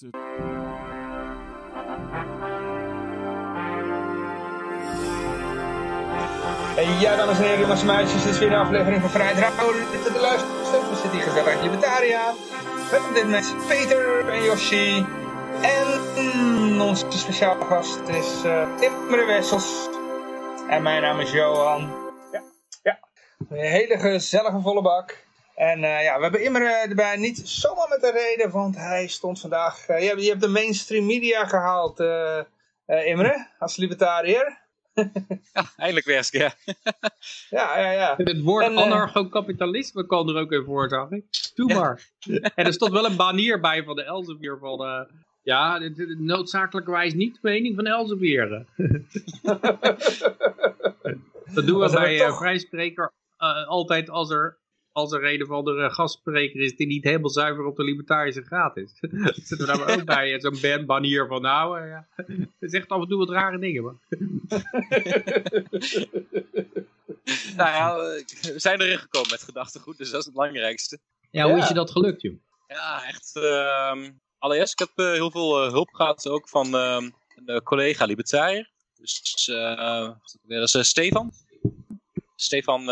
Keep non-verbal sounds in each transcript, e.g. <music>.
luistert. Ja, dames en heren, jongens en meisjes, dit is weer een aflevering van Vrijheid Radio. Dit is de luisterster. We zitten hier gezellig in Libertaria. Met op dit moment Peter en Yoshi. En onze speciale gast is uh, Imre Wessels. En mijn naam is Johan. Ja, ja. Een hele gezellige volle bak. En uh, ja, we hebben Imre erbij niet zomaar met een reden, want hij stond vandaag... Uh, je, hebt, je hebt de mainstream media gehaald, uh, Imre, als libertariër. <laughs> ja, eindelijk weer eens, <laughs> ja. ja, ja, ja. Het woord en, anarcho-kapitalisme kwam er ook in voor, zag ik. Doe maar. <laughs> en er stond wel een banier bij van de Elsevier van... Ja, noodzakelijkerwijs niet de mening van Elsevier. dat doen we bij uh, vrijspreker uh, altijd als er als er een of andere gastspreker is die niet helemaal zuiver op de libertarische graad is. <laughs> Zitten we daar maar ook bij, zo'n banier van nou, uh, ja. het zegt af en toe wat rare dingen. Maar. <laughs> nou ja, we zijn erin gekomen met gedachtegoed, dus dat is het belangrijkste. Ja, hoe ja. is je dat gelukt, joh? Ja, echt. Uh, allereerst, ik heb uh, heel veel uh, hulp gehad ook van een collega libertariër. Dus dat is Stefan. Stefan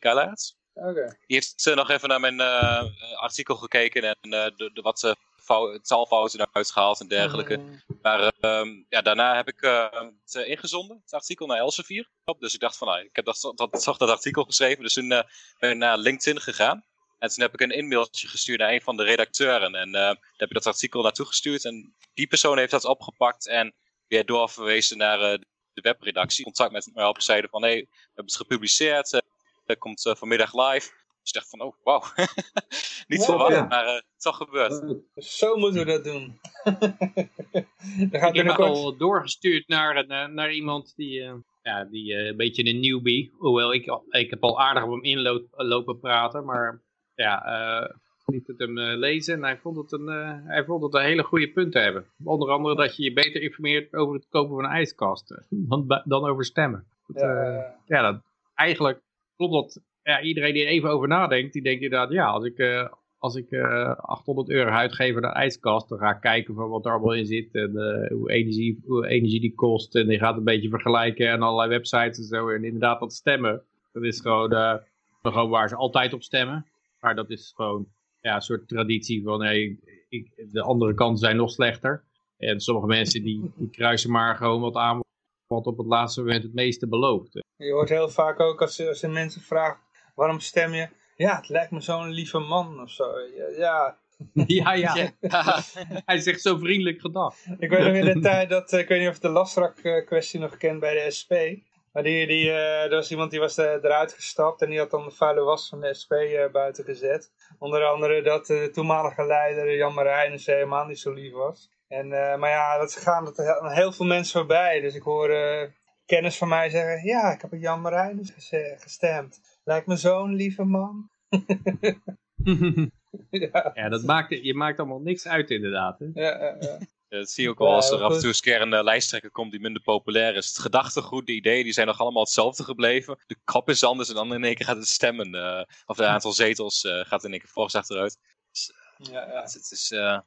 Galaert. Okay. Die heeft uh, nog even naar mijn uh, artikel gekeken en uh, de, de, wat taalfouten eruit gehaald en dergelijke. Mm. Maar ja, daarna heb ik het ingezonden, het artikel naar Elsevier. Dus ik dacht van, nou, ik heb dat, dat, zag dat artikel geschreven, dus toen ben ik naar LinkedIn gegaan. En toen heb ik een e-mailtje gestuurd naar een van de redacteuren. En daar heb ik dat artikel naartoe gestuurd. En die persoon heeft dat opgepakt en weer doorverwezen naar de webredactie. Contact met me op zeiden van, hé, hey, we hebben het gepubliceerd dat komt uh, vanmiddag live. Dus ik dacht van, oh, wauw. <laughs> Niet Ja, verwacht, ja. maar uh, het is al gebeurd. Zo moeten we dat doen. Dan <laughs> gaat Ik heb al doorgestuurd naar, een, eh, naar iemand die, eh, ja, die eh, een beetje een newbie. Hoewel ik, al- ik heb al aardig op hem inlopen lopen praten, maar ja, eh liet het hem eh, lezen en hij vond, het een, eh, hij vond het een hele goede punten hebben. Onder andere dat je je beter informeert over het kopen van een ijskast eh, dan, dan over stemmen. Dat, Ja, eh, ja. ja, dat, eigenlijk iedereen die even over nadenkt, die denkt inderdaad, ja, als ik, eh, als ik eh 800 euro uitgeef aan ijskast, dan ga ik kijken van wat er allemaal in zit en eh, hoe, energie, energie die kost. En je gaat een beetje vergelijken en allerlei websites en zo. En inderdaad, dat stemmen, dat is gewoon, eh, gewoon waar ze altijd op stemmen. Maar dat is gewoon ja, een soort traditie van, hey, ik, de andere kanten zijn nog slechter. En sommige mensen die, die kruisen maar gewoon wat aan wat op het laatste moment het meeste belooft. Je hoort heel vaak ook als, als je mensen vragen, waarom stem je? Ja, het lijkt me zo'n lieve man of zo. Ja, ja. <laughs> ja, ja. <laughs> Hij zegt zo vriendelijk gedacht. Ik weet nog in de <laughs> tijd dat, eh, ik weet niet of je de lastrak eh, kwestie nog kent bij de SP. Maar die, die, eh, er was iemand die was eruit gestapt en die had dan de vuile was van de SP buiten gezet. Onder andere dat de toenmalige leider Jan Marijnissen helemaal niet zo lief was. En, eh, maar ja, dat gaan er heel, heel veel mensen voorbij. Dus ik hoor eh, kennis van mij zeggen, ja, ik heb op Jan Marijnissen geze- gestemd. Lijkt me zo'n lieve man. <laughs> ja, ja, dat maakt, je maakt allemaal niks uit inderdaad. Hè? ja, ja, Dat zie je ook wel als Ja, er af en toe eens een keer een eh, lijsttrekker komt die minder populair is. Het gedachtegoed, de ideeën, die zijn nog allemaal hetzelfde gebleven. De kop is anders en dan in één keer gaat het stemmen. eh, of het aantal zetels eh, gaat in één keer volgens achteruit. ja, ja. Het, het is, eh,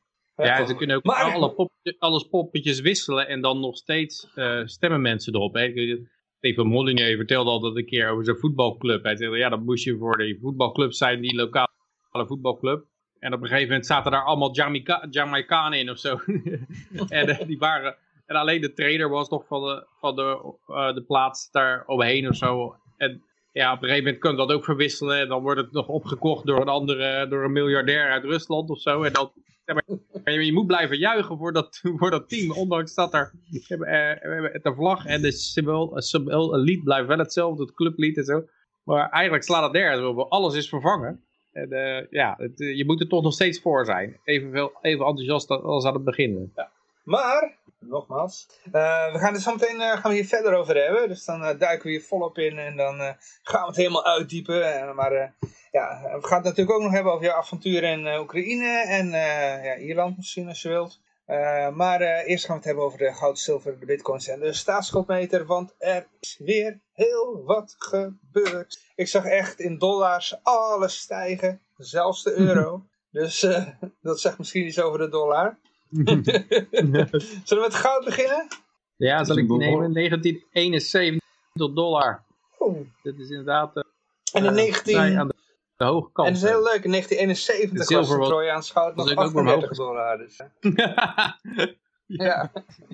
Ja, ze kunnen ook Maar- alle poppetjes, alles poppetjes wisselen en dan nog steeds eh, stemmen mensen erop. Hè. Steven Molyneux vertelde altijd een keer over zijn voetbalclub. Hij zei, ja, dan moest je voor die voetbalclub zijn, die lokale voetbalclub. En op een gegeven moment zaten daar allemaal Jamaica Jamaicanen in of zo. <laughs> en eh, die waren... En alleen de trainer was nog van de, van de, eh, de plaats daar omheen of zo. En ja, op een gegeven moment kun je dat ook verwisselen. En dan wordt het nog opgekocht door een andere, door een miljardair uit Rusland of zo. En dan, ja, je, moet blijven juichen voor dat, <laughs> voor dat team. Ondanks dat er eh, we hebben de vlag en de symbool, lied blijft wel hetzelfde. Het clublied en zo. Maar eigenlijk slaat het nergens. Alles is vervangen. En eh, ja, eh, je moet er toch nog steeds voor zijn. Evenveel, even enthousiast als aan het begin. Maar, nogmaals, eh, we gaan er zo meteen eh, gaan we hier verder over hebben. Dus dan eh, duiken we hier volop in en dan gaan we het helemaal uitdiepen. En, maar ja, we gaan het natuurlijk ook nog hebben over je avonturen in Oekraïne en ja, Ierland misschien als je wilt. Maar eerst gaan we het hebben over de goud, zilver, de bitcoins en de staatsschuldmeter. Want er is weer heel wat gebeurd. Ik zag echt in dollars alles stijgen, zelfs de euro. <laughs> Dus <laughs> dat zegt misschien iets over de dollar. <laughs> Zullen we met goud beginnen? Ja, zal ik die nemen? 1971 dollar. Oh. Dat is inderdaad uh, en in 19... aan de, de, hoge kant. En dat is heel leuk. In 1971 was de Trojaans goud nog 38 dollar. Dus, <laughs> ja.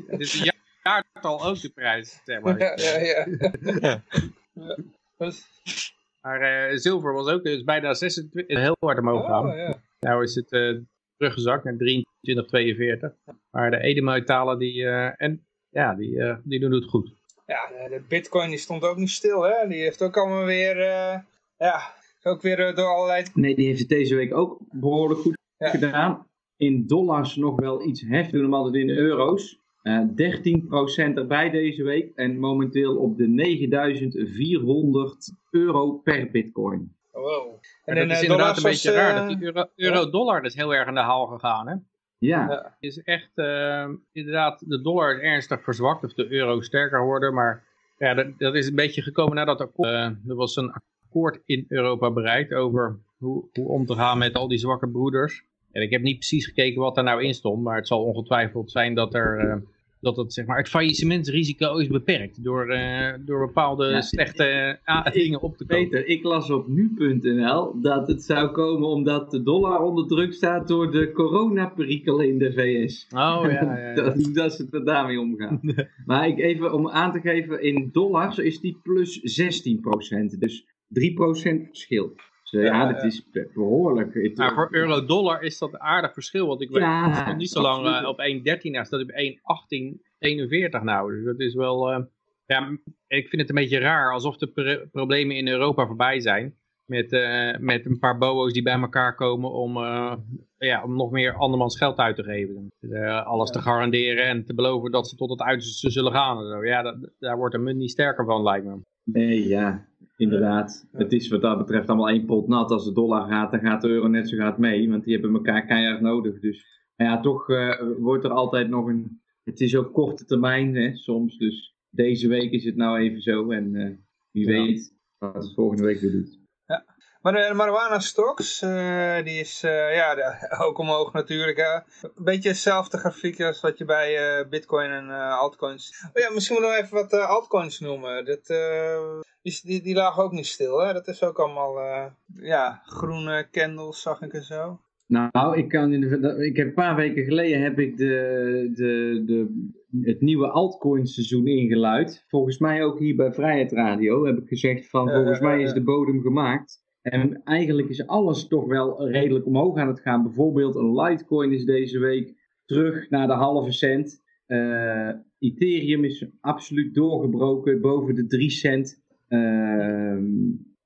Het is een jaartal ook de prijs, zeg maar. Ja, ja, ja. ja. Maar uh, zilver was ook dus bijna 26, heel hard omhoog gegaan. Oh, ja. Nou is het uh, teruggezakt naar 23,42. Maar de edelmetalen die, uh, en, ja, die, die doen het goed. Ja, de bitcoin die stond ook niet stil. Hè? Die heeft ook allemaal weer, ja, ook weer door allerlei... Nee, die heeft het deze week ook behoorlijk goed ja. gedaan. In dollars nog wel iets heftiger dan altijd in euro's. Uh, 13% erbij deze week en momenteel op de 9400 euro per bitcoin. Wow. En, en dat is inderdaad een beetje raar, dat die euro-dollar euro is heel erg aan de haal gegaan. Hè? Ja. Het is echt, uh, inderdaad, de dollar ernstig verzwakt, of de euro sterker geworden, maar ja, dat, dat is een beetje gekomen nadat er, uh, er was een akkoord in Europa bereikt over hoe, hoe om te gaan met al die zwakke broeders. En ik heb niet precies gekeken wat er nou in stond, maar het zal ongetwijfeld zijn dat er... Dat het, zeg maar, het faillissementsrisico is beperkt door, uh, door bepaalde ja, slechte uh, dingen op te kopen. Peter, ik las op nu.nl dat het zou komen omdat de dollar onder druk staat door de coronaperikelen in de VS. Oh ja, ja, ja. <laughs> dat, dat ze het daarmee omgaan. <laughs> maar ik even om aan te geven, in dollars is die plus 16%, dus 3% verschil. Dus, ja, dat is behoorlijk. Maar voor euro-dollar is dat een aardig verschil. Want ik weet ja, nog niet zo lang uh, op 1,13 nou staat op 1,1841 nou. Dus dat is wel... Uh, ja, ik vind het een beetje raar. Alsof de problemen in Europa voorbij zijn. Met, uh, met een paar boo's die bij elkaar komen om, ja, om nog meer andermans geld uit te geven. alles te garanderen en te beloven dat ze tot het uiterste zullen gaan. En zo. Ja, dat, daar wordt de munt niet sterker van, lijkt me. Nee, ja, inderdaad. Het is wat dat betreft allemaal één pot nat. Als de dollar gaat, dan gaat de euro net zo gaat mee. Want die hebben elkaar keihard nodig. Dus ja, toch uh, wordt er altijd nog een... Het is ook korte termijn hè, soms. Dus deze week is het nou even zo. En uh, wie ja. weet wat het volgende week weer doet. Ja. Maar de marijuana stocks, uh, die is ja, de, <laughs> ook omhoog natuurlijk. Een beetje hetzelfde grafiek als wat je bij bitcoin en altcoins... Oh ja, misschien moeten we even wat altcoins noemen. Dat, die, die, die lagen ook niet stil, hè? Dat is ook allemaal, ja, groene candles zag ik en zo. Nou, ik, kan in de, ik heb een paar weken geleden heb ik de, de, de, het nieuwe altcoin seizoen ingeluid. Volgens mij ook hier bij Vrijheid Radio heb ik gezegd van volgens mij is de bodem gemaakt. En eigenlijk is alles toch wel redelijk omhoog aan het gaan. Bijvoorbeeld een Litecoin is deze week terug naar de halve cent. Ethereum is absoluut doorgebroken boven de 3 cent. Uh,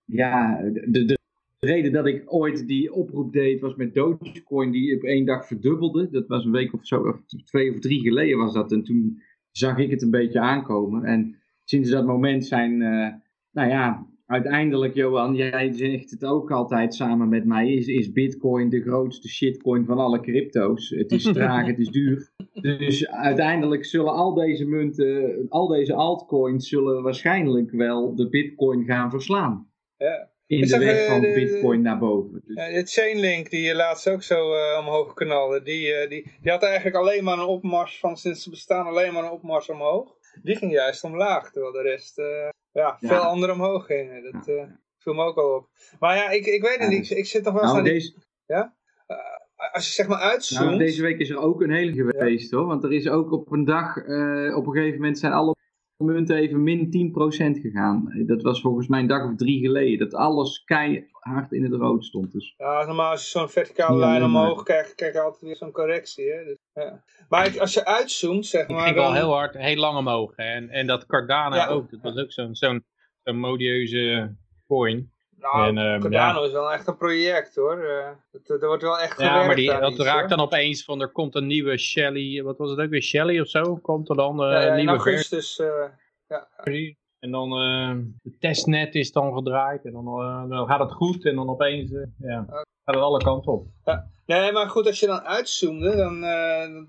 ja, de, de, reden dat ik ooit die oproep deed was met Dogecoin die op één dag verdubbelde. Dat was een week of zo, of twee of drie geleden was dat. En toen zag ik het een beetje aankomen. En sinds dat moment zijn, uh, nou ja, uiteindelijk Johan, jij zegt het ook altijd samen met mij, is, is bitcoin de grootste shitcoin van alle crypto's. Het is traag, het is duur. Dus uiteindelijk zullen al deze munten, al deze altcoins, zullen waarschijnlijk wel de bitcoin gaan verslaan. Ja. In de weg van de, bitcoin naar boven. Dus. De Chainlink die je laatst ook zo uh, omhoog knalde, die, uh, die, die had eigenlijk alleen maar een opmars van sinds ze bestaan alleen maar een opmars omhoog. Die ging juist omlaag, terwijl de rest uh, ja, veel ja. andere omhoog gingen. Dat ja. viel me ook al op. Maar ja, ik, ik weet het niet, ik, ik zit nog wel eens nou, aan deze... die... Ja? als je zeg maar uitzoomt... Nou, deze week is er ook een hele geweest hoor. Want er is ook op een dag, uh, op een gegeven moment zijn alle munten even min 10% gegaan. Dat was volgens mij een dag of drie geleden. Dat alles keihard in het rood stond. Dus. Ja, normaal als je zo'n verticale lijn omhoog krijgt, krijg je altijd weer zo'n correctie. Hè? Dus, ja. Maar als je uitzoomt, zeg maar... Ik ging al heel hard, heel lang omhoog. Hè? En, en dat Cardano ja. ook. Dat was ook zo'n zo'n zo modieuze coin. Nou, en, um, Cardano ja. is wel echt een project hoor. Uh, het, er wordt wel echt Ja, maar die, dat iets, raakt hoor. dan opeens van er komt een nieuwe Shelly, wat was het ook weer, Shelly of zo? Komt er dan uh, ja, ja, een nieuwe augustus, uh, ja. En dan uh, de testnet is dan gedraaid en dan, dan gaat het goed en dan opeens ja, gaat het alle kanten op. Ja. Nee, maar goed, als je dan uitzoomde, dan,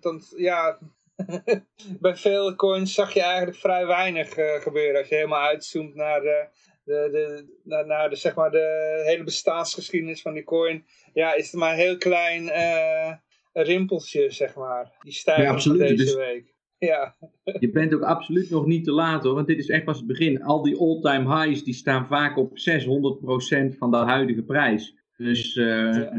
dan ja, <laughs> bij veel coins zag je eigenlijk vrij weinig gebeuren als je helemaal uitzoomt naar de, de, nou, nou, de, zeg maar de hele bestaansgeschiedenis van die coin, ja, is het maar een heel klein eh, rimpeltje, zeg maar. Die stijgt Ja, deze Dus- week. Ja, <laughs> Je bent ook absoluut nog niet te laat hoor, want dit is echt pas het begin. Al die all-time highs die staan vaak op 600% van de huidige prijs. Dus eh, Ja.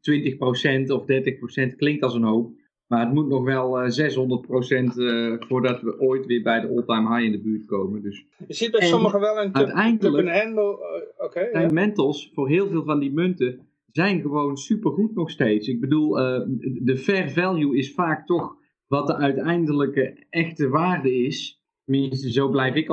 20% of 30% klinkt als een hoop. Maar het moet nog wel eh 600% eh, voordat we ooit weer bij de all-time high in de buurt komen. Dus je ziet bij En sommigen wel een uiteindelijk- handle. eh, ja. mentals voor heel veel van die munten zijn gewoon supergoed nog steeds. Ik bedoel, eh, de fair value is vaak toch wat de uiteindelijke echte waarde is. Tenminste, zo blijf ik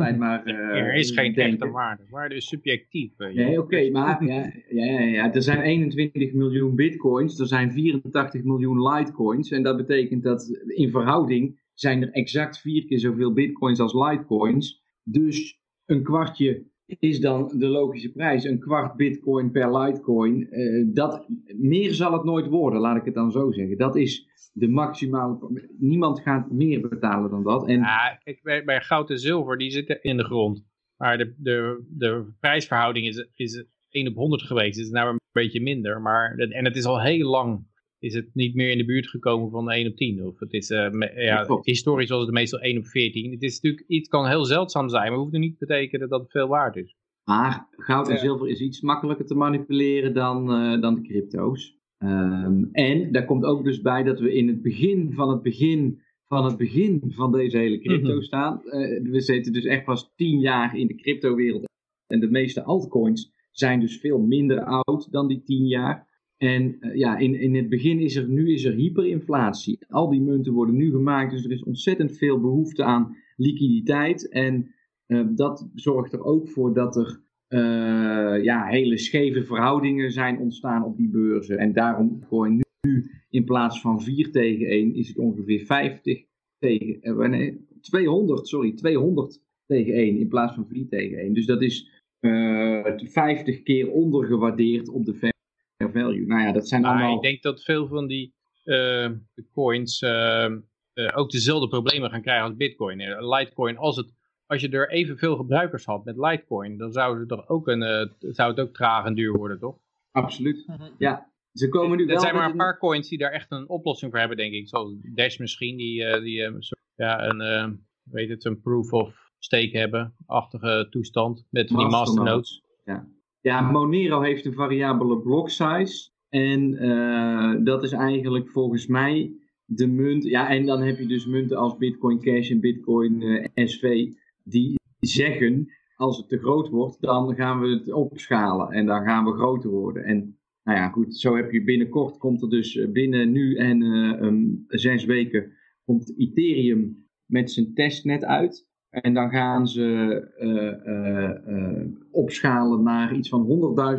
<laughs> maar eh, er is geen denken. echte waarde. Waarde is subjectief. je. Nee, oké, maar ja, ja, ja, ja, er zijn 21 miljoen bitcoins, er zijn 84 miljoen litecoins. En dat betekent dat in verhouding zijn er exact vier keer zoveel bitcoins als litecoins. Dus een kwartje is dan de logische prijs. Een kwart bitcoin per litecoin. eh, dat, meer zal het nooit worden, laat ik het dan zo zeggen. Dat is de maximale... Niemand gaat meer betalen dan dat. En Ja, kijk, bij, bij goud en zilver, die zitten in de grond. Maar de, de, de prijsverhouding is, is 1 op 100 geweest. Het is nou een beetje minder. Maar, en het is al heel lang is het niet meer in de buurt gekomen van 1 op 10. Of het is, eh, me- ja, klopt. historisch was het meestal 1 op 14. Het is natuurlijk, iets kan heel zeldzaam zijn, maar hoeft er niet te betekenen dat het veel waard is. Maar goud en Ja. zilver is iets makkelijker te manipuleren dan, eh, dan de crypto's. Ehm, en daar komt ook dus bij dat we in het begin van het begin van het begin van deze hele crypto Mhm. staan. Eh, we zitten dus echt pas tien jaar in de cryptowereld. En de meeste altcoins zijn dus veel minder oud dan die tien jaar. En eh, ja, in, in het begin is er, nu is er hyperinflatie. Al die munten worden nu gemaakt, dus er is ontzettend veel behoefte aan liquiditeit. En eh, dat zorgt er ook voor dat er eh, ja, hele scheve verhoudingen zijn ontstaan op die beurzen. En daarom gewoon nu, in plaats van 4 tegen 1 is het ongeveer 50 tegen, nee, 200, sorry, 200 tegen 1 in plaats van 4 tegen 1. Dus dat is eh 50 keer ondergewaardeerd op de fair value. Nou ja, dat zijn Maar allemaal... ik denk dat veel van die eh, de coins eh, eh, ook dezelfde problemen gaan krijgen als bitcoin. Eh, Litecoin, als, het, als je er evenveel gebruikers had met Litecoin, dan zou het, toch ook een, eh, zou het ook traag en duur worden, toch? Absoluut. Ja, ze komen nu Er wel zijn maar een paar coins die daar echt een oplossing voor hebben, denk ik. Zoals Dash misschien, die, eh, die eh, zo- ja, een, eh, weet het, een proof of stake hebben, achtige toestand, met die Masternodes. masternodes. Ja, Monero heeft een variabele block size. En eh, dat is eigenlijk volgens mij de munt. Ja, en dan heb je dus munten als Bitcoin Cash en Bitcoin eh, SV. Die zeggen, als het te groot wordt, dan gaan we het opschalen. En dan gaan we groter worden. En nou ja, goed, zo heb je binnenkort, komt er dus eh, binnen nu en zes weken, komt Ethereum met zijn testnet uit. En dan gaan ze eh, eh, eh, opschalen naar iets van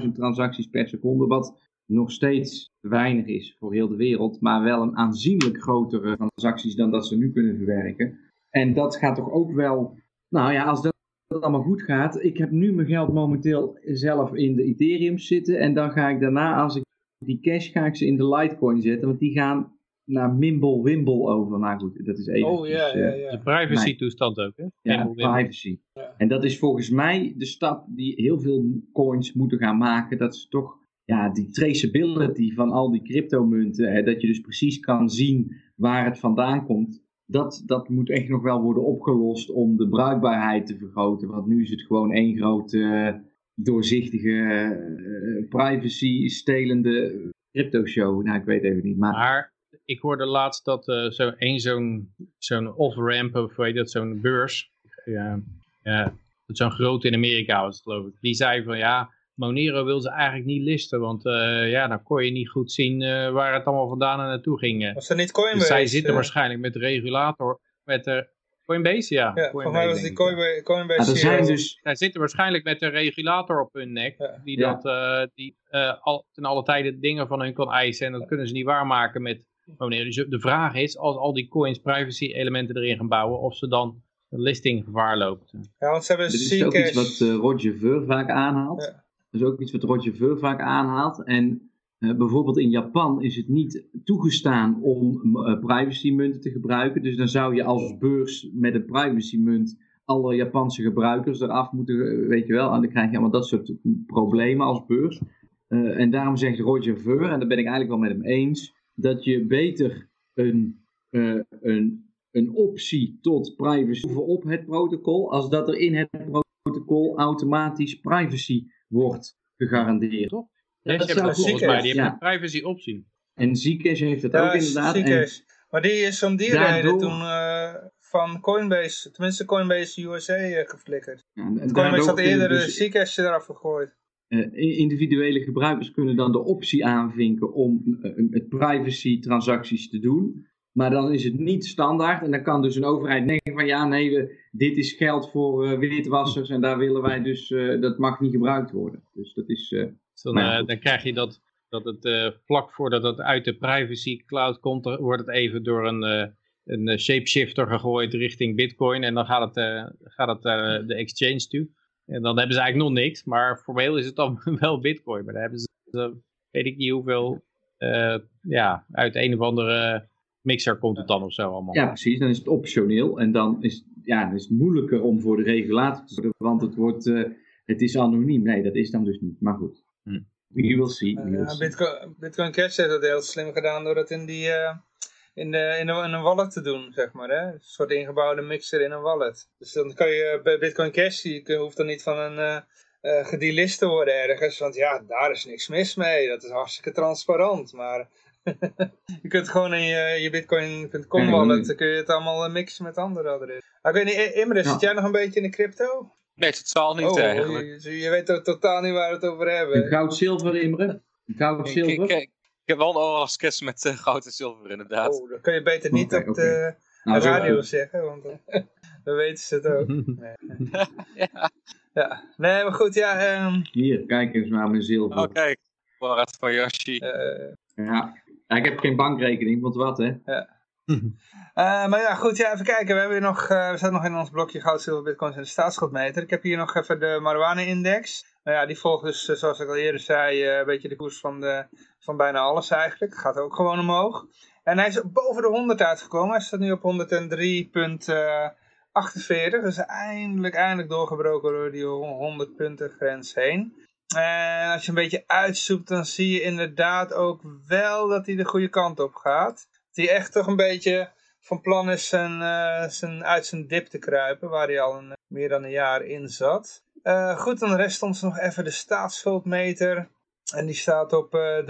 100.000 transacties per seconde. Wat nog steeds te weinig is voor heel de wereld. Maar wel een aanzienlijk grotere transacties dan dat ze nu kunnen verwerken. En dat gaat toch ook wel. Nou ja, als dat allemaal goed gaat. Ik heb nu mijn geld momenteel zelf in de Ethereum zitten. En dan ga ik daarna, als ik die cash, ga ik ze in de Litecoin zetten. Want die gaan naar Mimble Wimble over. Nou goed, dat is even. Oh ja, ja, De ja. privacy Nee. toestand ook, hè? Ja, privacy. Ja. En dat is volgens mij de stap die heel veel coins moeten gaan maken. Dat ze toch ja, die traceability van al die cryptomunten, hè, dat je dus precies kan zien waar het vandaan komt. Dat, dat moet echt nog wel worden opgelost om de bruikbaarheid te vergroten. Want nu is het gewoon één grote eh, doorzichtige eh, privacy stelende crypto show. Nou, ik weet even niet. Maar Maar ik hoorde laatst dat eh zo één zo'n zo'n off-ramp, of weet je dat, zo'n beurs, ja, ja, dat zo'n grote in Amerika was het, geloof ik, die zei van ja, Monero wil ze eigenlijk niet listen, want eh, ja, dan kon je niet goed zien eh, waar het allemaal vandaan en naartoe ging. Was dat niet Coinbase? Dus zij zitten waarschijnlijk met de regulator, met de Coinbase, ja. Ja, mij was die. Coinbase, Coinbase er zijn dus Zij zitten waarschijnlijk met de regulator op hun nek, Ja. die, Ja. dat, eh, die eh, al, ten alle tijde dingen van hun kan eisen. En dat kunnen ze niet waarmaken met Monero. Dus de vraag is, als al die coins privacy elementen erin gaan bouwen, of ze dan de listing gevaar loopt. Ja, want ze hebben Dit is ook iets wat eh, Roger Ver vaak aanhaalt. Ja. Dat is ook iets wat Roger Ver vaak aanhaalt. En eh, bijvoorbeeld in Japan is het niet toegestaan om eh, privacymunten te gebruiken. Dus dan zou je als beurs met een privacymunt alle Japanse gebruikers eraf moeten, weet je wel. En dan krijg je allemaal dat soort problemen als beurs. Uh, en daarom zegt Roger Ver, en daar ben ik eigenlijk wel met hem eens, dat je beter een, uh, een, een optie tot privacy op het protocol, als dat er in het protocol automatisch privacy wordt gegarandeerd. Toch? Ja, dat zou volgens mij, die heeft ja. een privacy optie. En Zcash heeft dat ook inderdaad. Zcash. En maar die is om die daardoor... reden toen uh, van Coinbase, tenminste Coinbase USA, uh, geflikkerd. Ja, en Coinbase had eerder dus... Zcash eraf gegooid. Uh, individuele gebruikers kunnen dan de optie aanvinken om het privacy transacties te doen. Maar dan is het niet standaard en dan kan dus een overheid denken van ja nee, dit is geld voor uh, witwassers en daar willen wij dus, dat mag niet gebruikt worden. Dus dat is... Uh, dan, dan, krijg je dat, dat het vlak voordat het uit de privacy cloud komt, wordt het even door een, een shapeshifter gegooid richting bitcoin en dan gaat het, gaat het de exchange toe. En dan hebben ze eigenlijk nog niks, maar formeel is het dan <laughs> wel bitcoin. Maar dan hebben ze, weet ik niet hoeveel, ja, uit een of andere mixer komt het dan of zo allemaal. Ja, precies. Dan is het optioneel. En dan is, ja, dan is het moeilijker om voor de regulator te worden. Want het, wordt, uh, het is anoniem. Nee, dat is dan dus niet. Maar goed. Hm. We will see. We will uh, Bitcoin, Bitcoin Cash heeft dat heel slim gedaan door het in, die, uh, in, de, in, de, in een wallet te doen, zeg maar. Hè? Een soort ingebouwde mixer in een wallet. Dus dan kan je bij Bitcoin Cash, je hoeft dan niet van een... Uh, gedelist te worden ergens, want ja, daar is niks mis mee. Dat is hartstikke transparant. Maar <laughs> je kunt gewoon in je, je bitcoin.com wallet, dan kun je het allemaal eh, mixen met andere adressen. ik weet niet, Imre, zit jij nog een beetje in de crypto? Nee, totaal niet oh, eigenlijk. Je, je weet er totaal niet waar we het over hebben. Goud, zilver, Imre? Goud, zilver? Ik, heb wel een oorlogskist met uh, goud en zilver inderdaad. Oh, dat kun je beter niet op de nou, radio zeggen, want uh, <laughs> dan weten ze het ook. <laughs> Nee. <laughs> ja. ja. Nee, maar goed, ja. Um... Hier, kijk eens naar mijn zilver. Oh, kijk. Voorraad van Yoshi. ja. Ja, ik heb geen bankrekening, want wat hè? Ja. Uh, maar ja, goed, ja, even kijken. We, hebben hier nog, uh, we staan nog in ons blokje goud, zilver, bitcoins en de staatsschuldmeter. Ik heb hier nog even de marijuana-index. Nou ja, die volgt dus, uh, zoals ik al eerder zei, een beetje de koers van, de, van bijna alles eigenlijk. Gaat ook gewoon omhoog. En hij is boven de 100 uitgekomen. Hij staat nu op 103,48. Dus eindelijk, eindelijk doorgebroken door die 100 punten grens heen. En als je een beetje uitzoekt, dan zie je inderdaad ook wel dat hij de goede kant op gaat. Dat hij echt toch een beetje van plan is zijn, zijn, uit zijn dip te kruipen, waar hij al een, meer dan een jaar in zat. Uh, goed, dan rest ons nog even de staatsschuldmeter. En die staat op uh, 386,5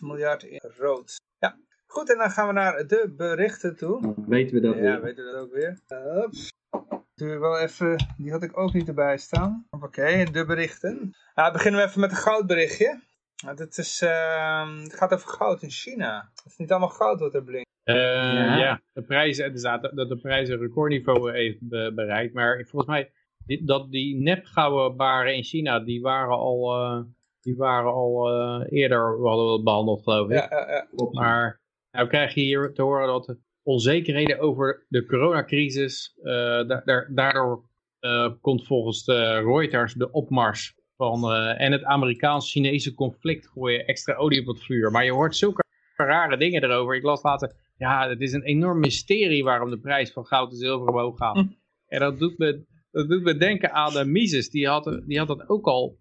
miljard in rood. Ja, goed, en dan gaan we naar de berichten toe. Weten we dat ja, weer? weten we dat ook weer. Ups doe wel even, die had ik ook niet erbij staan. Oké, de berichten. Nou, beginnen we even met een goudberichtje. Het, is, uh, het gaat over goud in China. Het is niet allemaal goud wat er blinkt. Uh, ja. ja. de prijzen, dat de prijzen een recordniveau heeft bereikt. Maar volgens mij, die, dat die nepgouden in China, die waren al, uh, die waren al uh, eerder we hadden we behandeld, geloof ik. Ja, ja, ja. Maar nou krijg je hier te horen dat onzekerheden over de coronacrisis. Uh, daardoor uh, komt volgens de Reuters de opmars van, uh, en het Amerikaans-Chinese conflict gooien extra olie op het vuur. Maar je hoort zulke rare dingen erover. Ik las later, ja, het is een enorm mysterie waarom de prijs van goud en zilver omhoog gaat. Hm. En dat doet me, dat doet me denken aan de Mises, die had, die had dat ook al.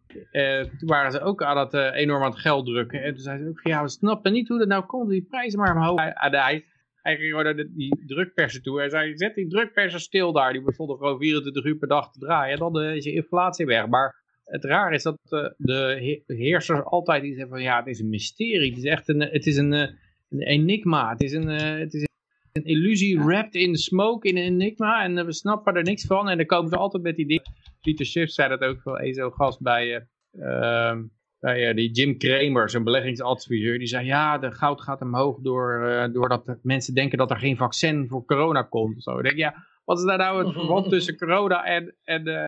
toen waren ze ook aan het enorm aan het geld drukken. En toen zei ze ook, ja, we snappen niet hoe dat nou komt, die prijzen maar omhoog. Hij, hij ging gewoon naar die drukpersen toe. Hij zei, zet die drukpersen stil daar. Die bestonden gewoon 24 uur per dag te draaien. En dan uh, is je inflatie weg. Maar het raar is dat de heersers altijd iets hebben van, ja, het is een mysterie. Het is echt een, het is een, eh, een enigma. Het is een, het is een illusie wrapped in smoke, in een enigma. En we snappen er niks van. En dan komen ze altijd met die dingen. Peter Schiff zei dat ook wel eens zo gast bij... Uh, ja, die Jim Kramer, zijn beleggingsadviseur, die zei ja, de goud gaat omhoog door, doordat mensen denken dat er geen vaccin voor corona komt. Zo. Ik denk, ja, wat is daar nou het verband <laughs> tussen corona en, en, uh,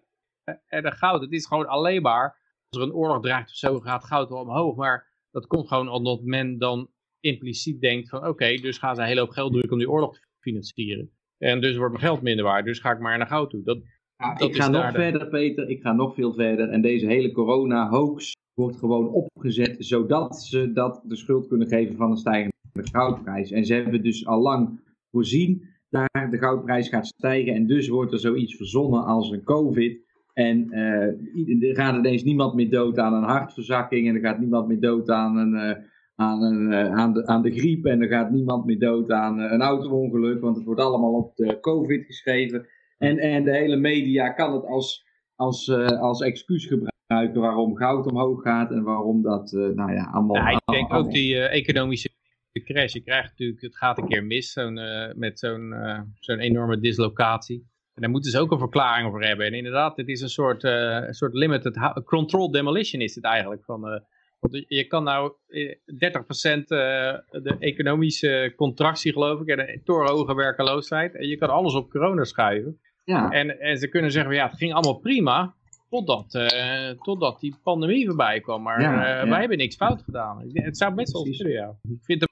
en de goud? Het is gewoon alleen maar, als er een oorlog dreigt of zo, gaat goud wel omhoog. Maar dat komt gewoon omdat men dan impliciet denkt van oké, dus gaan ze een hele hoop geld drukken om die oorlog te financieren. En dus wordt mijn geld minder waard, dus ga ik maar naar goud toe. Dat, ik ga nog verder, Peter. Ik ga nog veel verder. En deze hele corona-hoax wordt gewoon opgezet zodat ze dat de schuld kunnen geven van een stijgende goudprijs. En ze hebben dus al lang voorzien daar de goudprijs gaat stijgen. En dus wordt er zoiets verzonnen als een COVID. En uh, er gaat ineens niemand meer dood aan een hartverzakking. En er gaat niemand meer dood aan, een, uh, aan, een, uh, aan, de, aan de griep. En er gaat niemand meer dood aan een auto-ongeluk. Want het wordt allemaal op de COVID geschreven. En, en de hele media kan het als, als, als excuus gebruiken waarom goud omhoog gaat. En waarom dat, nou ja, allemaal... Ja, ik denk ook die economische crash. Je krijgt natuurlijk, het gaat een keer mis zo'n met zo'n zo'n enorme dislocatie. En daar moeten ze ook een verklaring voor hebben. En inderdaad, het is een soort, een soort limited control demolition is het eigenlijk. Van, want je kan nou 30% uh, de economische contractie geloof ik en een torenhoge werkeloosheid. En je kan alles op corona schuiven. Ja. En, en ze kunnen zeggen, ja het ging allemaal prima. Totdat, uh, totdat die pandemie voorbij kwam. Maar ja, ja. wij hebben niks fout gedaan. Het zou best wel kunnen, ja. Ik vind het...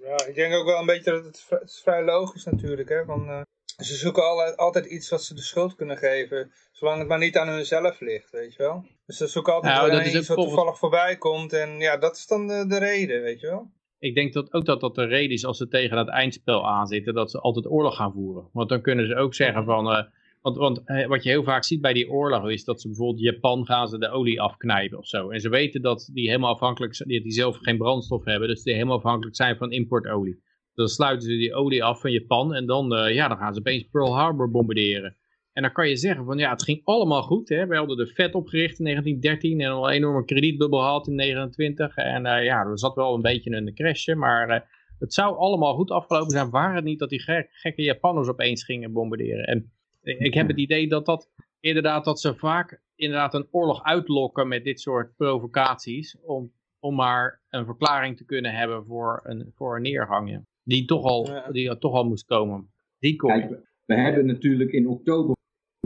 Ja, ik denk ook wel een beetje dat het, het is vrij logisch natuurlijk. Hè, van, ze zoeken altijd, altijd iets wat ze de schuld kunnen geven, zolang het maar niet aan hunzelf ligt, weet je wel. Dus ze zoeken altijd nou, dat iets wat toevallig voorbij komt en ja, dat is dan de, de reden, weet je wel. Ik denk dat ook dat dat de reden is als ze tegen dat eindspel aanzitten, dat ze altijd oorlog gaan voeren. Want dan kunnen ze ook zeggen van, uh, want, want uh, wat je heel vaak ziet bij die oorlog is dat ze bijvoorbeeld Japan gaan ze de olie afknijpen of zo. En ze weten dat die helemaal afhankelijk zijn, die zelf geen brandstof hebben, dus die helemaal afhankelijk zijn van importolie. Dan sluiten ze die olie af van Japan en dan, uh, ja, dan gaan ze opeens Pearl Harbor bombarderen. En dan kan je zeggen van ja, het ging allemaal goed. Hè? We hadden de Fed opgericht in 1913 en al een enorme kredietbubbel gehad in 1929. En uh, ja, er zat wel een beetje een crashje, maar uh, het zou allemaal goed afgelopen zijn. Waar het niet dat die gek, gekke Japanners opeens gingen bombarderen. En ik heb het idee dat dat inderdaad, dat ze vaak inderdaad een oorlog uitlokken met dit soort provocaties. Om, om maar een verklaring te kunnen hebben voor een, voor een die toch al, die toch al moest komen. Die komt. Kijk, we hebben natuurlijk in oktober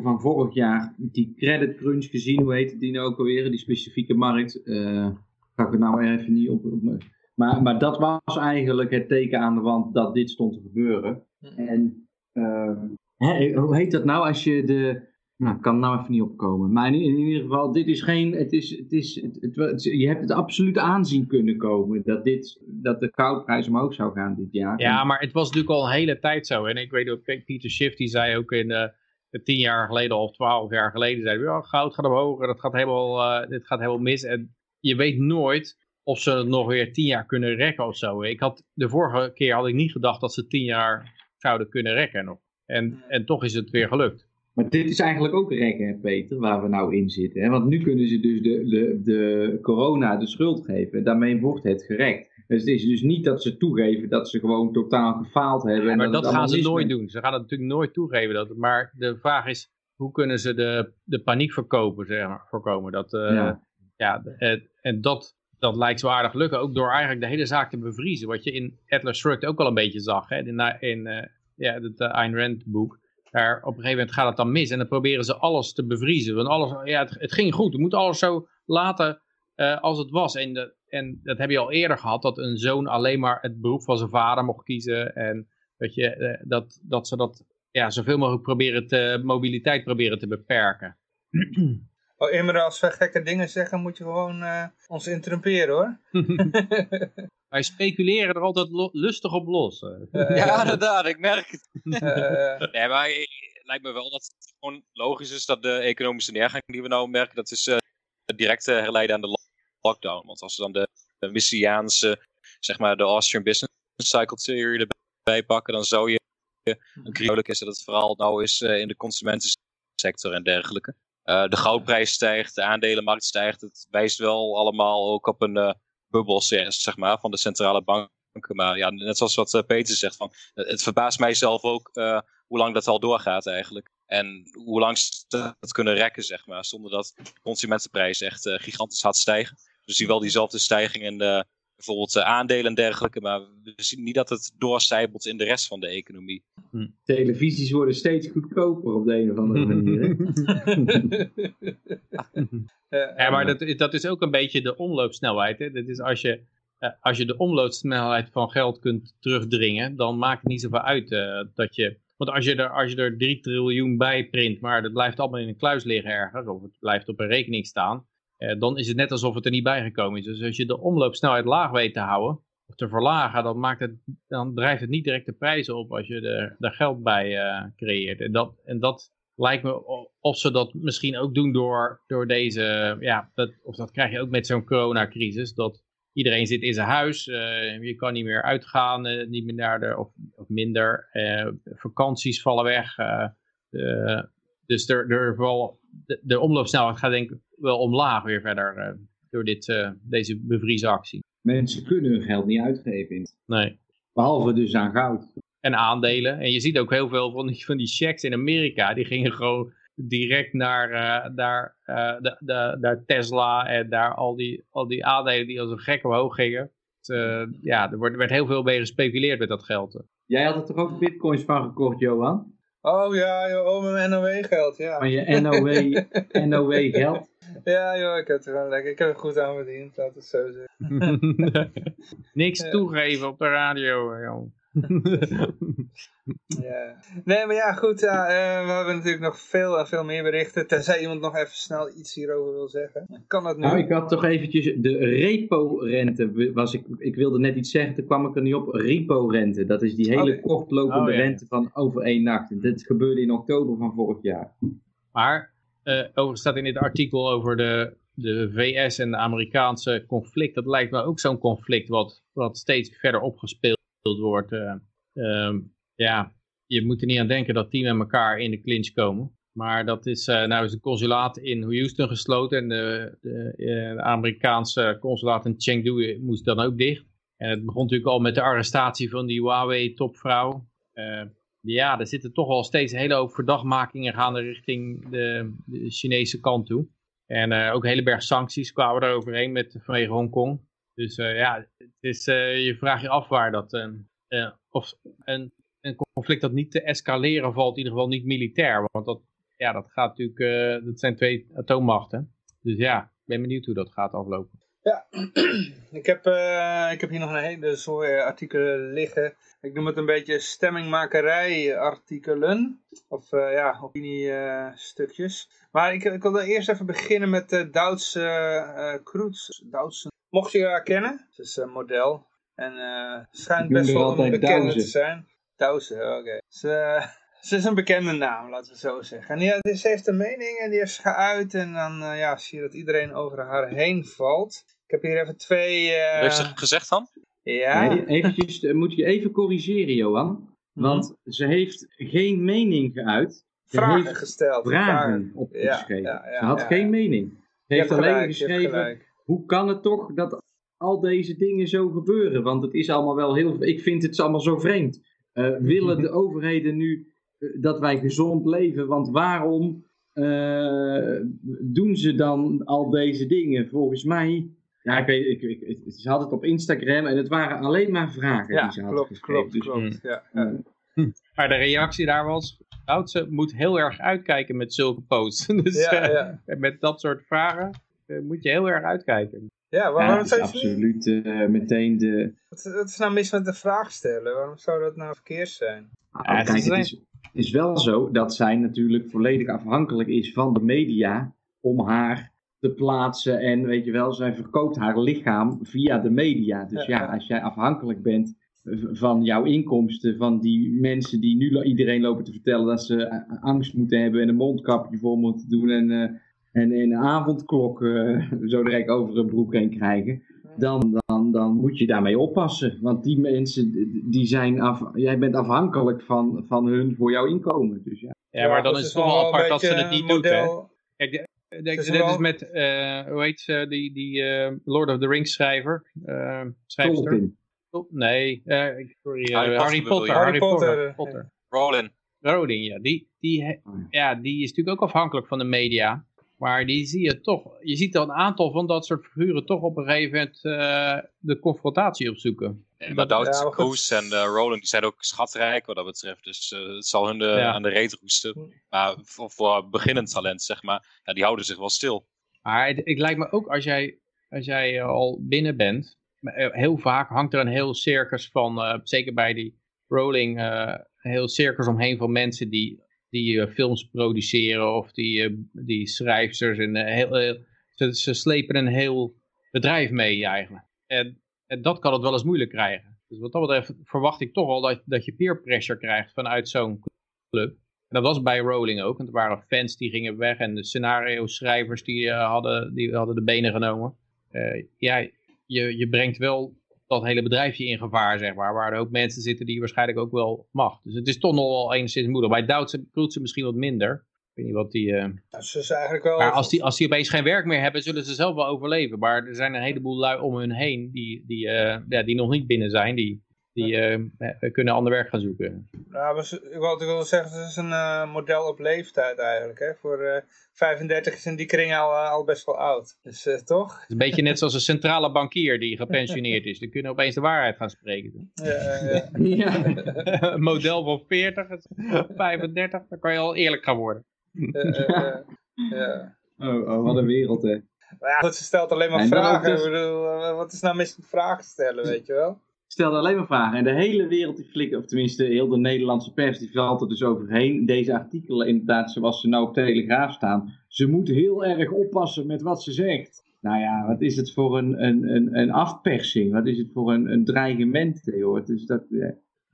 van vorig jaar die credit crunch gezien, hoe heet die nou ook alweer, die specifieke markt. Uh, ga ik het nou even niet op. Maar, maar dat was eigenlijk het teken aan de wand dat dit stond te gebeuren. En uh, hè, hoe heet dat nou als je de, nou, kan nou even niet opkomen. Maar in, ieder geval, dit is geen. Het is, het is, het, je hebt het absoluut aanzien kunnen komen dat, dit, dat de goudprijs omhoog zou gaan dit jaar. Ja, maar het was natuurlijk al een hele tijd zo. En ik weet ook, Peter Schiff die zei ook in uh, tien jaar geleden of twaalf jaar geleden, zei ja, goud gaat omhoog, dat gaat helemaal, uh, dit gaat helemaal mis. En je weet nooit of ze het nog weer tien jaar kunnen rekken of zo. Ik had, de vorige keer had ik niet gedacht dat ze tien jaar zouden kunnen rekken nog. En, en toch is het weer gelukt. Maar dit is eigenlijk ook rekken, Peter, waar we nou in zitten. Hè? Want nu kunnen ze dus de, de, de corona de schuld geven. Daarmee wordt het gerekt. Dus het is dus niet dat ze toegeven dat ze gewoon totaal gefaald hebben. maar dat, gaan ze nooit doen. Ze gaan het natuurlijk nooit toegeven. Dat, maar de vraag is, hoe kunnen ze de, de paniek verkopen, zeg maar, voorkomen? Dat, uh, ja. ja en dat, dat lijkt zo aardig lukken. Ook door eigenlijk de hele zaak te bevriezen. Wat je in Atlas Shrugged ook al een beetje zag. Hè? In, in uh, ja, het uh, Ayn Rand boek daar op een gegeven moment gaat het dan mis. En dan proberen ze alles te bevriezen. Want alles, ja, het, ging goed. Je moet alles zo laten uh, als het was. En, de, en dat heb je al eerder gehad. Dat een zoon alleen maar het beroep van zijn vader mocht kiezen. En dat, je, uh, dat, dat ze dat ja, zoveel mogelijk proberen te, mobiliteit proberen te beperken. <clears throat> Oh, Imre, als we gekke dingen zeggen, moet je gewoon uh, ons interrumperen hoor. <laughs> Wij speculeren er altijd lustig op los. ja, inderdaad, ik merk het. <laughs> nee, maar het lijkt me wel dat het gewoon logisch is dat de economische neergang die we nou merken, dat is uh, direct uh, herleiden aan de lockdown. Want als we dan de, de Missiaanse, zeg maar de Austrian Business Cycle Theory erbij pakken, dan zou je een gruwelijk is dat het vooral nou is in de consumentensector en dergelijke. De goudprijs stijgt, de aandelenmarkt stijgt. Het wijst wel allemaal ook op een bubbels zeg maar, van de centrale banken. Maar ja, net zoals wat eh, Peter zegt, van, het verbaast mijzelf ook uh, hoe lang dat al doorgaat eigenlijk. En hoe lang ze dat kunnen rekken, zeg maar, zonder dat de consumentenprijs echt gigantisch hard stijgen. We zien wel diezelfde stijging in de, bijvoorbeeld uh, aandelen en dergelijke, maar we zien niet dat het doorcijpelt in de rest van de economie. Hm. Televisies worden steeds goedkoper op de een of andere manier. <laughs> ja, maar dat, dat is ook een beetje de omloopsnelheid. Hè? Dat is als je, als je de omloopsnelheid van geld kunt terugdringen, dan maakt het niet zoveel uit uh, dat je... Want als je, er, als je er 3 triljoen bij print, maar dat blijft allemaal in een kluis liggen ergens, of het blijft op een rekening staan, dan is het net alsof het er niet bij gekomen is. Dus als je de omloopsnelheid laag weet te houden, of te verlagen, dan, maakt het, dan drijft het niet direct de prijzen op als je er, daar geld bij uh, creëert. En dat, en dat lijkt me of ze dat misschien ook doen door, door deze, ja, dat, of dat krijg je ook met zo'n coronacrisis, dat iedereen zit in zijn huis, uh, je kan niet meer uitgaan, niet meer naar de, of, of minder, vakanties vallen weg, dus er, er wel, de, de omloopsnelheid gaat denk ik wel omlaag weer verder door dit, deze bevriesactie. Mensen kunnen hun geld niet uitgeven. Nee. Behalve dus aan goud. En aandelen. En je ziet ook heel veel van die, van die checks in Amerika. Die gingen gewoon direct naar, uh, naar, uh, de, de, naar Tesla en daar al die, al die aandelen die als een gek omhoog gingen. Het, uh, ja, er werd, werd heel veel mee gespeculeerd met dat geld. Jij had er toch ook bitcoins van gekocht, Johan? Oh ja, joh, oh, mijn NOW-geld, ja. Van je NOW, <laughs> NOW-geld? Ja, joh, ik heb er gewoon lekker, ik heb er goed aan verdiend, laat het zo zeggen. <laughs> <laughs> Niks toegeven op de radio, joh. <laughs> ja. Nee, maar ja, goed. Ja, uh, we hebben natuurlijk nog veel en veel meer berichten. Tenzij iemand nog even snel iets hierover wil zeggen. Kan dat nu? Nou, ik had toch eventjes de repo-rente. Was ik, ik wilde net iets zeggen, toen kwam ik er niet op. Repo-rente, dat is die hele okay. kortlopende oh, ja. rente van over één nacht. Dit gebeurde in oktober van vorig jaar. Maar, uh, over staat in dit artikel over de, de VS en de Amerikaanse conflict. Dat lijkt me ook zo'n conflict wat, wat steeds verder opgespeeld wordt. Uh, um, ja, je moet er niet aan denken dat die met elkaar in de clinch komen. Maar dat is, uh, nou is een consulaat in Houston gesloten en de, de, de Amerikaanse consulaat in Chengdu moest dan ook dicht. En het begon natuurlijk al met de arrestatie van die Huawei-topvrouw. Ja, er zitten toch al steeds een hele hoop verdachtmakingen gaande richting de, de Chinese kant toe. En ook een hele berg sancties kwamen er overheen met, vanwege Hongkong. Dus uh, ja, het is, uh, je vraagt je af waar dat, uh, of een, een conflict dat niet te escaleren valt, in ieder geval niet militair. Want dat, ja, dat gaat natuurlijk, dat zijn twee atoommachten. Dus ja, ik ben benieuwd hoe dat gaat aflopen. Ja, <clears throat> ik heb, ik heb hier nog een hele soort artikelen liggen. Ik noem het een beetje stemmingmakerij artikelen. Of ja, opiniestukjes. maar ik, ik wil eerst even beginnen met uh, Duitse uh. Duitse Mocht je haar kennen, ze is een model. En uh, schijnt best wel een bekende te zijn. Douze, oké. Okay. Ze, <laughs> ze, is een bekende naam, laten we zo zeggen. En ja, ze heeft een mening en die heeft ze geuit. En dan uh, ja, zie je dat iedereen over haar heen valt. Ik heb hier even twee... Uh... Wat heeft ze gezegd dan? Ja. Nee, eventjes, moet je even corrigeren, Johan. Want mm -hmm. ze heeft geen mening geuit. Ze vragen gesteld. Vragen opgeschreven. Ja, ja, ja, ze had geen mening. Ze heeft alleen gelijk, geschreven hoe kan het toch dat al deze dingen zo gebeuren? Want het is allemaal wel heel... Ik vind het allemaal zo vreemd. Uh, willen de <laughs> overheden nu uh, dat wij gezond leven? Want waarom uh, doen ze dan al deze dingen? Volgens mij... Ja, ik weet, ik, ik, ze had het op Instagram en het waren alleen maar vragen ja, die ze had klopt, geschreven. klopt, Dus, klopt. Ja, ja. <laughs> Maar de reactie daar was, Houtse moet heel erg uitkijken met zulke posts. <laughs> dus Ja, ja. uh, met dat soort vragen moet je heel erg uitkijken. Ja, ja, waarom het is zou je absoluut eh, meteen de... Wat, wat is nou mis met de vraag stellen? Waarom zou dat nou verkeerd zijn? Ah, Ja, kijk, het is, het is wel zo dat zij natuurlijk volledig afhankelijk is van de media om haar te plaatsen. En weet je wel, zij verkoopt haar lichaam via de media. Dus Ja, als jij afhankelijk bent van jouw inkomsten, van die mensen die nu iedereen lopen te vertellen dat ze eh, angst moeten hebben en een mondkapje voor moeten doen en, eh, en, en een avondklok eh, <laughs> zo direct over hun broek heen krijgen. Dan, dan, dan moet je daarmee oppassen. Want die mensen, die zijn af, jij bent afhankelijk van, van hun voor jouw inkomen. Dus ja. Ja, maar dan is het toch wel een apart dat ze het niet een doet, hè? Kijk, de- de- dit wel- is met, eh, hoe heet ze, die, die eh, Lord of the Rings schrijver, eh schrijfster. Tolkien. Oh, Nee, eh, ik- sorry, Harry Harry, Potter je? Potter. Harry Potter, Potter. Rollin. Rowling, ja. Die, die, he- Oh, ja, die is natuurlijk ook afhankelijk van de media. Maar die zie je toch, je ziet al een aantal van dat soort figuren toch op een gegeven moment eh, de confrontatie opzoeken. En maar Duitse Ja, maar goed. Koes en uh, Roland die zijn ook schatrijk wat dat betreft. Dus eh, het zal hun de, Ja. aan de reet roesten. Maar voor, voor beginnend talent, zeg maar, ja, die houden zich wel stil. Maar het, het lijkt me ook als jij, als jij al binnen bent, heel vaak hangt er een heel circus van, eh, zeker bij die Rowling, eh, een heel circus omheen van mensen die, die eh, films produceren of die, eh, die schrijfsters. En, eh, heel, ze, slepen een heel bedrijf mee eigenlijk. En En dat kan het wel eens moeilijk krijgen. Dus wat dat betreft verwacht ik toch wel dat, dat je peer pressure krijgt vanuit zo'n club. En dat was bij Rowling ook. Want er waren fans die gingen weg en de scenario schrijvers die, hadden, die hadden de benen genomen. Ja, je, je brengt wel dat hele bedrijfje in gevaar, zeg maar. Waar er ook mensen zitten die waarschijnlijk ook wel mag. Dus het is toch nog wel enigszins moeilijk. Bij Duitse ze misschien wat minder. Ik weet niet wat die... Uh... Ja, ze is eigenlijk wel... Maar als die, als die opeens geen werk meer hebben, zullen ze zelf wel overleven. Maar er zijn een heleboel lui om hun heen die, die, uh, ja, die nog niet binnen zijn. Die, die uh, kunnen ander werk gaan zoeken. Ja, maar wat ik wil zeggen, het is een uh, model op leeftijd eigenlijk. Hè? Voor uh, 35 is in die kring al, al best wel oud. Dus toch? Het is een beetje net zoals een centrale bankier die gepensioneerd is. Die kunnen opeens de waarheid gaan spreken. Ja, <laughs> ja. een model van 40, 35, dan kan je al eerlijk gaan worden. ja. Oh, oh, wat een wereld hè. Maar ja, ze stelt alleen maar en vragen. Dus... Ik bedoel, wat is nou mis met vragen stellen, weet je wel? Stelde alleen maar vragen. En de hele wereld die flikken, of tenminste heel de Nederlandse pers, die valt er dus overheen. Deze artikelen, inderdaad, zoals ze nou op Telegraaf staan. Ze moet heel erg oppassen met wat ze zegt. Nou ja, wat is het voor een, een, een, een afpersing? Wat is het voor een, een dreigement, joh? Het is dat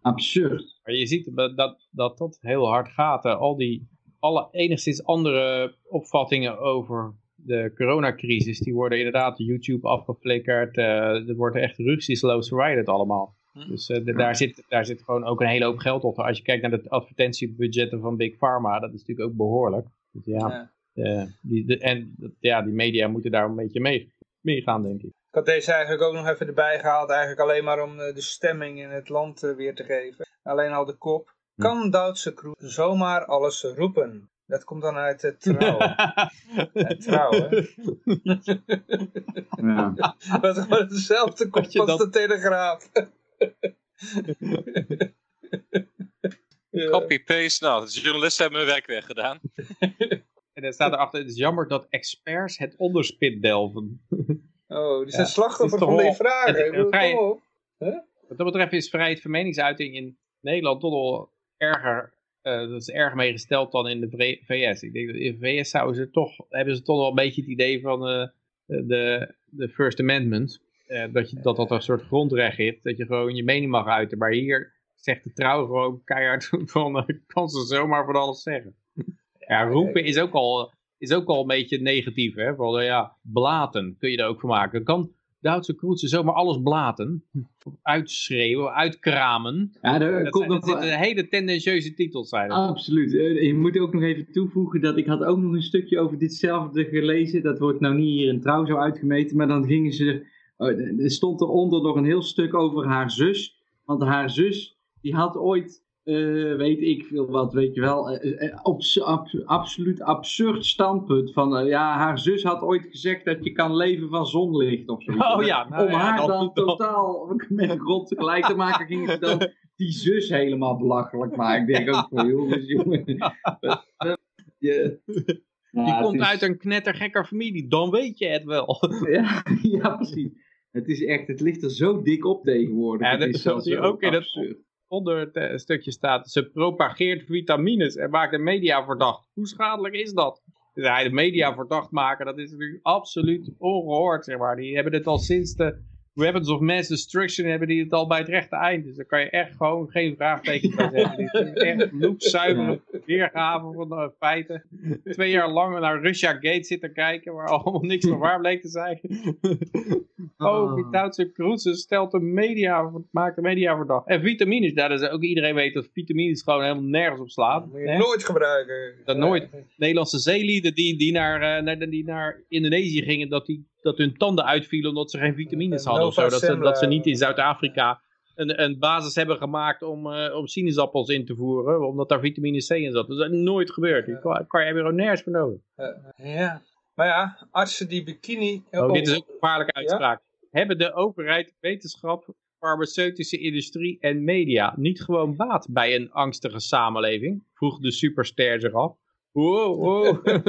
absurd. Maar je ziet dat dat, dat, dat heel hard gaat. Al die, alle enigszins andere opvattingen over de coronacrisis, die worden inderdaad YouTube afgeflikkerd. Uh, er wordt echt rücksichtsloos verwijderd allemaal. Hm. Dus uh, daar, zit, daar zit gewoon ook een hele hoop geld op. Als je kijkt naar de advertentiebudgetten van Big Pharma, dat is natuurlijk ook behoorlijk. Dus ja, ja. die, de, en ja, die media moeten daar een beetje mee, mee gaan, denk ik. Ik had deze eigenlijk ook nog even erbij gehaald, eigenlijk alleen maar om de stemming in het land weer te geven. Alleen al de kop. Hm. Kan Duitse Kroes zomaar alles roepen? Dat komt dan uit het <laughs> trouw. het trouw, hè? <laughs> ja. Dat is gewoon dezelfde kop als de Telegraaf. Copy-paste, nou, de journalisten hebben hun werk weer gedaan. en dan staat erachter, het is jammer dat experts het onderspit delven. oh, die zijn ja, slachtoffer van die vragen. Vrij, huh? Wat dat betreft is vrijheid van meningsuiting in Nederland toch wel erger uh, dat is erg meegesteld dan in de VS. Ik denk dat in de VS zouden ze toch, hebben ze toch wel een beetje het idee van uh, de, de First Amendment. Uh, dat, je, dat dat een soort grondrecht is. Dat je gewoon je mening mag uiten. Maar hier zegt de trouw gewoon keihard <laughs> van, kan ze zomaar van alles zeggen. Ja, roepen is ook al, is ook al een beetje negatief. Hè? Ja, blaten kun je er ook van maken. Kan, Duitse kroetsen zomaar alles blaten. Uitschreeuwen, uitkramen. Ja, er komt nog een hele tendentieuze titels zijn. Absoluut. Eh, je moet ook nog even toevoegen dat ik had ook nog een stukje over ditzelfde gelezen. Dat wordt nou niet hier in trouw zo uitgemeten. Maar dan gingen ze... Oh, er stond eronder nog een heel stuk over haar zus. Want haar zus die had ooit uh, weet ik veel wat, weet je wel, uh, op, ab, absoluut absurd standpunt van, ja, haar zus had ooit gezegd dat je kan leven van zonlicht of zo. <laughs> Oh ja, nou, Om ja, haar dan, dan totaal met grond tegelijk te maken, ging ze dan die zus helemaal belachelijk maken. Ik denk ook van, jongens, jongen. <laughs> je, nou, die komt is... uit een knettergekker familie, dan weet je het wel. ja, <laughs> ja, precies. Het is echt, het ligt er zo dik op tegenwoordig. Ja, dat is zo ook in het, onder het stukje staat, ze propageert vitamines en maakt de media verdacht. Hoe schadelijk is dat? De media verdacht maken, dat is natuurlijk absoluut ongehoord, zeg maar. Die hebben het al sinds de weapons of mass destruction, hebben die het al bij het rechte eind. Dus daar kan je echt gewoon geen vraagteken bij zetten. Dit is echt loopzuivere weergave van de feiten. Twee jaar lang naar Russia Gate zitten kijken, waar allemaal niks van waar bleek te zijn. oh, die Duitse cruises stelt de media, maakt de media verdacht. En vitamines, daar is ook iedereen weet dat vitamines gewoon helemaal nergens op slaan. nooit gebruiken. Dat nooit. Nederlandse zeelieden die, die, naar, uh, naar, die naar Indonesië gingen, dat, die, dat hun tanden uitvielen omdat ze geen vitamines hadden of zo. Dat ze, dat ze niet in Zuid-Afrika een, een basis hebben gemaakt om, uh, om sinaasappels in te voeren, omdat daar vitamine C in zat. Dat is nooit gebeurd. Die kan, kan je er ook nergens voor nodig. Uh, ja. Maar ja, artsen die bikini... Oh, dit is ook een gevaarlijke uitspraak. Hebben de overheid, wetenschap, farmaceutische industrie en media niet gewoon baat bij een angstige samenleving? Vroeg de superster zich af. Wow, wow. <laughs>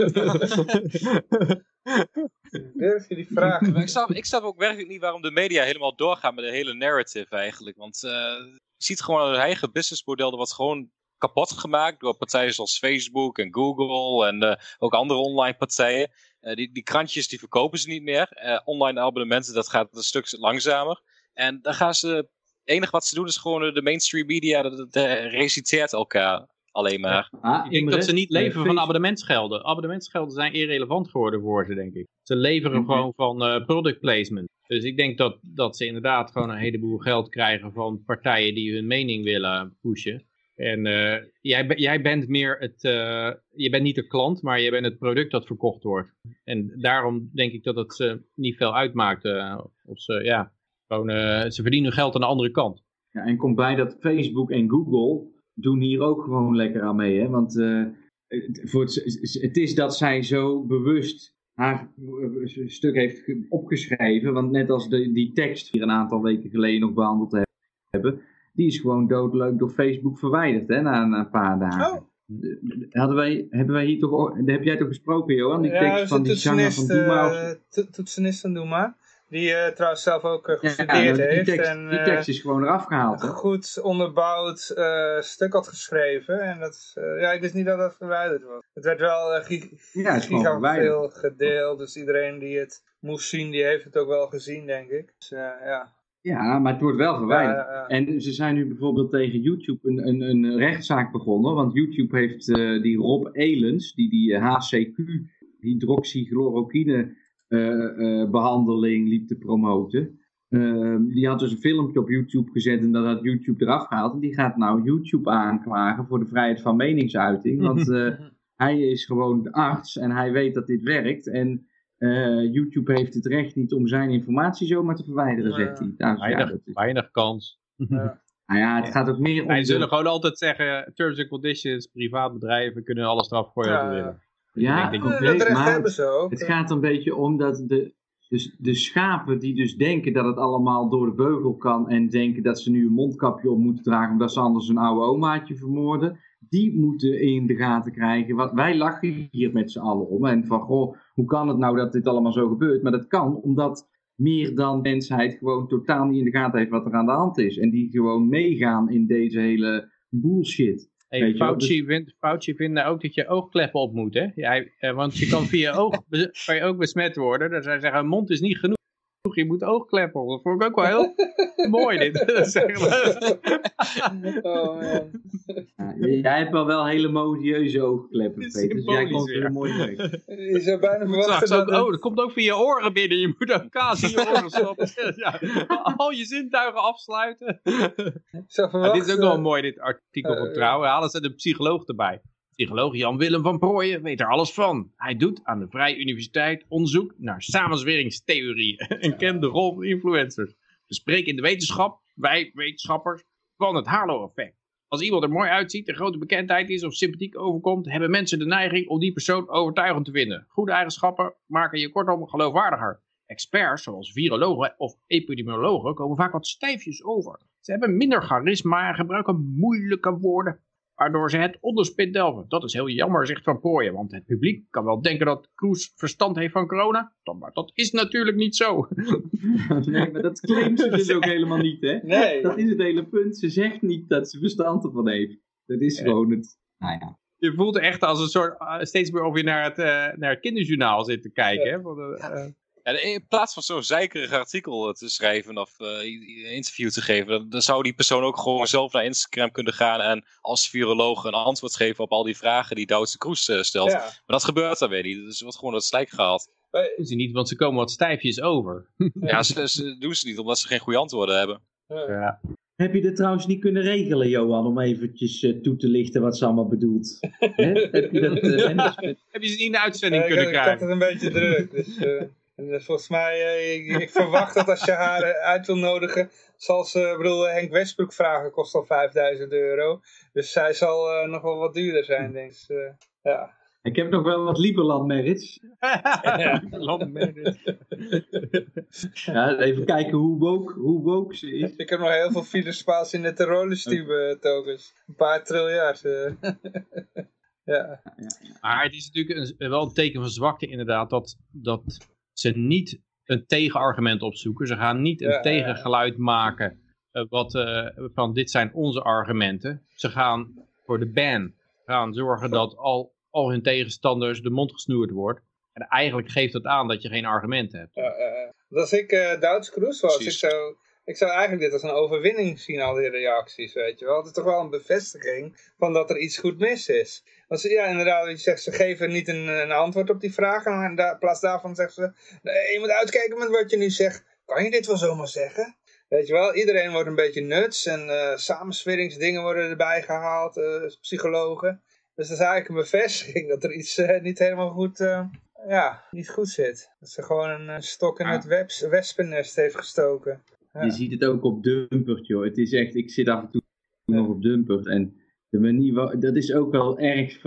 Durf je die vraag? ik, snap, ik snap ook werkelijk niet waarom de media helemaal doorgaan met de hele narrative eigenlijk. Want uh, je ziet gewoon een eigen businessmodel dat wordt gewoon kapot gemaakt door partijen zoals Facebook en Google en uh, ook andere online partijen. Uh, die, die krantjes die verkopen ze niet meer. online abonnementen dat gaat een stuk langzamer. En dan gaan ze, het enige wat ze doen is gewoon de mainstream media, dat, dat, dat reciteert elkaar alleen maar. Ah, Ik denk dat ze niet leven van abonnementsgelden. Abonnementsgelden zijn irrelevant geworden voor ze, denk ik. Ze leveren Mhm. gewoon van eh, product placement. Dus ik denk dat, dat ze inderdaad gewoon een heleboel geld krijgen van partijen die hun mening willen pushen. En eh, jij, jij bent meer het, eh, je bent niet de klant, maar je bent het product dat verkocht wordt. En daarom denk ik dat het ze niet veel uitmaakt. eh, of ze, ja, gewoon, eh, ze verdienen hun geld aan de andere kant. Ja, en komt bij dat Facebook en Google doen hier ook gewoon lekker aan mee. Hè? Want eh, het, voor het, het is dat zij zo bewust haar eh, stuk heeft ge- opgeschreven. Want net als de, die tekst die we een aantal weken geleden nog behandeld he- hebben. Die is gewoon doodleuk door Facebook verwijderd hè, na, na een paar dagen. Oh. De- de- Hadden wij, hebben wij hier toch, heb jij toch besproken Johan? Die Ja, tekst van die zanger van Doema? eh, of- to- toetsenist van Doema. Die eh, trouwens zelf ook Ja, gestudeerd heeft. tekst, en, die eh, tekst is gewoon eraf gehaald. hè? een goed onderbouwd stuk had geschreven. En dat, ja, ik wist niet dat dat verwijderd was. Het werd wel Ja, het is gewoon giga verwijderd. veel gedeeld. Dus iedereen die het moest zien, die heeft het ook wel gezien, denk ik. Dus ja. Ja, maar het wordt wel verwijderd. Ja, ja, ja. En ze zijn nu bijvoorbeeld tegen YouTube een, een, een rechtszaak begonnen. Want YouTube heeft die Rob Elens, die die HCQ, hydroxychloroquine behandeling liep te promoten. Eh, die had dus een filmpje op YouTube gezet en dat had YouTube eraf gehaald. En die gaat nou YouTube aanklagen voor de vrijheid van meningsuiting. Want <laughs> eh, hij is gewoon de arts en hij weet dat dit werkt. En eh, YouTube heeft het recht niet om zijn informatie zomaar te verwijderen, zegt hij. Nou, ja, Weinig, is- weinig kans. <laughs> nou ja, het gaat ook meer om... Wij de- zullen gewoon altijd zeggen, terms and conditions, privaatbedrijven kunnen alles eraf gooien Ja, Ik denk Eh, dat maar hebben ze ook. het gaat een beetje om dat de, dus de schapen die dus denken dat het allemaal door de beugel kan en denken dat ze nu een mondkapje op moeten dragen omdat ze anders een oude omaatje vermoorden, die moeten in de gaten krijgen. Wat, wij lachen hier met z'n allen om en van goh, hoe kan het nou dat dit allemaal zo gebeurt? Maar dat kan omdat meer dan mensheid gewoon totaal niet in de gaten heeft wat er aan de hand is. En die gewoon meegaan in deze hele bullshit. Hey, wel, Fauci, vindt, Fauci vindt nou ook dat je oogkleppen op moet, hè? Ja, eh, want je kan via je <laughs> oog kan je ook besmet worden. Dus hij zegt, een mond is niet genoeg. Je moet oogkleppen op. Dat vond ik ook wel heel <laughs> mooi, dit. <laughs> Zeg maar. Oh, man. Ja, jij hebt wel wel hele modieuze oogkleppen, Peter. Dus jij komt er mooi mee. <laughs> Je zou bijna verwachten dat... oh, dat komt ook via je oren binnen. Je moet ook kaas in je oren stoppen. Ja, al je zintuigen afsluiten. Ja, dit is ook wel mooi, dit artikel van eh, Trouw. Halen ze de psycholoog erbij. Psycholoog Jan-Willem van Prooijen weet er alles van. Hij doet aan de Vrije Universiteit onderzoek naar samenzweringstheorieën <laughs> en kent de rol van influencers. We spreken in de wetenschap, wij wetenschappers, van het halo-effect. Als iemand er mooi uitziet, een grote bekendheid is of sympathiek overkomt, hebben mensen de neiging om die persoon overtuigend te vinden. Goede eigenschappen maken je kortom geloofwaardiger. Experts, zoals virologen of epidemiologen, komen vaak wat stijfjes over. Ze hebben minder charisma en gebruiken moeilijke woorden, waardoor ze het onderspit delven. Dat is heel jammer, zegt Van Prooijen, want het publiek kan wel denken dat Kroes verstand heeft van corona, dan- maar dat is natuurlijk niet zo. <laughs> Nee, maar dat claimt ze dus ook helemaal niet, hè? Nee. Dat is het hele punt. Ze zegt niet dat ze verstand ervan heeft. Dat is gewoon het... Nou ja. Je voelt echt als een soort, eh, steeds meer of je naar het, eh, naar het kinderjournaal zit te kijken. Hè? Van, eh, Ja, in plaats van zo'n zeikerig artikel te schrijven of eh, een interview te geven, dan, dan zou die persoon ook gewoon zelf naar Instagram kunnen gaan en als viroloog een antwoord geven op al die vragen die Duitse Kroes eh, stelt. Ja. Maar dat gebeurt dan weer niet. Dus er wordt gewoon dat slijk gehaald. doen ze niet, want ze komen wat stijfjes over. <laughs> Ja, ze, ze doen ze niet omdat ze geen goede antwoorden hebben. Ja. Heb je dit trouwens niet kunnen regelen, Johan, om eventjes eh, toe te lichten wat ze allemaal bedoelt? <laughs> Hè? Heb je dat eh, <laughs> management- Heb je ze niet in de uitzending Ja, ik, kunnen ik had krijgen? het een beetje druk. Dus, eh, en, eh, volgens mij, eh, ik, ik verwacht dat als je haar eh, uit wil nodigen, zal ze, ik bedoel, Henk Westbroek vragen kost al 5000 euro. Dus zij zal eh, nog wel wat duurder zijn, denk ik. Dus, eh, ja. Ik heb nog wel wat Lieberland merits. <laughs> Landmeerders. Ja, even kijken hoe woke, hoe woke ze is. Ik heb nog heel veel file spaas in de terroristube tokens. Een paar triljard. eh. <laughs> ja. Maar het is natuurlijk een, wel een teken van zwakte inderdaad dat, dat ze niet een tegenargument opzoeken. Ze gaan niet een Ja, ja, ja. tegengeluid maken eh, wat, eh, van dit zijn onze argumenten. Ze gaan voor de ban gaan zorgen dat al, al hun tegenstanders de mond gesnoerd wordt. En eigenlijk geeft dat aan dat je geen argumenten hebt. Ja, eh, als ik eh Duits Kroes was, ik zou ik zou eigenlijk dit als een overwinning zien, al die reacties, weet je wel. Het is toch wel een bevestiging van dat er iets goed mis is. Want ze, ja, inderdaad, je zegt, ze geven niet een, een antwoord op die vragen. En in plaats daarvan zeggen ze, nee, je moet uitkijken met wat je nu zegt. Kan je dit wel zomaar zeggen? Weet je wel, iedereen wordt een beetje nuts en uh, samensweringsdingen worden erbij gehaald, uh, psychologen. Dus dat is eigenlijk een bevestiging dat er iets uh, niet helemaal goed, ja, niet goed zit. Dat ze gewoon een stok in het wespennest heeft gestoken. Ja. Je ziet het ook op Dumpert, joh. Het is echt, ik zit af en toe nog op Dumpert en de manier, dat is ook wel erg,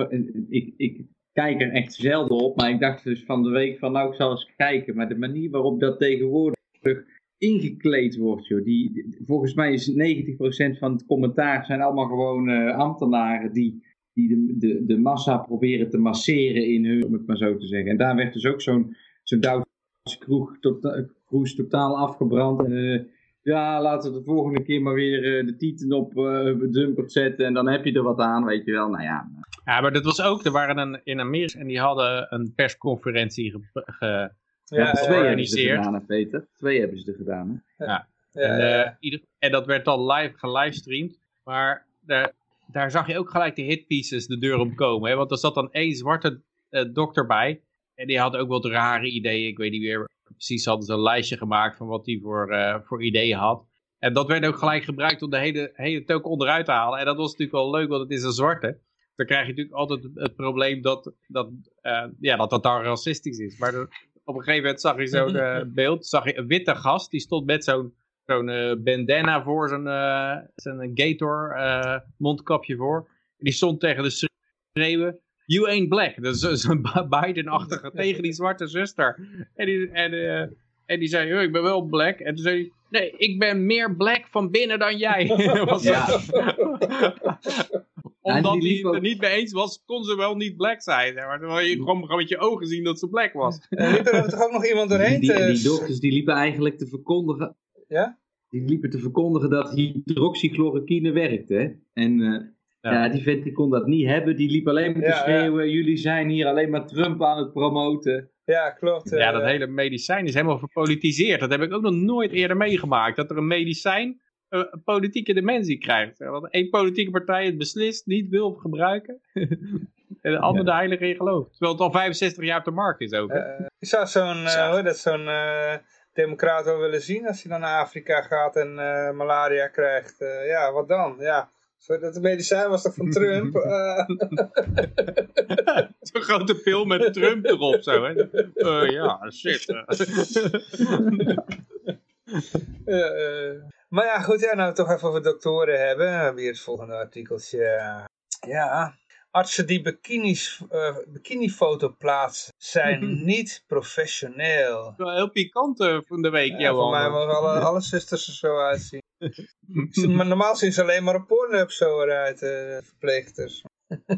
ik, ik kijk er echt zelden op, maar ik dacht dus van de week van nou ik zal eens kijken, maar de manier waarop dat tegenwoordig ingekleed wordt. Joh. Die, volgens mij is 90% van het commentaar zijn allemaal gewoon uh, ambtenaren die, die de, de, de massa proberen te masseren in hun, om het maar zo te zeggen. En daar werd dus ook zo'n zo'n Duitse kroeg tot, uh, totaal afgebrand. En, uh, ja, laten we de volgende keer maar weer de tieten op uh, dumpert zetten en dan heb je er wat aan, weet je wel. Nou ja. Ja, maar dat was ook, er waren een, in Amerika en die hadden een persconferentie ge, ge ja, twee hebben ze er gedaan, Peter. Twee hebben ze er gedaan. Hè? Ja. En, uh, ieder, en, dat werd dan live gelivestreamd. Maar daar, daar zag je ook gelijk de hitpieces de deur op komen. Hè? Want er zat dan één zwarte uh, dokter bij. En die had ook wat rare ideeën. Ik weet niet meer precies. Hadden ze een lijstje gemaakt van wat hij voor, uh, voor ideeën had. En dat werd ook gelijk gebruikt om de hele, hele token onderuit te halen. En dat was natuurlijk wel leuk, want het is een zwarte. Dan krijg je natuurlijk altijd het probleem dat dat, ja, dat, dat dan racistisch is. Maar op een gegeven moment zag je zo'n uh, <laughs> beeld, zag je een witte gast, die stond met zo'n zo'n uh, bandana voor zijn, uh, zijn gator mondkapje voor. Die stond tegen de schreeuwen, you ain't black. Dat is zo'n <laughs> Biden-achtige <laughs> tegen die zwarte zuster. En die, en, en die zei, ik ben wel black. En toen zei hij, nee, ik ben meer black van binnen dan jij. <laughs> was ja omdat hij het er niet mee eens was, kon ze wel niet black zijn. Maar dan je gewoon, gewoon met je ogen zien dat ze black was. Er liep er toch ook nog iemand doorheen die, die, die dokters die liepen eigenlijk te verkondigen... Ja? Die liepen te verkondigen dat hydroxychloroquine werkte. Hè? En uh, ja. ja. die vent die kon dat niet hebben. Die liep alleen maar te schreeuwen. Jullie zijn hier alleen maar Trump aan het promoten. Ja, klopt. Ja, dat hele medicijn is helemaal verpolitiseerd. Dat heb ik ook nog nooit eerder meegemaakt. Dat er een medicijn een politieke dimensie krijgt. Want één politieke partij het beslist, niet wil gebruiken. <laughs> en de andere ja. de heilige in gelooft. Terwijl het al 65 jaar op de markt is ook. Uh, ik zou zo'n uh, dat zo'n uh, democraat wel willen zien als hij dan naar Afrika gaat en malaria krijgt. ja, wat dan? Ja. Dat de medicijn was toch van Trump? <laughs> Zo'n grote pil met Trump erop zo, hè? ja, shit. <laughs> Maar ja, goed, ja, nou we toch even over doktoren hebben. Weer het volgende artikeltje. Ja, artsen die bikinis, uh, bikinifoto plaatsen zijn niet professioneel. Wel heel pikant uh, van de week, ja, Voor mij mogen alle, alle zusters er zo uitzien. <laughs> maar normaal zien ze alleen maar een Pornhub zo eruit, uh, verpleegsters.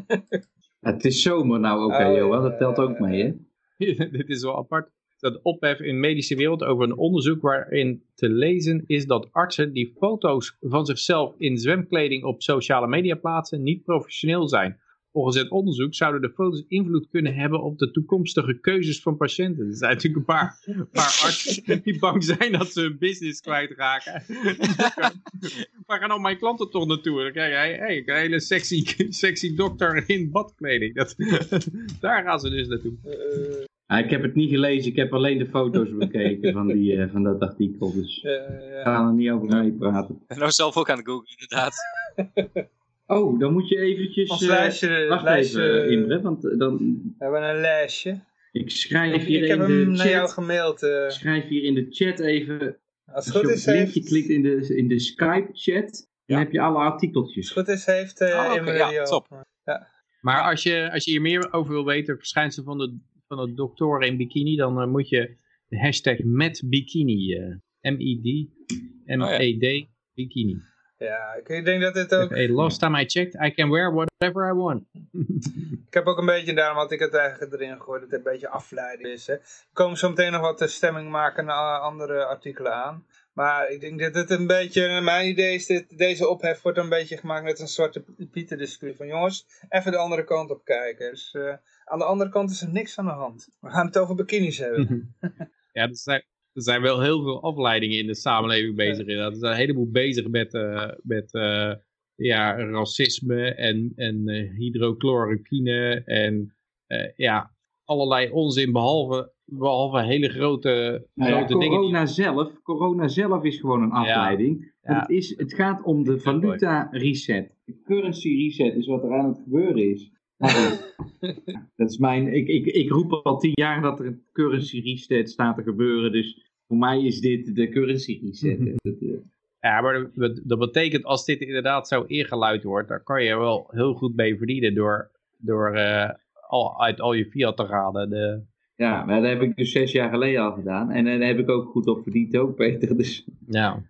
<laughs> het is zomer nou oké, okay, oh, Dat telt ook mee, hè? <laughs> Dit is wel apart dat ophef in de medische wereld over een onderzoek waarin te lezen is dat artsen die foto's van zichzelf in zwemkleding op sociale media plaatsen niet professioneel zijn. Volgens het onderzoek zouden de foto's invloed kunnen hebben op de toekomstige keuzes van patiënten. Er zijn natuurlijk een paar, paar artsen <laughs> die bang zijn dat ze hun business kwijtraken. <laughs> Waar gaan al mijn klanten toch naartoe? Dan krijg je hey, een hele sexy, sexy dokter in badkleding. Dat, <laughs> daar gaan ze dus naartoe. Uh, ik heb het niet gelezen, ik heb alleen de foto's bekeken van, die, uh, van dat artikel. Dus ja, ja. ik ga er niet over meepraten. Ik ben nou zelf ook aan het googlen, inderdaad. Oh, dan moet je eventjes... Ons lijstje, uh, wacht lijstje, even, Imre, want uh, dan... We hebben een lijstje. Ik schrijf hier ik in heb de hem chat... naar jou gemaild. Ik schrijf hier in de chat even... Als het goed je is, het linkje klikt in de, in de Skype-chat, dan heb je alle artikeltjes. Als het goed is, heeft uh, oh, okay, ja, top. Ja. Maar als je, als je hier meer over wil weten, verschijnsel van de van de doktoren in bikini, dan uh, moet je de hashtag met bikini, uh, M-I-D, M-E-D, oh, ja. bikini. Ja, ik denk dat dit ook... Hey, last time I checked, I can wear whatever I want. <laughs> ik heb ook een beetje, daarom had ik het eigenlijk erin gegooid, dat het een beetje afleiding is. Hè. We komen zo meteen nog wat de stemming maken naar andere artikelen aan. Maar ik denk dat het een beetje, mijn idee is, dit, deze ophef wordt een beetje gemaakt met een zwarte Pieter discussie. Van jongens, even de andere kant op kijken. Dus uh, aan de andere kant is er niks aan de hand. We gaan het over bikinis hebben. <laughs> ja, dat is, er zijn wel heel veel afleidingen in de samenleving bezig. Inderdaad. Er zijn een heleboel bezig met, uh, met uh, ja, racisme en, en uh, hydrochloroquine en ja, allerlei onzin, behalve, behalve hele grote, nou grote ja, dingen. Corona, zelf, corona zelf is gewoon een afleiding. Ja. Het, is, het gaat om de valuta reset. De currency reset is wat er aan het gebeuren is. <laughs> dat is mijn, ik, ik, ik roep al tien jaar dat er een currency reset staat te gebeuren. Dus voor mij is dit de currency reset. uh... <laughs> Ja, maar dat, betekent als dit inderdaad zo ingeluid wordt, daar kan je wel heel goed mee verdienen door, door uh, al, uit al je fiat te raden. De... Ja, maar dat heb ik dus zes jaar geleden al gedaan. En daar heb ik ook goed op verdiend ook, <laughs> Peter. Dus... Ja.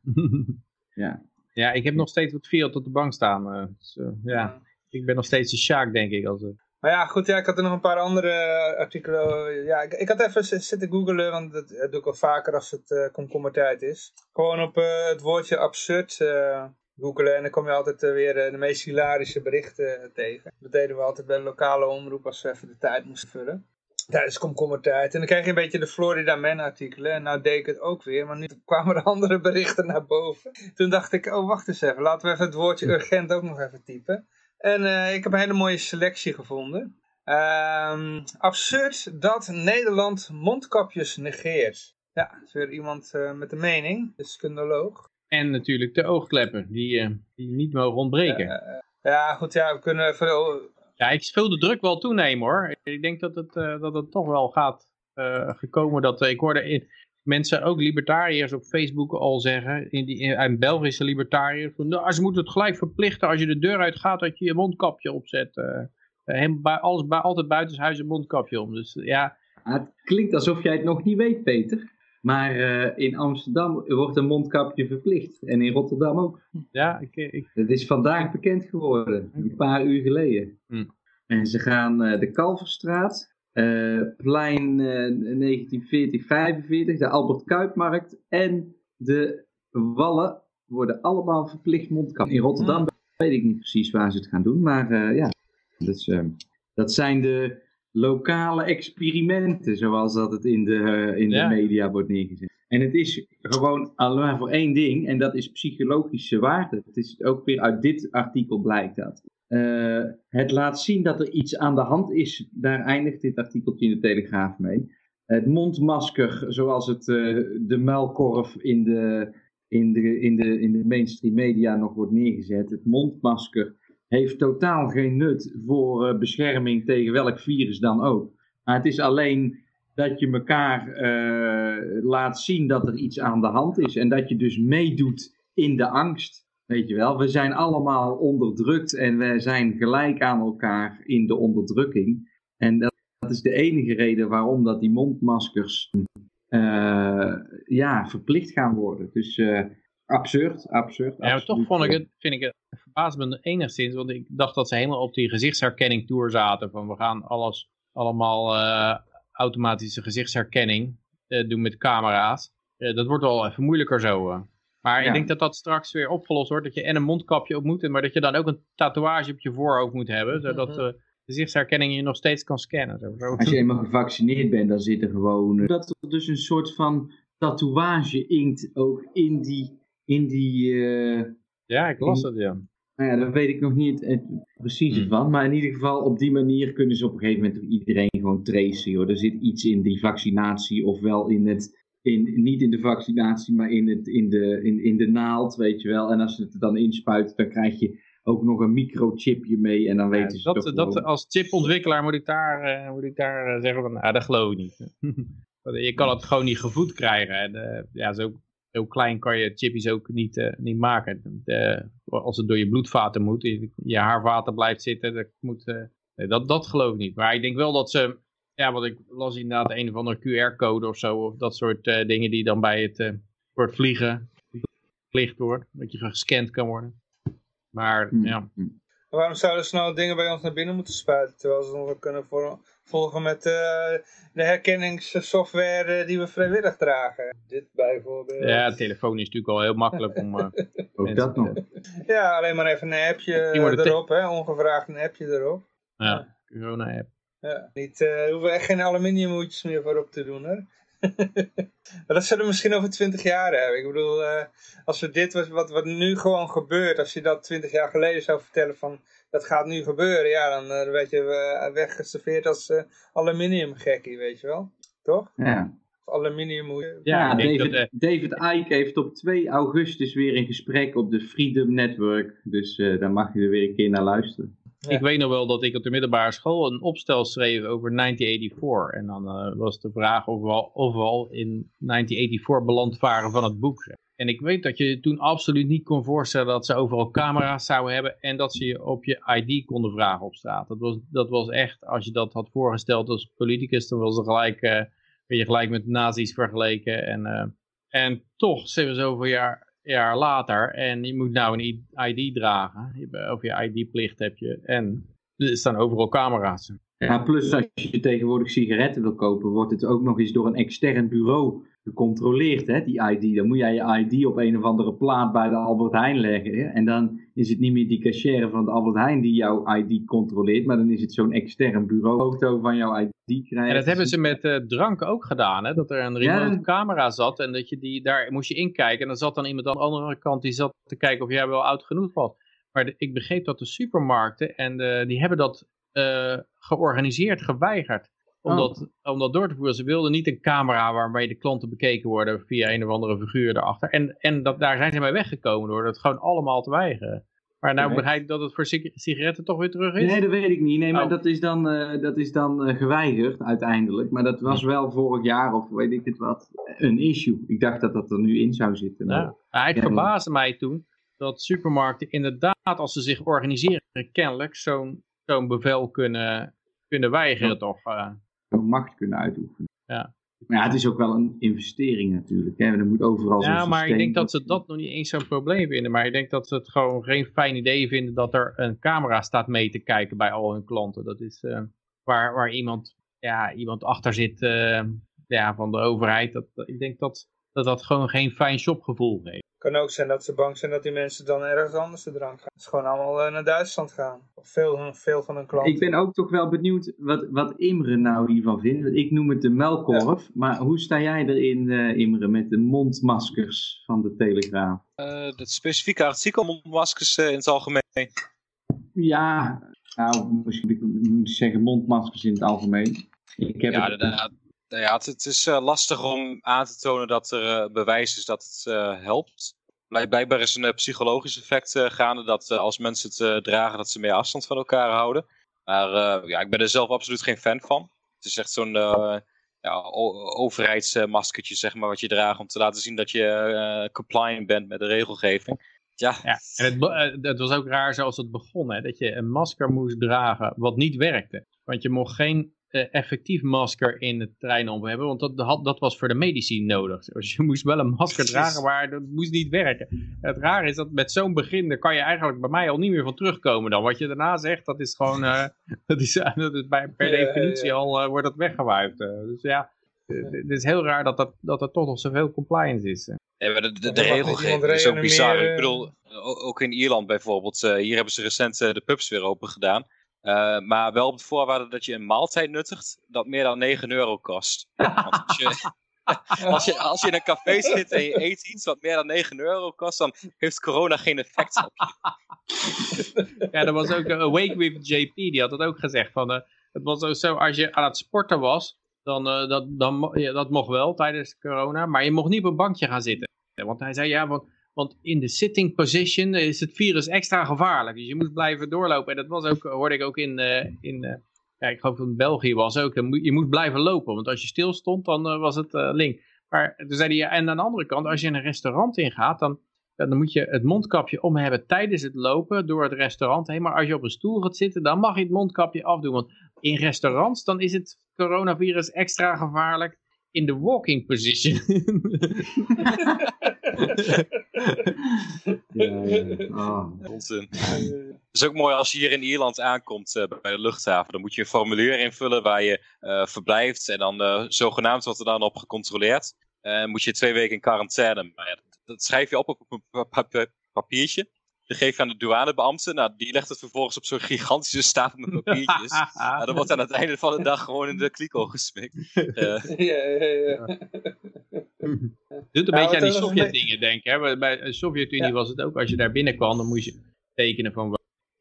ja. Ja, ik heb nog steeds wat fiat op de bank staan. Uh, dus, uh, ja. Ik ben nog steeds een Sjaak, denk ik. Als, maar ja, goed, ja, ik had er nog een paar andere artikelen. Ja, ik, ik had even zitten googlen, want dat, dat doe ik al vaker als het uh, komkommertijd is. Gewoon op uh, het woordje absurd uh, googelen en dan kom je altijd weer de meest hilarische berichten tegen. Dat deden we altijd bij de lokale omroep als we even de tijd moesten vullen. Tijdens komkommertijd. En dan krijg je een beetje de Florida Man artikelen. En nou deed ik het ook weer, maar nu <laughs> kwamen er andere berichten naar boven. Toen dacht ik, oh wacht eens even, laten we even het woordje urgent ook nog even typen. En uh, ik heb een hele mooie selectie gevonden. Um, absurd dat Nederland mondkapjes negeert. Ja, dat is weer iemand uh, met een mening, deskundeloog. En natuurlijk de oogkleppen, die, uh, die niet mogen ontbreken. ja, goed, ja, we kunnen even... Ja, ik speel de druk wel toenemen hoor. Ik denk dat het, dat het toch wel gaat gekomen dat... ik hoorde in, mensen, ook libertariërs op Facebook al zeggen, in die, in, Belgische libertariërs, van, nou, ze moeten het gelijk verplichten als je de deur uitgaat dat je je mondkapje opzet. Uh, uh, alles, altijd buitenshuis een mondkapje om. Dus ja. Het klinkt alsof jij het nog niet weet, Peter. Maar uh, in Amsterdam wordt een mondkapje verplicht. En in Rotterdam ook. Ja, ik... ik... Dat is vandaag bekend geworden. Een paar uur geleden. Hm. En ze gaan de Kalverstraat, plein uh, 1940-45, de Albert Kuipmarkt en de Wallen worden allemaal verplicht mondkap. In Rotterdam weet ik niet precies waar ze het gaan doen, maar uh, ja, dat, is, dat, zijn de lokale experimenten, zoals dat het in de, in de media wordt neergezet. En het is gewoon alleen voor één ding, en dat is psychologische waarde. Het is ook weer uit dit artikel blijkt dat. Uh, het laat zien dat er iets aan de hand is. Daar eindigt dit artikeltje in de Telegraaf mee. Het mondmasker, zoals het uh, de muilkorf in de, in, de, in, de, in de mainstream media nog wordt neergezet. Het mondmasker heeft totaal geen nut voor uh, bescherming tegen welk virus dan ook. Maar het is alleen dat je elkaar laat zien dat er iets aan de hand is. En dat je dus meedoet in de angst. Weet je wel, we zijn allemaal onderdrukt en we zijn gelijk aan elkaar in de onderdrukking. En dat, dat is de enige reden waarom dat die mondmaskers uh, ja, verplicht gaan worden. Dus uh, absurd, absurd. Ja, maar toch vond ik het, vind ik het, enigszins, want ik dacht dat ze helemaal op die gezichtsherkenning tour zaten. Van we gaan alles, allemaal uh, automatische gezichtsherkenning doen met camera's. dat wordt wel even moeilijker zo. Maar ja. ik denk dat dat straks weer opgelost wordt. Dat je en een mondkapje op moet. Maar dat je dan ook een tatoeage op je voorhoofd moet hebben. Zodat uh, de gezichtsherkenning je nog steeds kan scannen. Zo. Als je eenmaal gevaccineerd bent, dan zit er gewoon... Dat er dus een soort van tatoeage inkt ook in die... In die uh, ja, ik las het, ja. Nou ja, daar weet ik nog niet het, het precieze hmm. van. Maar in ieder geval, op die manier kunnen ze op een gegeven moment iedereen gewoon tracen. Joh. Er zit iets in die vaccinatie ofwel in het in, niet in de vaccinatie, maar in, het, in, de, in, in de naald, weet je wel. En als ze het dan inspuiten, dan krijg je ook nog een microchipje mee en dan ja, weten ze dat, toch dat, gewoon... Als chipontwikkelaar moet ik daar, uh, moet ik daar uh, zeggen van, ah, dat geloof ik niet. <laughs> je kan het gewoon niet gevoed krijgen. En, uh, ja, zo, zo klein kan je chipjes ook niet, niet maken. als het door je bloedvaten moet, je, je haarvaten blijft zitten, dat, moet, dat, dat geloof ik niet. Maar ik denk wel dat ze ja, wat ik las inderdaad een of andere QR-code of zo, of dat soort uh, dingen die dan bij het, uh, voor het vliegen verplicht wordt, dat je gescand kan worden. Maar Hmm. ja, Maar waarom zouden ze nou dingen bij ons naar binnen moeten spuiten, terwijl ze nog kunnen voor, volgen met uh, de herkenningssoftware die we vrijwillig dragen? Dit bijvoorbeeld. ja, telefoon is natuurlijk al heel makkelijk om... <laughs> Ook mensen dat nog. Ja, alleen maar even een appje erop, hè, ongevraagd een appje erop. ja, corona-app. Ja, niet, eh, er hoeven echt geen aluminiumhoedjes meer voor op te doen, hè. <laughs> Maar dat zullen we misschien over twintig jaar hebben. Ik bedoel, eh, als we dit, wat, wat, wat nu gewoon gebeurt, als je dat twintig jaar geleden zou vertellen van, dat gaat nu gebeuren, ja, dan uh, werd je uh, weggeserveerd als uh, aluminiumgekkie, weet je wel? Toch? Ja. Je... Ja, David, dat, David Icke heeft op 2 augustus weer een gesprek op de Freedom Network. Dus eh, daar mag je er weer een keer naar luisteren. Ik weet nog wel dat ik op de middelbare school een opstel schreef over 1984. En dan eh, was de vraag of we, al, in 1984 beland waren van het boek. En ik weet dat je toen absoluut niet kon voorstellen dat ze overal camera's zouden hebben. En dat ze je op je ID konden vragen op straat. Dat was, dat was echt, als je dat had voorgesteld als politicus, dan was er gelijk, werd je gelijk met nazi's vergeleken. En, eh, en toch zijn we zoveel jaar, jaar later. En je moet nou een ID dragen. Of je ID-plicht heb je. En er staan overal camera's. Ja, plus als je tegenwoordig sigaretten wil kopen, wordt het ook nog eens door een extern bureau gecontroleerd, hè, die ID. Dan moet jij je ID op een of andere plaat bij de Albert Heijn leggen. Hè? En dan is het niet meer die cashier van de Albert Heijn die jouw ID controleert, maar dan is het zo'n extern bureau foto van jouw ID krijgt. En dat hebben ze met eh, drank ook gedaan, hè? dat er een remote Ja. camera zat en dat je die, daar moest je inkijken. En dan zat dan iemand aan de andere kant die zat te kijken of jij wel oud genoeg was. Maar de- ik begreep dat de supermarkten, en de, die hebben dat eh, georganiseerd geweigerd. Om, Oh. dat, om dat door te voeren. Ze wilden niet een camera waarmee de klanten bekeken worden via een of andere figuur erachter. En, en dat, daar zijn ze mee weggekomen door dat gewoon allemaal te weigeren. Maar nou begrijp ik dat het voor sig- sigaretten toch weer terug is. Nee, dat weet ik niet. Nee, maar Oh. dat is dan, eh, dat is dan eh, geweigerd uiteindelijk. Maar dat was wel vorig jaar of weet ik het wat, een issue. Ik dacht dat dat er nu in zou zitten. Ja. Maar het Ja. verbaasde mij toen dat supermarkten inderdaad, als ze zich organiseren, kennelijk zo'n zo'n bevel kunnen, kunnen weigeren toch. eh. Zo'n macht kunnen uitoefenen. Ja. Maar ja, het is ook wel een investering natuurlijk. Hè? Er moet overal zo'n ja, maar ik denk dat ze dat nog niet eens zo'n probleem vinden. Maar ik denk dat ze het gewoon geen fijn idee vinden dat er een camera staat mee te kijken bij al hun klanten. Dat is eh, waar, waar iemand, ja, iemand achter zit eh, ja, van de overheid. Dat, dat- ik denk dat, dat dat gewoon geen fijn shopgevoel geeft. Kan ook zijn dat ze bang zijn dat die mensen dan ergens anders de drank gaan. Dus gewoon allemaal eh, naar Duitsland gaan. Of veel, veel van hun klanten. Ik ben ook toch wel benieuwd wat, wat Imre nou hiervan vindt. Ik noem het de melkkorf. Maar hoe sta jij erin, eh, Imre, met de mondmaskers van de Telegraaf? Eh het specifieke artikel mondmaskers eh, in het algemeen. Ja, nou, misschien moet ik zeggen mondmaskers in het algemeen. Ik heb Ja, het- inderdaad. Nou ja, het, is eh, lastig om aan te tonen dat er eh, bewijs is dat het eh, helpt. Blijk- Blijkbaar is een psychologisch effect gaande dat als mensen het dragen dat ze meer afstand van elkaar houden. Maar ja, ik ben er zelf absoluut geen fan van. Het is echt zo'n ja, overheidsmaskertje zeg maar wat je draagt om te laten zien dat je compliant bent met de regelgeving. Ja, Ja, en het, het was ook raar zoals het begon, hè, dat je een masker moest dragen wat niet werkte. Want je mocht geen effectief masker in het trein om hebben, want dat, had, dat was voor de medici nodig. Dus je moest wel een masker dragen, maar dat moest niet werken. Het raar is dat met zo'n begin, daar kan je eigenlijk bij mij al niet meer van terugkomen dan. Wat je daarna zegt, dat is gewoon, eh, <laughs> dat is, dat is bij, per Ja, definitie ja. al, eh, wordt dat weggewuifd. eh. dus ja, eh, het is heel raar dat, dat, dat er toch nog zoveel compliance is. eh. Ja, de, de, de regelgeving is ook bizar. Ik bedoel, ook in Ierland bijvoorbeeld, eh, hier hebben ze recent eh, de pubs weer open gedaan. Eh, maar wel op de voorwaarde dat je een maaltijd nuttigt dat meer dan 9 euro kost. Want <laughs> als je, als, je, in een café zit en je eet iets wat meer dan 9 euro kost, dan heeft corona geen effect op je. <laughs> Ja, er was ook een Awake with JP, die had dat ook gezegd. Van, eh, het was ook zo, als je aan het sporten was, dan, dat, dan, dat mocht wel tijdens corona, maar je mocht niet op een bankje gaan zitten. Want hij zei, ja, want, want in de sitting position is het virus extra gevaarlijk. Dus je moet blijven doorlopen. En dat was ook, hoorde ik ook in, eh, in eh, ja, ik geloof in België was ook. Je moet blijven lopen, want als je stil stond, dan eh, was het link. Maar toen zei hij, en aan de andere kant, als je in een restaurant ingaat, dan, dan moet je het mondkapje om hebben tijdens het lopen door het restaurant heen. Maar als je op een stoel gaat zitten, dan mag je het mondkapje afdoen. Want in restaurants, dan is het coronavirus extra gevaarlijk in de walking position. <laughs> Ja, ja. Oh. Onzin. Het is ook mooi als je hier in Ierland aankomt eh, bij de luchthaven. Dan moet je een formulier invullen waar je eh, verblijft. En dan eh, zogenaamd wordt er dan op gecontroleerd. En moet je twee weken in quarantaine. Maar ja, dat, schrijf je op op een pa- pa- pa- papiertje. Die geef je aan de douanebeambte. Nou, die legt het vervolgens op zo'n gigantische stapel met papiertjes. <laughs> nou, dat wordt aan het einde van de dag gewoon in de kliko gesmikt. <laughs> Uh, ja, ja, ja. Doet een Nou, beetje aan die Sovjet-dingen denken. Hè? Bij- Bij de Sovjet-Unie Ja. was het ook, als je daar binnenkwam, dan moest je tekenen van,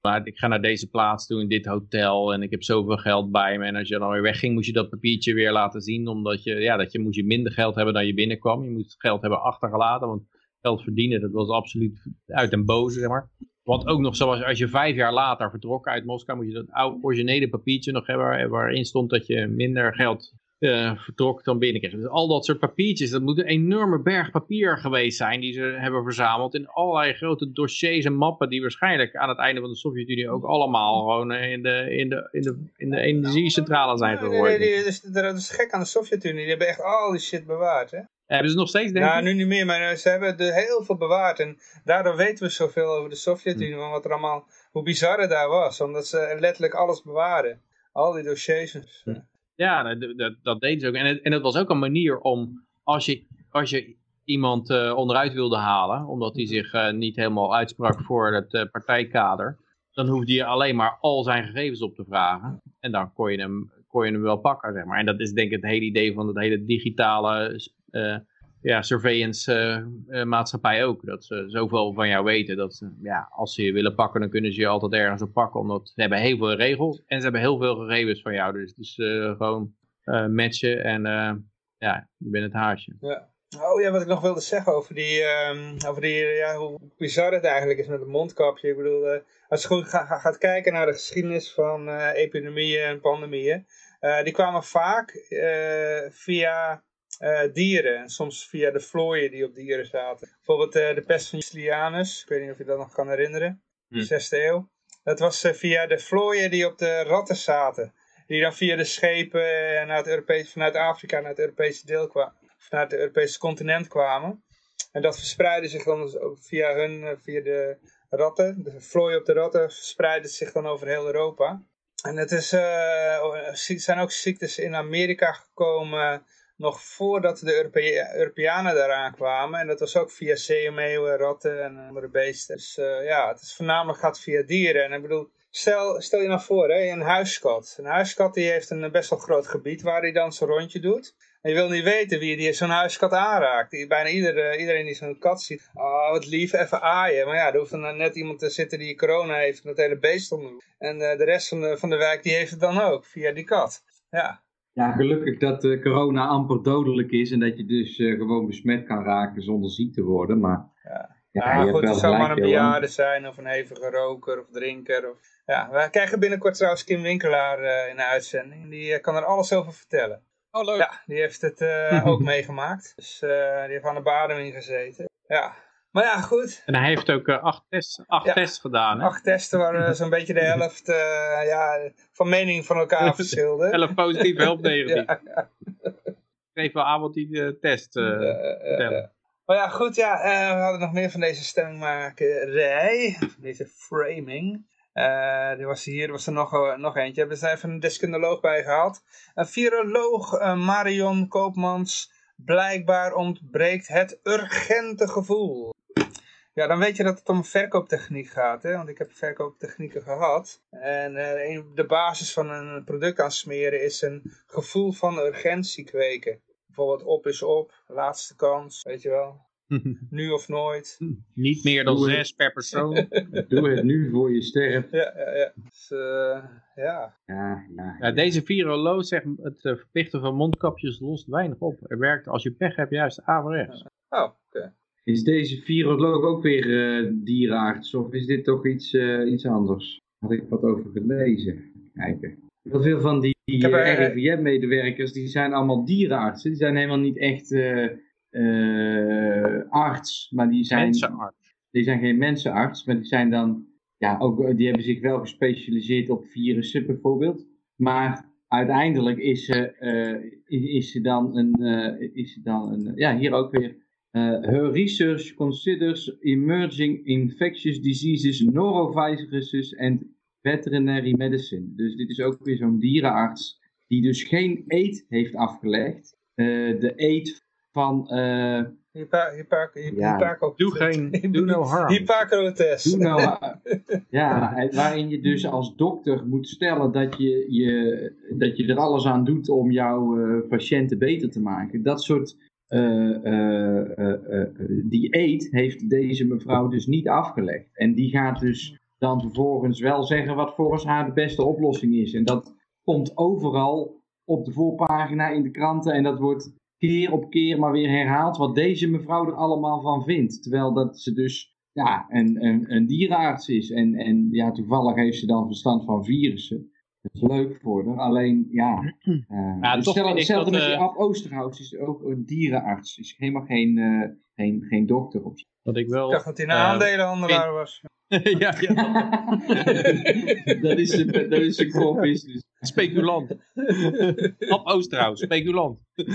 maar ik ga naar deze plaats toe, in dit hotel, en ik heb zoveel geld bij me. En als je dan weer wegging, moest je dat papiertje weer laten zien, omdat je, ja, dat je moest je minder geld hebben dan je binnenkwam. Je moest geld hebben achtergelaten, want geld verdienen, dat was absoluut uit en boze, zeg maar. Wat ook nog zo was, als je vijf jaar later vertrok uit Moskou, moet je dat oude originele papiertje nog hebben, waar- waarin stond dat je minder geld eh, vertrok dan binnenkreeg. Dus al dat soort papiertjes, dat moet een enorme berg papier geweest zijn die ze hebben verzameld in allerlei grote dossiers en mappen die waarschijnlijk aan het einde van de Sovjet-Unie ook allemaal gewoon eh, in de, in de, in de, in de energiecentrale zijn Nee, nee, geworden. nee, is, dat is gek aan de Sovjet-Unie. Die hebben echt al die shit bewaard, hè? Hebben ze nog steeds, denk Nou, ik? nu niet meer, maar eh, ze hebben er heel veel bewaard. En daardoor weten we zoveel over de Sovjet-Unie, van wat er allemaal, hoe bizar het daar was. Omdat ze letterlijk alles bewaarden. Al die dossiers. Ja, dat, dat, dat deden ze ook. En het, en het was ook een manier om, als je, als je iemand eh, onderuit wilde halen, omdat hij zich eh, niet helemaal uitsprak voor het eh, partijkader, dan hoefde je alleen maar al zijn gegevens op te vragen. En dan kon je hem, kon je hem wel pakken, zeg maar. En dat is denk ik het hele idee van het hele digitale eh, ja, surveillance eh, eh, maatschappij ook. Dat ze zoveel van jou weten, dat ja, als ze je willen pakken, dan kunnen ze je altijd ergens op pakken. Omdat ze hebben heel veel regels en ze hebben heel veel gegevens van jou. Dus eh, gewoon eh, matchen en eh, ja, je bent het haasje. Ja. Oh ja, wat ik nog wilde zeggen over die, ehm, over die ja, hoe bizar het eigenlijk is met het mondkapje. Ik bedoel, eh, als je goed ga- ga- gaat kijken naar de geschiedenis van eh, epidemieën en pandemieën. eh, die kwamen vaak eh, via eh, dieren. En soms via de vlooien die op dieren zaten. Bijvoorbeeld eh, de pest van Justinianus. Ik weet niet of je dat nog kan herinneren. Hm. De zesde eeuw. Dat was eh, via de vlooien die op de ratten zaten. Die dan via de schepen naar het Europees, vanuit Afrika naar het Europese deel kwamen naar het Europese continent kwamen. En dat verspreidde zich dan dus via hun, via de ratten, de vlooien op de ratten, verspreidde zich dan over heel Europa. En het is, zijn ook ziektes in Amerika gekomen, nog voordat de Europe Europeanen daaraan kwamen. En dat was ook via zeemeeuwen, ratten en andere beesten. Dus eh, ja, het is voornamelijk gaat via dieren. En ik bedoel, stel, stel je nou voor, hè, een huiskat. Een huiskat die heeft een best wel groot gebied waar hij dan zijn rondje doet. En je wil niet weten wie die zo'n huiskat aanraakt. Bijna ieder, iedereen die zo'n kat ziet, oh wat lief, even aaien. Maar ja, er hoeft dan net iemand te zitten die corona heeft en dat hele beest om. En eh, de rest van de, van de wijk die heeft het dan ook, via die kat. Ja, Ja, gelukkig dat eh, corona amper dodelijk is en dat je dus eh, gewoon besmet kan raken zonder ziek te worden. Maar Ja. ja, goed, wel het zou maar een bejaarde zijn of een hevige roker of drinker. Of, ja, we krijgen binnenkort trouwens Kim Winkelaar eh, in de uitzending. Die kan er alles over vertellen. Oh, leuk. Ja, die heeft het eh, <laughs> ook meegemaakt. Dus eh, die heeft aan de bademing gezeten. Ja, maar ja, goed. En hij heeft ook eh, acht, tests, acht Ja. tests gedaan. Hè? Acht testen waar eh, zo'n beetje de helft eh, ja, van mening van elkaar verschilde. <laughs> Elf positief, elf <laughs> negatief. Ja, ja, Geef wel aan wat die test vertellen. Maar ja, goed, ja, we hadden nog meer van deze stemmingmakerij, van deze framing. Er was hier was er nog, nog eentje. Hebben ze even een deskundeloog bij gehad. Een viroloog, Marion Koopmans. Blijkbaar ontbreekt het urgente gevoel. Ja, dan weet je dat het om verkooptechniek gaat, hè? want ik heb verkooptechnieken gehad. En eh, de basis van een product aansmeren is een gevoel van urgentie kweken. Bijvoorbeeld op is op, laatste kans, weet je wel. <laughs> Nu of nooit. Niet meer dan Doe het. zes per persoon. <laughs> Doe het nu voor je sterft. Ja, ja, ja. Dus, eh, ja. Ja, ja. Ja, deze viroloog zegt het eh, verplichten van mondkapjes lost weinig op. Er werkt als je pech hebt juist averechts. Oh, oké. Is deze viroloog ook weer eh, dierenarts of is dit toch iets, eh, iets anders? Had ik wat over gelezen. Kijken. Heel veel van die er, eh, RIVM-medewerkers die zijn allemaal dierenartsen. Die zijn helemaal niet echt arts, maar die zijn, Mensenarts. die zijn geen mensenarts, maar die zijn dan, ja, ook, die hebben zich wel gespecialiseerd op virussen bijvoorbeeld. Maar uiteindelijk is ze, is, is ze dan een, is ze dan een, ja, hier ook weer. Uh, her research considers emerging infectious diseases, noroviruses and veterinary medicine. Dus dit is ook weer zo'n dierenarts die dus geen eet heeft afgelegd. Uh, de eet van, uh, Ja. hypaco- Doe geen, <laughs> do no harm. Hippocrates. Doe nou, <laughs> eh, ja, waarin je dus als dokter moet stellen dat je, je, dat je er alles aan doet om jouw eh, patiënten beter te maken. Dat soort eh, eh, eh, eh, dieet heeft deze mevrouw dus niet afgelegd. En die gaat dus dan vervolgens wel zeggen wat volgens haar de beste oplossing is. En dat komt overal op de voorpagina in de kranten en dat wordt keer op keer maar weer herhaald wat deze mevrouw er allemaal van vindt. Terwijl dat ze dus ja, een, een, een dierenarts is. En, en ja, toevallig heeft ze dan verstand van virussen. Dat is leuk voor haar. Alleen, ja. eh dus stel- ik hetzelfde dat, met die eh, Ab Oosterhout. is ook een dierenarts. Is helemaal geen, eh, geen, geen dokter op Wat ik wel... Ik dacht dat hij een eh, aandelenhandelaar was. <laughs> ja, ja, <laughs> dat is een, dat is een core business. speculant. Op Oosterhout, speculant. en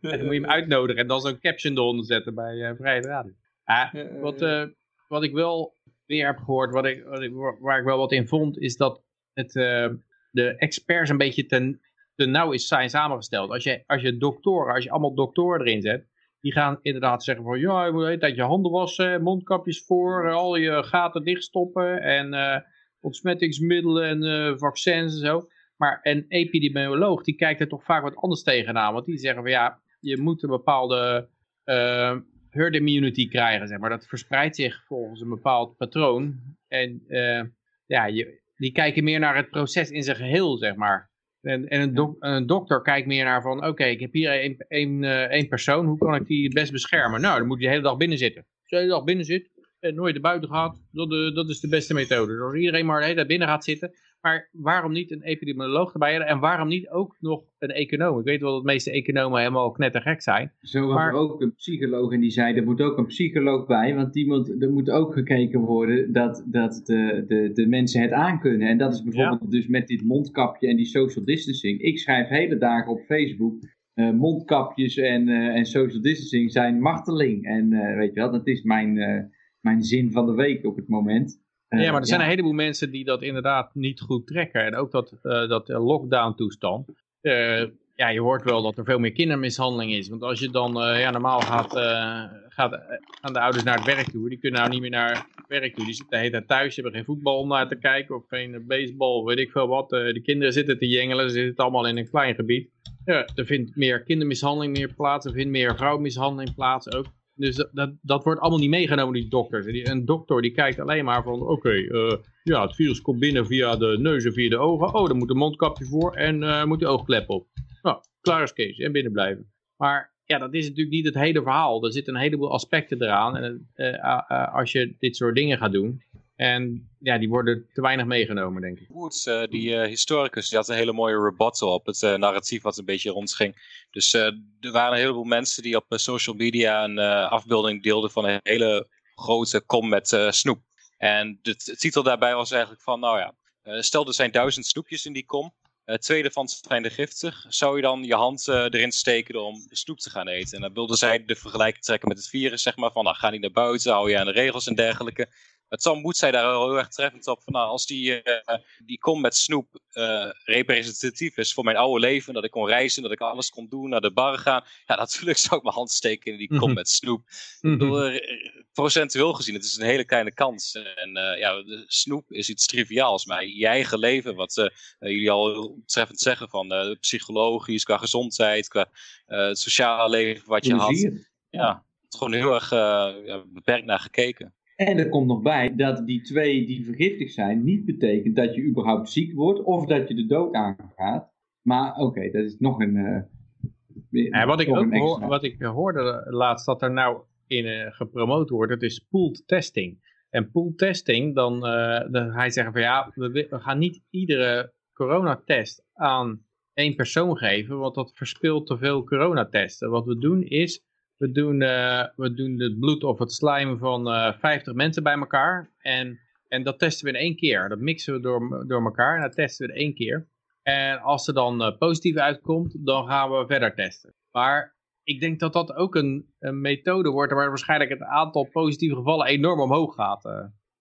dan moet je hem uitnodigen en dan zo'n caption eronder zetten bij eh Vrijheid Radio. Ah, wat, eh, wat ik wel weer heb gehoord, wat ik, wat ik, waar ik wel wat in vond, is dat het, eh, de experts een beetje ten, te nauw is zijn samengesteld. Als je, als je doktoren, als je allemaal doktoren erin zet, die gaan inderdaad zeggen van ja, je moet tijd je handen wassen, mondkapjes voor, al je gaten dichtstoppen en eh, ontsmettingsmiddelen en eh, vaccins en zo. Maar een epidemioloog die kijkt er toch vaak wat anders tegenaan. Want die zeggen van ja, je moet een bepaalde eh, herd immunity krijgen, zeg maar. Dat verspreidt zich volgens een bepaald patroon. En eh, ja, je, die kijken meer naar het proces in zijn geheel, zeg maar. En, en een, dok- een dokter kijkt meer naar van, oké, ik heb hier één, één, eh, één persoon, hoe kan ik die het best beschermen? Nou, dan moet hij de hele dag binnen zitten. Als je de hele dag binnen zit en nooit naar buiten gaat, dat, eh, dat is de beste methode. Dus als iedereen maar de hele tijd binnen gaat zitten, maar waarom niet een epidemioloog erbij en waarom niet ook nog een econoom? Ik weet wel dat de meeste economen helemaal knettergek zijn. Zo was Maar- er ook een psycholoog en die zei, er moet ook een psycholoog bij, want moet, er moet ook gekeken worden dat, dat de, de, de mensen het aankunnen. En dat is bijvoorbeeld dus met dit mondkapje en die social distancing. Ik schrijf hele dagen op Facebook, eh, mondkapjes en, eh, en social distancing zijn marteling. En eh, weet je wel, dat is mijn, mijn zin van de week op het moment. Eh, ja, maar er zijn een heleboel mensen die dat inderdaad niet goed trekken. En ook dat, eh, dat eh, lockdown toestand. Eh, ja, je hoort wel dat er veel meer kindermishandeling is. Want als je dan, eh, ja, normaal gaat, eh, gaat, eh, gaan de ouders naar het werk toe. Die kunnen nou niet meer naar het werk toe. Die zitten de hele tijd thuis, hebben geen voetbal om naar te kijken. Of geen eh, baseball, weet ik veel wat. Eh, de kinderen zitten te jengelen, ze zitten allemaal in een klein gebied. Ja, er vindt meer kindermishandeling meer plaats. Er vindt meer vrouwmishandeling plaats ook. Dus dat, dat, wordt allemaal niet meegenomen, die dokters. Een dokter die kijkt alleen maar van, oké, eh, ja, het virus komt binnen via de neus en via de ogen. Oh, dan moet een mondkapje voor en eh, moet de oogklep op. Nou, klaar is Kees, en binnen blijven. Maar ja, dat is natuurlijk niet het hele verhaal. Er zitten een heleboel aspecten eraan. En eh, als je dit soort dingen gaat doen. En ja, die worden te weinig meegenomen, denk ik. Woods, eh, die eh, historicus, die had een hele mooie rebuttal op het eh, narratief wat een beetje rondging. Dus er waren een heleboel mensen die op social media een afbeelding deelden van een hele grote kom met snoep. En de titel daarbij was eigenlijk van, nou ja, stel er zijn duizend snoepjes in die kom. Twee ervan zijn giftig. Zou je dan je hand erin steken om snoep te gaan eten? En dan wilden zij de vergelijking trekken met het virus, zeg maar. Van, nou, ga niet naar buiten, hou je aan de regels en dergelijke. Maar Tom Wood zei daar heel erg treffend op van, nou, als die, eh, die kom met snoep eh, representatief is voor mijn oude leven, dat ik kon reizen, dat ik alles kon doen, naar de bar gaan, ja, natuurlijk zou ik mijn hand steken in die kom Mhm. met snoep. Bedoel, eh, procentueel gezien, het is een hele kleine kans. En ja, de snoep is iets triviaals, maar je eigen leven, wat jullie al treffend zeggen van psychologisch, qua gezondheid, qua het sociale leven wat je had. Ja, gewoon heel erg beperkt naar gekeken. En er komt nog bij dat die twee die vergiftigd zijn niet betekent dat je überhaupt ziek wordt of dat je de dood aangaat. Maar oké, dat is nog een. eh, weer- Ja, wat, ik ook hoor, wat ik hoorde laatst dat er nou in eh, gepromoot wordt, dat is pooled testing. En pooled testing, dan, eh, dan hij zegt van ja, we, we gaan niet iedere coronatest aan één persoon geven, want dat verspilt te veel coronatesten. Wat we doen is, we doen, eh, we doen het bloed of het slijm van eh 50 mensen bij elkaar en, en dat testen we in één keer. Dat mixen we door, door elkaar en dat testen we in één keer. En als er dan eh, positief uitkomt, dan gaan we verder testen. Maar ik denk dat dat ook een, een methode wordt waar waarschijnlijk het aantal positieve gevallen enorm omhoog gaat.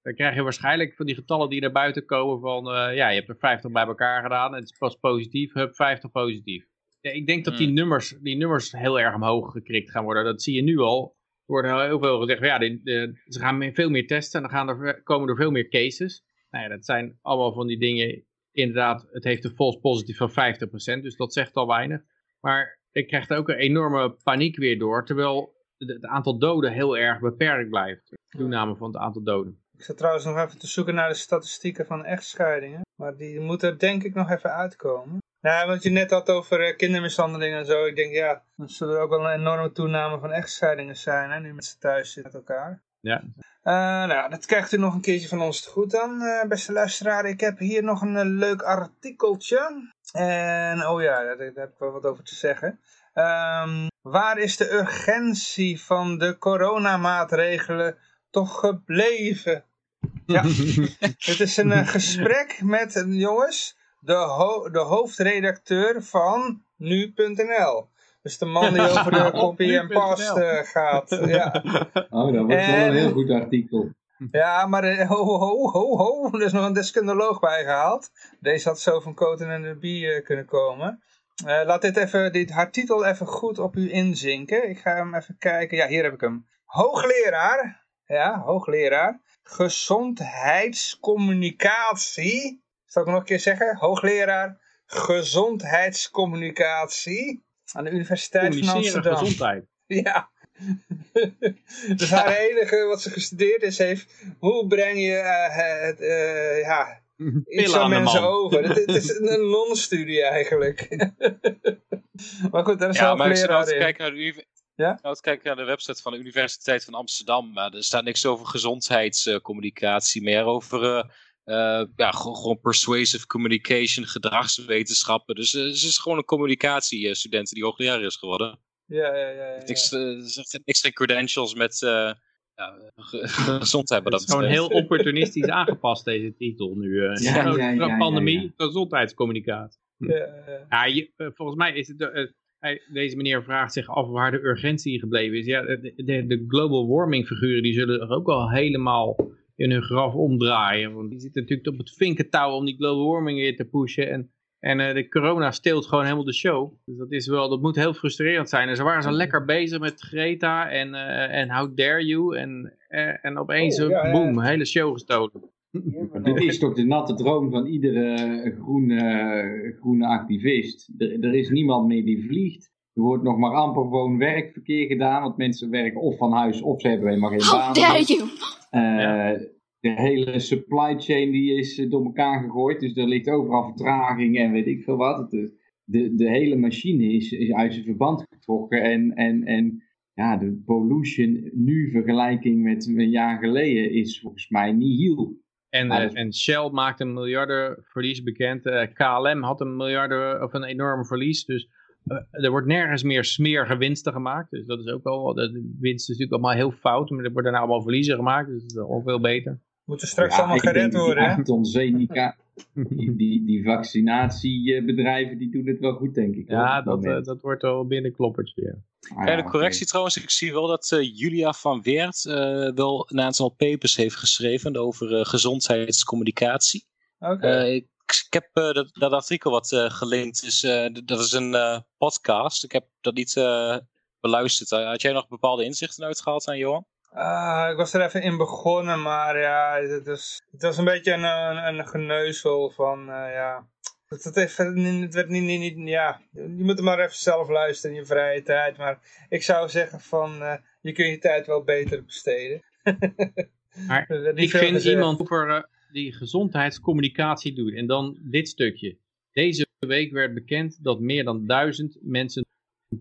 dan krijg je waarschijnlijk van die getallen die naar buiten komen van, ja, je hebt er 50 bij elkaar gedaan en het is pas positief, hup, 50 positief. Ja, ik denk dat die Hmm. nummers, die nummers heel erg omhoog gekrikt gaan worden. Dat zie je nu al. Er wordt heel veel gezegd, ja, de, de- ze gaan veel meer testen en dan gaan er, komen er veel meer cases. Nou ja, dat zijn allemaal van die dingen, inderdaad, het heeft een false positive van 50%, dus dat zegt al weinig. Maar ik krijg er ook een enorme paniek weer door, terwijl het aantal doden heel erg beperkt blijft. De toename van het aantal doden. Ik zat trouwens nog even te zoeken naar de statistieken van echtscheidingen. Maar die moeten er denk ik nog even uitkomen. Nou, wat je net had over eh, kindermishandeling en zo. Ik denk, ja, dan zullen er ook wel een enorme toename van echtscheidingen zijn, hè, nu met z'n thuis zitten met elkaar. Ja. Eh, nou, dat krijgt u nog een keertje van ons te goed dan, eh, beste luisteraar. Ik heb hier nog een leuk artikeltje. En, oh ja, daar, daar heb ik wel wat over te zeggen. Ehm, waar is de urgentie van de coronamaatregelen toch gebleven? Ja, <laughs> het is een gesprek met, jongens, de, ho de hoofdredacteur van nu.nl. Dus de man die over de <laughs> copy en paste eh, gaat. Ja. <laughs> Oh, dat wordt wel En- een heel goed artikel. Ja, maar eh, ho, ho, ho, ho, er is nog een deskundeloog bij gehaald. Deze had zo van Coten en de Bie eh, kunnen komen. Eh, laat dit, even, dit, haar titel even goed op u inzinken. Ik ga hem even kijken. Ja, hier heb ik hem. Hoogleraar. Ja, hoogleraar. Gezondheidscommunicatie. Zal ik hem nog een keer zeggen? Hoogleraar gezondheidscommunicatie. Aan de Universiteit van Communiceren Amsterdam. gezondheid. <laughs> Ja. <laughs> dus haar enige wat ze gestudeerd is, heeft hoe breng je eh, het, eh, ja, iets Pillen aan mensen man. over. Het, het is <laughs> een non-studie eigenlijk. maar goed, daar is Ja, maar ik nou leraar in. kijken naar de, Ja? nou te kijken naar de website van de Universiteit van Amsterdam. Maar er staat niks over gezondheidscommunicatie, meer over eh, eh, ja, gewoon, gewoon persuasive communication, gedragswetenschappen. Dus eh, ze is gewoon een communicatiestudent die hoogleraar is geworden. Ja, ja, ja. ja, Niks, eh, ze heeft niks geen credentials met eh, ja, ge- <laughs> gezondheid. Maar Het dat is gewoon heel opportunistisch aangepast, deze titel nu. eh. Ja, ja, ja, ja, pandemie, ja. gezondheidscommunicatie. ja, ja. Ja, je- eh, volgens mij is het... eh, eh, hij- deze meneer vraagt zich af waar de urgentie gebleven is. Ja, de, de, de global warming figuren die zullen er ook wel helemaal in hun graf omdraaien. Want die zitten natuurlijk op het vinkentouw om die global warming weer te pushen. En, en eh, de corona steelt gewoon helemaal de show. Dus dat, is wel, dat moet heel frustrerend zijn. En ze waren zo lekker bezig met Greta en, eh, en How Dare You. En, eh, en opeens, Oh, ja, ja. boem, hele show gestolen. <laughs> Dit is toch de natte droom van iedere groene, groene activist. Er, er is niemand meer die vliegt. Er wordt nog maar amper gewoon werkverkeer gedaan, want mensen werken of van huis of ze hebben helemaal geen How baan. dare you! Eh, Ja. De hele supply chain die is eh, door elkaar gegooid, dus er ligt overal vertraging en weet ik veel wat. Het is- De, de hele machine is, is uit zijn verband getrokken en, en, en ja, de pollution nu vergelijking met een jaar geleden is volgens mij nihil. En, Maar eh, en Shell maakt een miljardenverlies bekend. KLM had een miljarden of een enorm verlies. Dus er wordt nergens meer smerige winsten gemaakt. Dus dat is ook wel. De winst is natuurlijk allemaal heel fout. Maar er worden nou allemaal verliezen gemaakt. Dus dat is al veel beter. Moeten straks Ja, allemaal gered worden, hè? AstraZeneca, <laughs> die, die, die vaccinatiebedrijven, die doen het wel goed, denk ik. Ja, dat, eh, dat wordt wel binnen kloppertje. Ja. Ah, Kleine ja, correctie trouwens, ik zie wel dat eh, Julia van Weert eh, wel een aantal papers heeft geschreven over eh, gezondheidscommunicatie. Oké. Eh, ik, ik heb eh, dat, dat artikel wat eh, gelinkt is, eh, dat is een eh, podcast. Ik heb dat niet eh, beluisterd. Had jij nog bepaalde inzichten uitgehaald aan Johan? Ah, ik was er even in begonnen, maar ja, het was, het was een beetje een, een, een geneuzel van, eh, ja... Het, het, heeft het werd niet, niet, niet, ja, je moet er maar even zelf luisteren in je vrije tijd. Maar ik zou zeggen van, eh, je kunt je tijd wel beter besteden. Maar <laughs> ik vind gezegd. iemand over die gezondheidscommunicatie doet. En dan dit stukje. Deze week werd bekend dat meer dan duizend mensen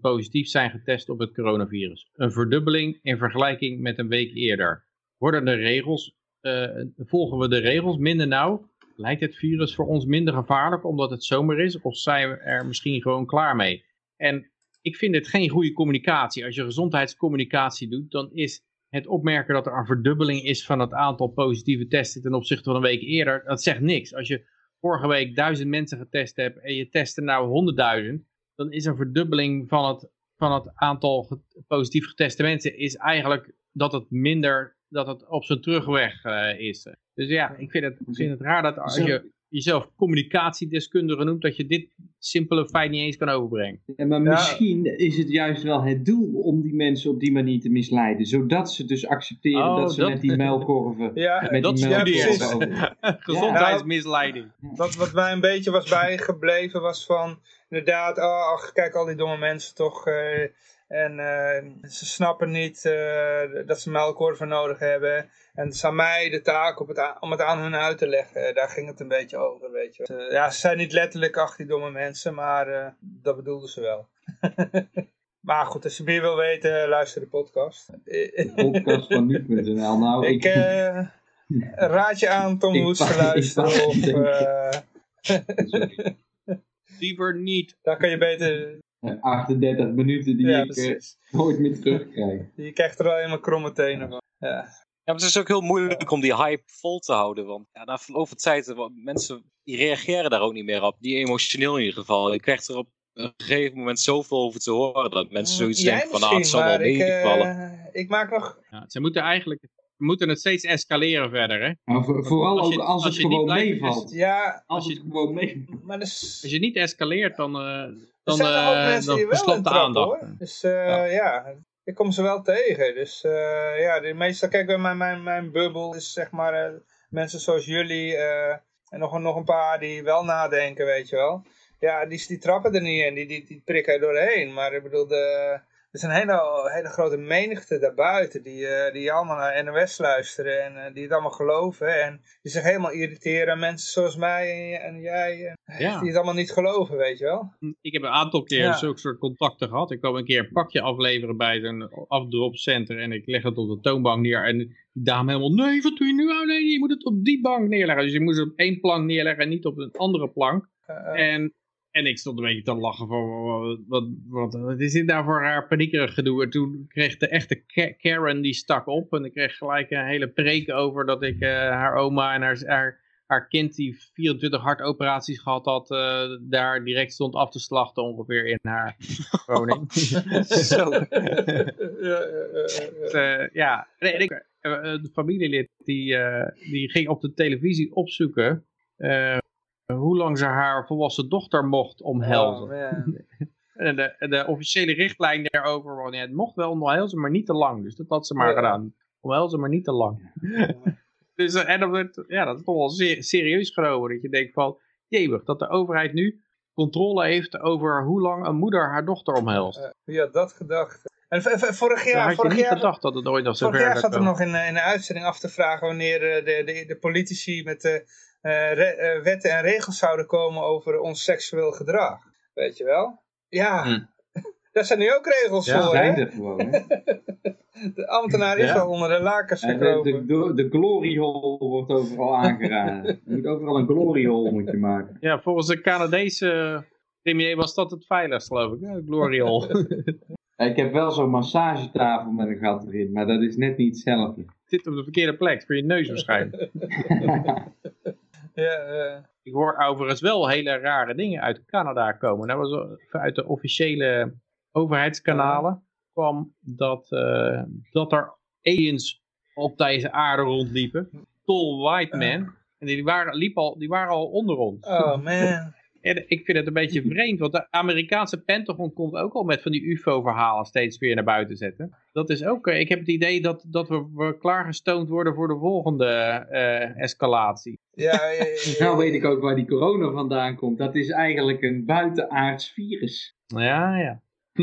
positief zijn getest op het coronavirus. Een verdubbeling in vergelijking met een week eerder. Worden de regels, eh, volgen we de regels minder nauw? Lijkt het virus voor ons minder gevaarlijk omdat het zomer is? Of zijn we er misschien gewoon klaar mee? En ik vind het geen goede communicatie. Als je gezondheidscommunicatie doet, dan is het opmerken dat er een verdubbeling is van het aantal positieve testen ten opzichte van een week eerder, dat zegt niks. Als je vorige week duizend mensen getest hebt en je test er nou honderdduizend, dan is een verdubbeling van het, van het aantal positief geteste mensen is eigenlijk dat het minder, dat het op zijn terugweg eh, is. Dus ja, ik vind het, ik vind het raar dat als je jezelf communicatiedeskundige noemt, dat je dit simpele feit niet eens kan overbrengen. Ja, maar Ja. misschien is het juist wel het doel om die mensen op die manier te misleiden. Zodat ze dus accepteren Oh, dat ze dat- met die muilkorven... Ja, met dat die ja, over- <laughs> <laughs> Gezondheidsmisleiding. Wat, wat mij een beetje was bijgebleven was van, inderdaad, oh, ach, kijk al die domme mensen toch. eh, en eh, ze snappen niet eh, dat ze melkkorven nodig hebben. En het is aan mij de taak op het om het aan hun uit te leggen. Daar ging het een beetje over, weet je. Eh, ja, ze zijn niet letterlijk ach, die domme mensen, maar eh, dat bedoelden ze wel. <laughs> maar goed, als je meer wil weten, luister de podcast. Eh, podcast van nu.nl. Nou, ik eh, raad je aan Tom Hoes te ik luisteren. Of, eh, Sorry. <laughs> Liever niet. daar kan je beter... Eh, 38 minuten die Ja, ik eh, precies. nooit meer terugkrijg. <laughs> Je krijgt er al helemaal kromme tenen van. Ja. Ja, maar het is ook heel moeilijk om die hype vol te houden. Want ja, na verloop van tijd, eh, mensen die reageren daar ook niet meer op. Die emotioneel in ieder geval. Je krijgt er op een gegeven moment zoveel over te horen dat mensen zoiets Jij denken van, nou, het zal wel maar meevallen. eh, ik maak nog... Ja, ze moeten eigenlijk we moeten het steeds escaleren verder. Hè? Maar voor- vooral Als je- ook als, als het je niet gewoon meevalt. Ja, Als als het je- gewoon meevalt. maar dus... Als je niet escaleert, dan, eh Er dan, zijn er ook eh, mensen dan die wel in de aandacht. hoor. Dus eh, ja. ik kom ze wel tegen. Dus eh, ja, de meestal, kijk, bij mijn, mijn, mijn bubbel is zeg maar mensen zoals jullie en nog, een- nog een paar die wel nadenken, weet je wel. Ja, die, die trappen er niet in, die, die, die prikken er doorheen. Maar ik bedoel, de, er is een hele, hele grote menigte daarbuiten die, eh, die allemaal naar NOS luisteren en eh, die het allemaal geloven. En die zich helemaal irriteren aan mensen zoals mij en, en jij, en, Ja. die het allemaal niet geloven, weet je wel. Ik heb een aantal keer Ja. zulke soort contacten gehad. Ik kwam een keer een pakje afleveren bij zo'n afdropcenter en ik leg het op de toonbank neer. En die dame helemaal, nee, wat doe je nu? Oh, nee, je moet het op die bank neerleggen. Dus je moest het op één plank neerleggen en niet op een andere plank. Eh, En, en ik stond een beetje te lachen van, wat, wat, wat, wat is dit nou voor haar paniekerig gedoe? En toen kreeg de echte Ka- Karen, die stak op. En ik kreeg gelijk een hele preek over dat ik eh, haar oma en haar, haar, haar kind die 24 hartoperaties gehad had, eh, daar direct stond af te slachten ongeveer in haar <laughs> woning. <laughs> Zo. <laughs> ja, ja, Dus, ja. eh, een familielid die, die ging op de televisie opzoeken hoe lang ze haar volwassen dochter mocht omhelzen. Oh. <laughs> En de, de officiële richtlijn daarover, want ja, het mocht wel omhelzen, maar niet te lang. Dus dat had ze maar Ja. gedaan. Omhelzen, maar niet te lang. <laughs> dus, eh, en dat, werd, ja, dat is toch wel se- serieus genomen. Dat je denkt van, jemig, dat de overheid nu controle heeft over hoe lang een moeder haar dochter omhelst. Eh, Wie had dat gedacht? En vorig Daar jaar, je vorig niet jaar, gedacht dat het ooit nog zo vorig ver jaar zou zat er nog in, eh, in de uitzending af te vragen wanneer eh, de, de, de politici met de eh, re- eh, wetten en regels zouden komen over ons seksueel gedrag. Weet je wel? Ja, Hm. <laughs> daar zijn nu ook regels Ja, voor, zijn hè? er gewoon. Hè? <laughs> De ambtenaar is Ja. wel onder de lakens En de, de, de glory hole wordt overal aangeraden. <laughs> Je moet overal een glory hole moet je maken. Ja, volgens de Canadese premier was dat het veiligst, geloof ik. hè, Glory Hole. Ik heb wel zo'n massagetafel met een gat erin, maar dat is net niet hetzelfde. Zit op de verkeerde plek, voor je neus waarschijnlijk. Ja, eh, Ik hoor overigens wel hele rare dingen uit Canada komen. Dat was wel- uit de officiële overheidskanalen kwam dat, eh, dat er aliens op deze aarde rondliepen. Tall white men. En die waren, liep al, die waren al onder ons. oh man. En ik vind het een beetje <laughs> vreemd, want de Amerikaanse Pentagon komt ook al met van die UFO-verhalen steeds weer naar buiten zetten. Dat is ook, eh, ik heb het idee dat, dat we, we klaargestoomd worden voor de volgende eh, escalatie. Ja, <laughs> ja, ja, Nou weet ik ook waar die corona vandaan komt. Dat is eigenlijk een buitenaards virus. Ja, ja. <laughs>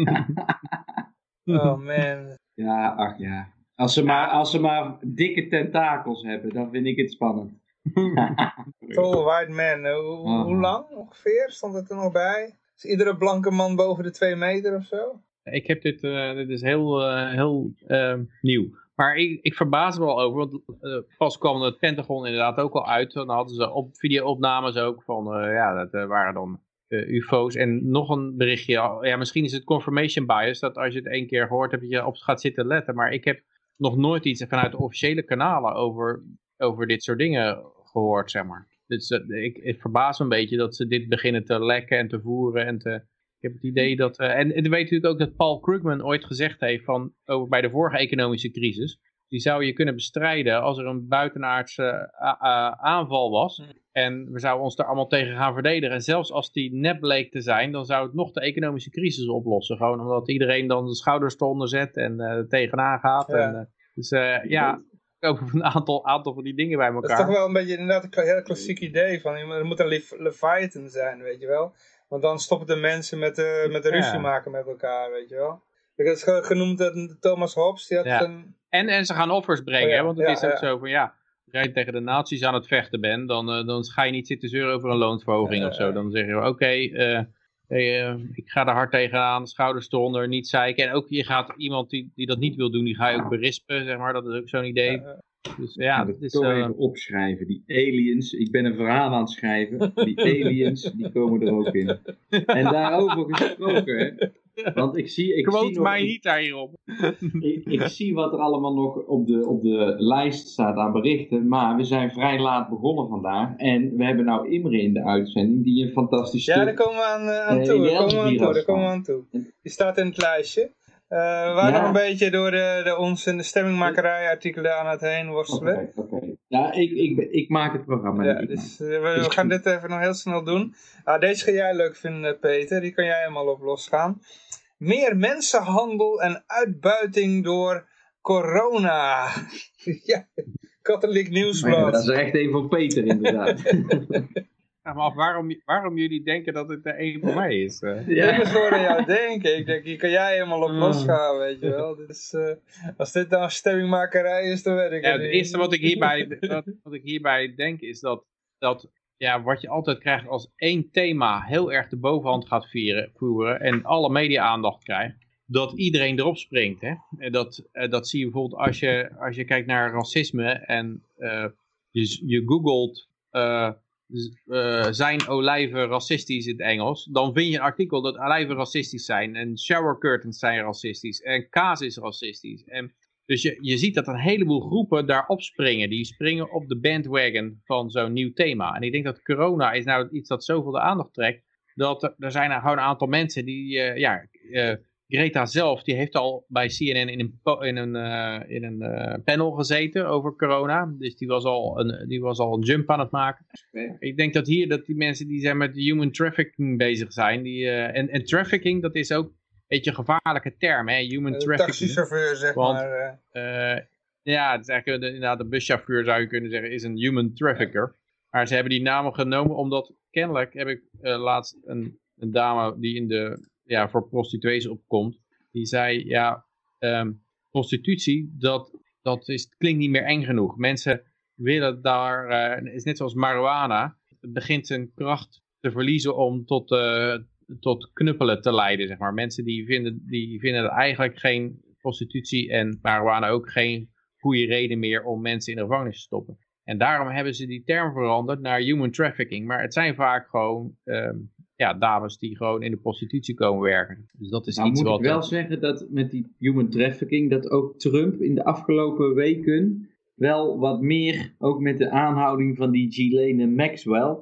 oh man. Ja, ach ja. Als ze, maar, als ze maar dikke tentakels hebben, dan vind ik het spannend. <laughs> Tall white man. Eh, hoe, hoe lang ongeveer? Stond het er nog bij? Is iedere blanke man boven de twee meter of zo? Ik heb dit, eh, dit is heel, eh, heel eh, nieuw. Maar ik, ik verbaas me wel over, want eh, pas kwam het Pentagon inderdaad ook al uit. Dan hadden ze op video-opnames ook van, eh, ja, dat waren dan eh, UFO's. En nog een berichtje, ja, misschien is het confirmation bias, dat als je het één keer hoort, heb je je op gaat zitten letten. Maar ik heb nog nooit iets vanuit de officiële kanalen over, over dit soort dingen gehoord, zeg maar. Dus eh, ik, ik verbaas me een beetje dat ze dit beginnen te lekken en te voeren en te... Ik heb het idee dat... eh, en, en we weten natuurlijk ook dat Paul Krugman ooit gezegd heeft van... Over, bij de vorige economische crisis. die zou je kunnen bestrijden als er een buitenaardse aanval was. Hmm. En we zouden ons daar allemaal tegen gaan verdedigen. En zelfs als die nep bleek te zijn, dan zou het nog de economische crisis oplossen. Gewoon omdat iedereen dan de schouders eronder zet en uh, tegenaan gaat. Ja. En, uh, dus uh, ja, ook een aantal, aantal van die dingen bij elkaar. Dat is toch wel een beetje inderdaad een heel klassiek idee van, er moet een Leviathan zijn, weet je wel. Want dan stoppen de mensen met, uh, met de ruzie Ja. maken met elkaar, weet je wel. Ik heb het ge- genoemd dat Thomas Hobbes, die had Ja. een... En, en ze gaan offers brengen, Oh ja, want het is ook ja. zo van ja, als jij tegen de nazi's aan het vechten bent, dan, eh, dan ga je niet zitten zeuren over een loonsverhoging of zo. Dan zeg je, oké, eh, eh, ik ga er hard tegenaan, schouders eronder, niet zeiken. En ook je gaat iemand die, die dat niet wil doen, die ga je ook berispen, zeg maar. Dat is ook zo'n idee. Ja, Dus ja, dat is... toch eh, even opschrijven. Die aliens, ik ben een verhaal aan het schrijven. Die <laughs> aliens, die komen er ook in. En daarover gesproken, hè. Want ik zie, ik zie, nog, mij ik, niet hierop. ik, ik zie wat er allemaal nog op de, op de lijst staat aan berichten. Maar we zijn vrij laat begonnen vandaag. En we hebben nou Imre in de uitzending, die een fantastisch Ja, daar komen we aan, eh, aan Eh, toe, daar komen we aan toe, daar komen we aan toe. Die staat in het lijstje. Eh, we waren Ja. nog een beetje door de, de ons in de stemmingmakerij artikelen aan het heen Oké, worstelen. oké. Ja, ik, ik, ik maak het programma Ja, dus eh, we, we gaan dit even nog heel snel doen. Ah, deze ga jij leuk vinden, Peter. Die kan jij helemaal op losgaan. Meer mensenhandel en uitbuiting door corona. <laughs> ja, Katholiek Maar ja, Nieuwsblad. dat is echt een van Peter, inderdaad. <laughs> Me af waarom, waarom jullie denken dat het er één voor mij is. eh. Ik moest gewoon aan jou denken. Ik denk, hier kan jij helemaal op Mm. losgaan, weet je wel. Dit is, eh, als dit nou stemmingmakerij is, dan weet ik Ja, het het niet. eerste wat ik hierbij, <laughs> wat, wat ik hierbij denk is dat, dat ja, wat je altijd krijgt als één thema heel erg de bovenhand gaat vieren, voeren en alle media-aandacht krijgt, dat iedereen erop springt. Hè? Dat, eh, dat zie je bijvoorbeeld als je, als je kijkt naar racisme en eh, je, je googelt eh, zijn olijven racistisch in het Engels, dan vind je een artikel dat olijven racistisch zijn en shower curtains zijn racistisch en kaas is racistisch. En dus je, je ziet dat een heleboel groepen daarop springen. Die springen op de bandwagon van zo'n nieuw thema. En ik denk dat corona is nou iets dat zoveel de aandacht trekt. Dat er, er zijn er gewoon een aantal mensen die, eh, ja, eh, Greta zelf, die heeft al bij CNN in een, in een, eh, in een panel gezeten over corona. Dus die was, al een, die was al een jump aan het maken. Ik denk dat hier, dat die mensen die zijn met human trafficking bezig zijn. Die, en, en trafficking, dat is ook beetje een gevaarlijke term, hè? Human Een trafficking. taxichauffeur, zeg Want- maar. eh. Eh, ja, het is eigenlijk de, inderdaad de buschauffeur zou je kunnen zeggen, is een human trafficker. Maar ze hebben die namen genomen omdat kennelijk heb ik eh, laatst een, een dame die in de, ja, voor prostituees opkomt. Die zei, ja, ehm, prostitutie, dat, dat is, klinkt niet meer eng genoeg. Mensen willen daar, het is net zoals marijuana, het begint zijn kracht te verliezen om tot, tot knuppelen te leiden, zeg maar. Mensen die vinden, die vinden eigenlijk geen prostitutie en marijuana ook geen goede reden meer om mensen in de gevangenis te stoppen. En daarom hebben ze die term veranderd naar human trafficking. Maar het zijn vaak gewoon ehm, ja, dames die gewoon in de prostitutie komen werken. Dus dat is Nou iets moet wat... ik wel zeggen dat met die human trafficking, dat ook Trump in de afgelopen weken wel wat meer, ook met de aanhouding van die Ghislaine Maxwell,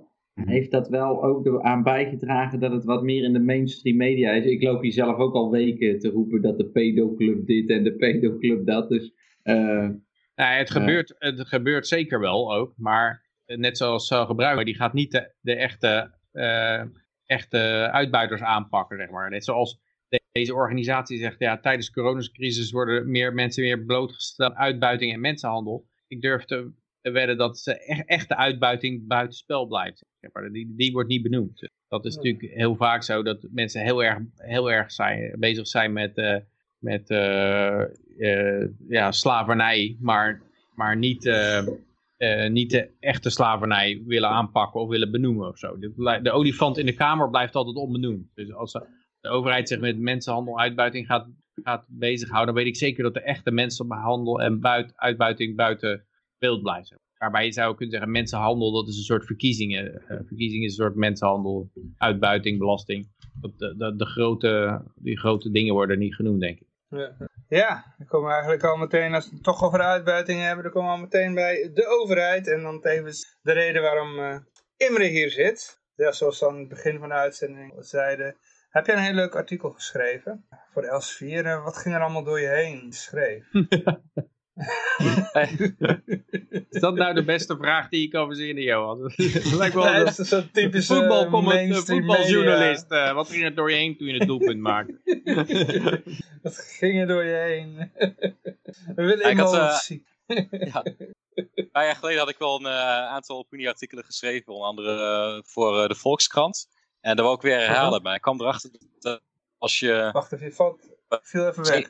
heeft dat wel ook aan bijgedragen dat het wat meer in de mainstream media is. Ik loop hier zelf ook al weken te roepen dat de pedoclub dit en de pedoclub dat. Dus eh, Nou, het, gebeurt, het gebeurt zeker wel ook, maar eh, net zoals uh, gebruiker, die gaat niet de, de echte, eh, echte uitbuiters aanpakken, zeg maar. Net zoals de- deze organisatie zegt, ja, tijdens de coronacrisis worden meer mensen weer blootgesteld aan uitbuiting en mensenhandel. Ik durf te wedden dat ze echt, echte uitbuiting buitenspel blijft. Die, die wordt niet benoemd. Dat is natuurlijk heel vaak zo dat mensen heel erg, heel erg zijn, bezig zijn met, eh, met eh, eh, ja, slavernij, maar, maar niet, niet de echte slavernij willen aanpakken of willen benoemen of zo. De, de olifant in de kamer blijft altijd onbenoemd. Dus als de overheid zich met mensenhandel uitbuiting gaat, gaat bezighouden, dan weet ik zeker dat de echte mensenhandel en buit, uitbuiting buiten beeld blijft. Waarbij je zou kunnen zeggen, mensenhandel, dat is een soort verkiezingen. Eh, verkiezingen is een soort mensenhandel, uitbuiting, belasting. Dat, de, de, de grote, die grote dingen worden niet genoemd, denk ik. Ja. ja, dan komen we eigenlijk al meteen, als we het toch over uitbuiting hebben, dan komen we al meteen bij de overheid. En dan tevens de reden waarom eh, Imre hier zit. Ja, zoals we aan het begin van de uitzending zeiden, heb je een heel leuk artikel geschreven voor Els 4. wat ging er allemaal door je heen schreef? <laughs> Is dat nou de beste vraag die je kan verzinnen, Johan? <laughs> Het lijkt wel Nee, een dat is zo'n typische voetbalcomment- mainstream voetbaljournalist. eh, wat ging er door je heen toen je het doelpunt <laughs> maakte? Wat ging er door je heen? <laughs> We willen Ik had, eh, emotie. Een paar jaar geleden had ik wel een eh, aantal opinieartikelen geschreven, onder andere eh, voor eh, de Volkskrant. En dat wil ik weer herhalen, maar ik kwam erachter dat eh, als je, Wacht even, je valt, viel even weg.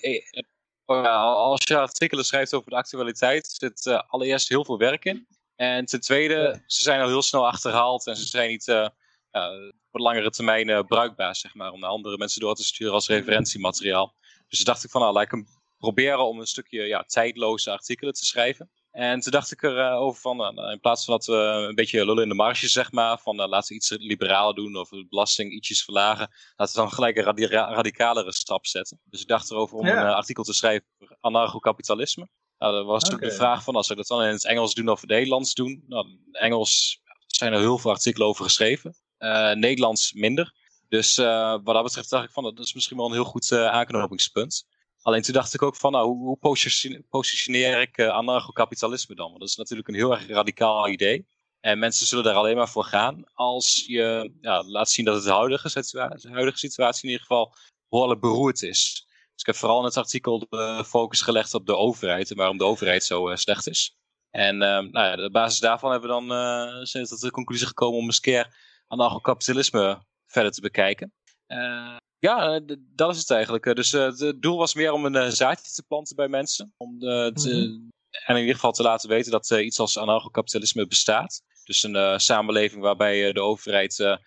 Eh, eh, oh ja, als je artikelen schrijft over de actualiteit, zit eh, allereerst heel veel werk in. En ten tweede, ze zijn al heel snel achterhaald en ze zijn niet eh, ja, op langere termijn eh, bruikbaar, zeg maar, om naar andere mensen door te sturen als referentiemateriaal. Dus dacht ik van, nou, laat ik hem proberen om een stukje ja, tijdloze artikelen te schrijven. En toen dacht ik erover over van, nou, in plaats van dat we een beetje lullen in de marge, zeg maar, van uh, laten we iets liberaler doen of de belasting ietsjes verlagen, laten we dan gelijk een radi radicalere stap zetten. Dus ik dacht erover om Ja. een uh, artikel te schrijven over anarcho-kapitalisme. Nou, dat was ook Oké. de vraag van, als ik dat dan in het Engels doen of in het Nederlands doen. Nou, Engels zijn er heel veel artikelen over geschreven. Uh, Nederlands minder. Dus uh, wat dat betreft dacht ik van, dat is misschien wel een heel goed uh, aanknopingspunt. Alleen toen dacht ik ook van, nou, hoe, hoe position, positioneer ik uh, anarcho-kapitalisme dan? Want dat is natuurlijk een heel erg radicaal idee. En mensen zullen daar alleen maar voor gaan als je ja, laat zien dat het de huidige situatie, de huidige situatie in ieder geval behoorlijk beroerd is. Dus ik heb vooral in het artikel de focus gelegd op de overheid en waarom de overheid zo uh, slecht is. En uh, nou ja, op basis daarvan hebben we dan uh, zijn we tot de conclusie gekomen om eens een keer anarcho-kapitalisme verder te bekijken. Uh, ja, dat is het eigenlijk. Dus uh, het doel was meer om een uh, zaadje te planten bij mensen. Om te, mm -hmm. En in ieder geval te laten weten dat uh, iets als anarcho-kapitalisme bestaat. Dus een samenleving waarbij de overheid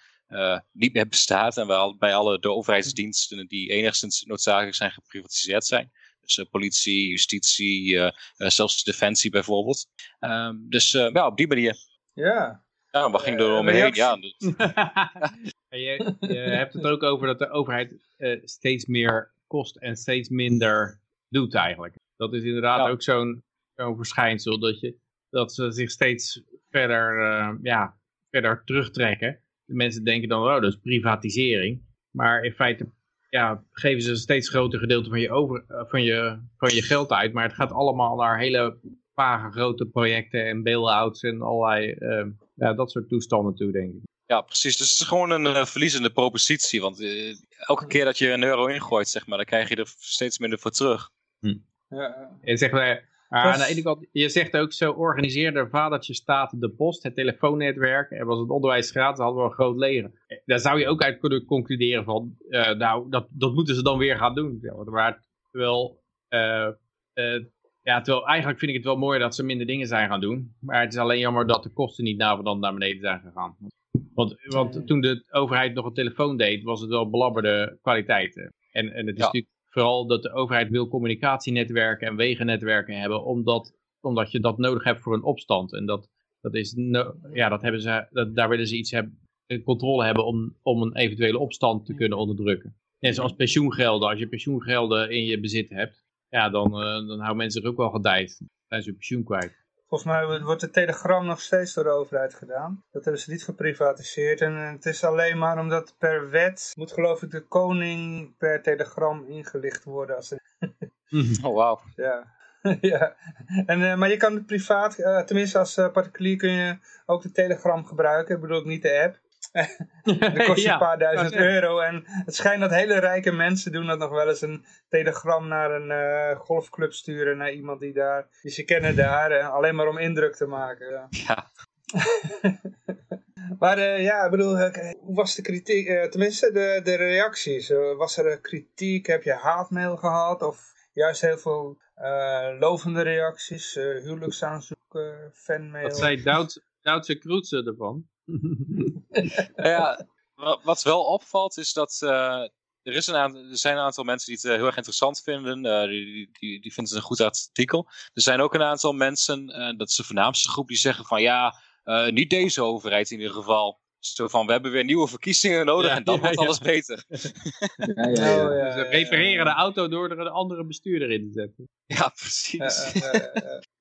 niet meer bestaat. En waarbij alle de overheidsdiensten die enigszins noodzakelijk zijn geprivatiseerd zijn. Dus politie, justitie, zelfs defensie bijvoorbeeld. Um, dus ja, op die manier. Ja. Ja, wat ging er omheen? Ja, <laughs> je, je, hebt het ook over dat de overheid uh, steeds meer kost en steeds minder doet eigenlijk. Dat is inderdaad ja. ook zo'n zo'n verschijnsel dat, je, dat ze zich steeds verder, uh, ja, verder terugtrekken. De mensen denken dan, oh, dat is privatisering. Maar in feite ja, geven ze een steeds groter gedeelte van je, over, uh, van, je, van je geld uit. Maar het gaat allemaal naar hele vage grote projecten en bail-outs en allerlei ja, dat soort toestanden toe, denk ik. Ja, precies. Dus het is gewoon een uh, verliezende propositie. Want uh, elke keer dat je een euro ingooit, zeg maar, dan krijg je er steeds minder voor terug. Hm. Ja. En zeg maar, uh, aan de ene kant, je zegt ook zo, organiseerde vadertje staat de post, het telefoonnetwerk, en was het onderwijs gratis, hadden we een groot leger. Daar zou je ook uit kunnen concluderen van, nou, dat, dat moeten ze dan weer gaan doen. Maar terwijl, ja, terwijl eigenlijk vind ik het wel mooi dat ze minder dingen zijn gaan doen. Maar het is alleen jammer dat de kosten niet navenant naar beneden zijn gegaan. Want, want toen de overheid nog een telefoon deed, was het wel belabberde kwaliteit. En, en het is ja. natuurlijk vooral dat de overheid wil communicatienetwerken en wegennetwerken hebben, omdat, omdat je dat nodig hebt voor een opstand. En dat, dat is, no, ja, dat hebben ze, dat, daar willen ze iets hebben, controle hebben om, om een eventuele opstand te kunnen onderdrukken. Net zoals pensioengelden. Als je pensioengelden in je bezit hebt, ja, dan, uh, dan houden mensen zich ook wel gedijd. Dan zijn ze hun pensioen kwijt. Volgens mij wordt de telegram nog steeds door de overheid gedaan. Dat hebben ze niet geprivatiseerd. En het is alleen maar omdat per wet moet geloof ik de koning per telegram ingelicht worden. Als oh, wauw. <laughs> Ja. <laughs> ja. En, uh, maar je kan het privaat, uh, tenminste als uh, particulier kun je ook de telegram gebruiken. Ik bedoel ik niet de app. Dat kost je ja, een paar duizend euro. En het schijnt dat hele rijke mensen doen dat nog wel eens een telegram naar een uh, golfclub sturen. Naar iemand die daar, die ze kennen daar. En alleen maar om indruk te maken. Ja. ja. <laughs> maar uh, ja, ik bedoel, hoe was de kritiek? Tenminste, de, de reacties. was er kritiek? Heb je haatmail gehad? Of juist heel veel lovende reacties? huwelijksaanzoeken, fanmail? Wat zei Dout, Doutse Kroetse ervan? Ja, wat wel opvalt is dat uh, er, is een aantal, er zijn een aantal mensen die het uh, heel erg interessant vinden. Uh, die, die, die vinden het een goed artikel. Er zijn ook een aantal mensen, dat is de voornaamste groep, die zeggen van ja, niet deze overheid in ieder geval. Zo van, we hebben weer nieuwe verkiezingen nodig ja, en dan ja, wordt ja. alles beter. <laughs> ja, ja, ja, Ze repareren de auto door er een andere bestuurder in te zetten. Ja, precies.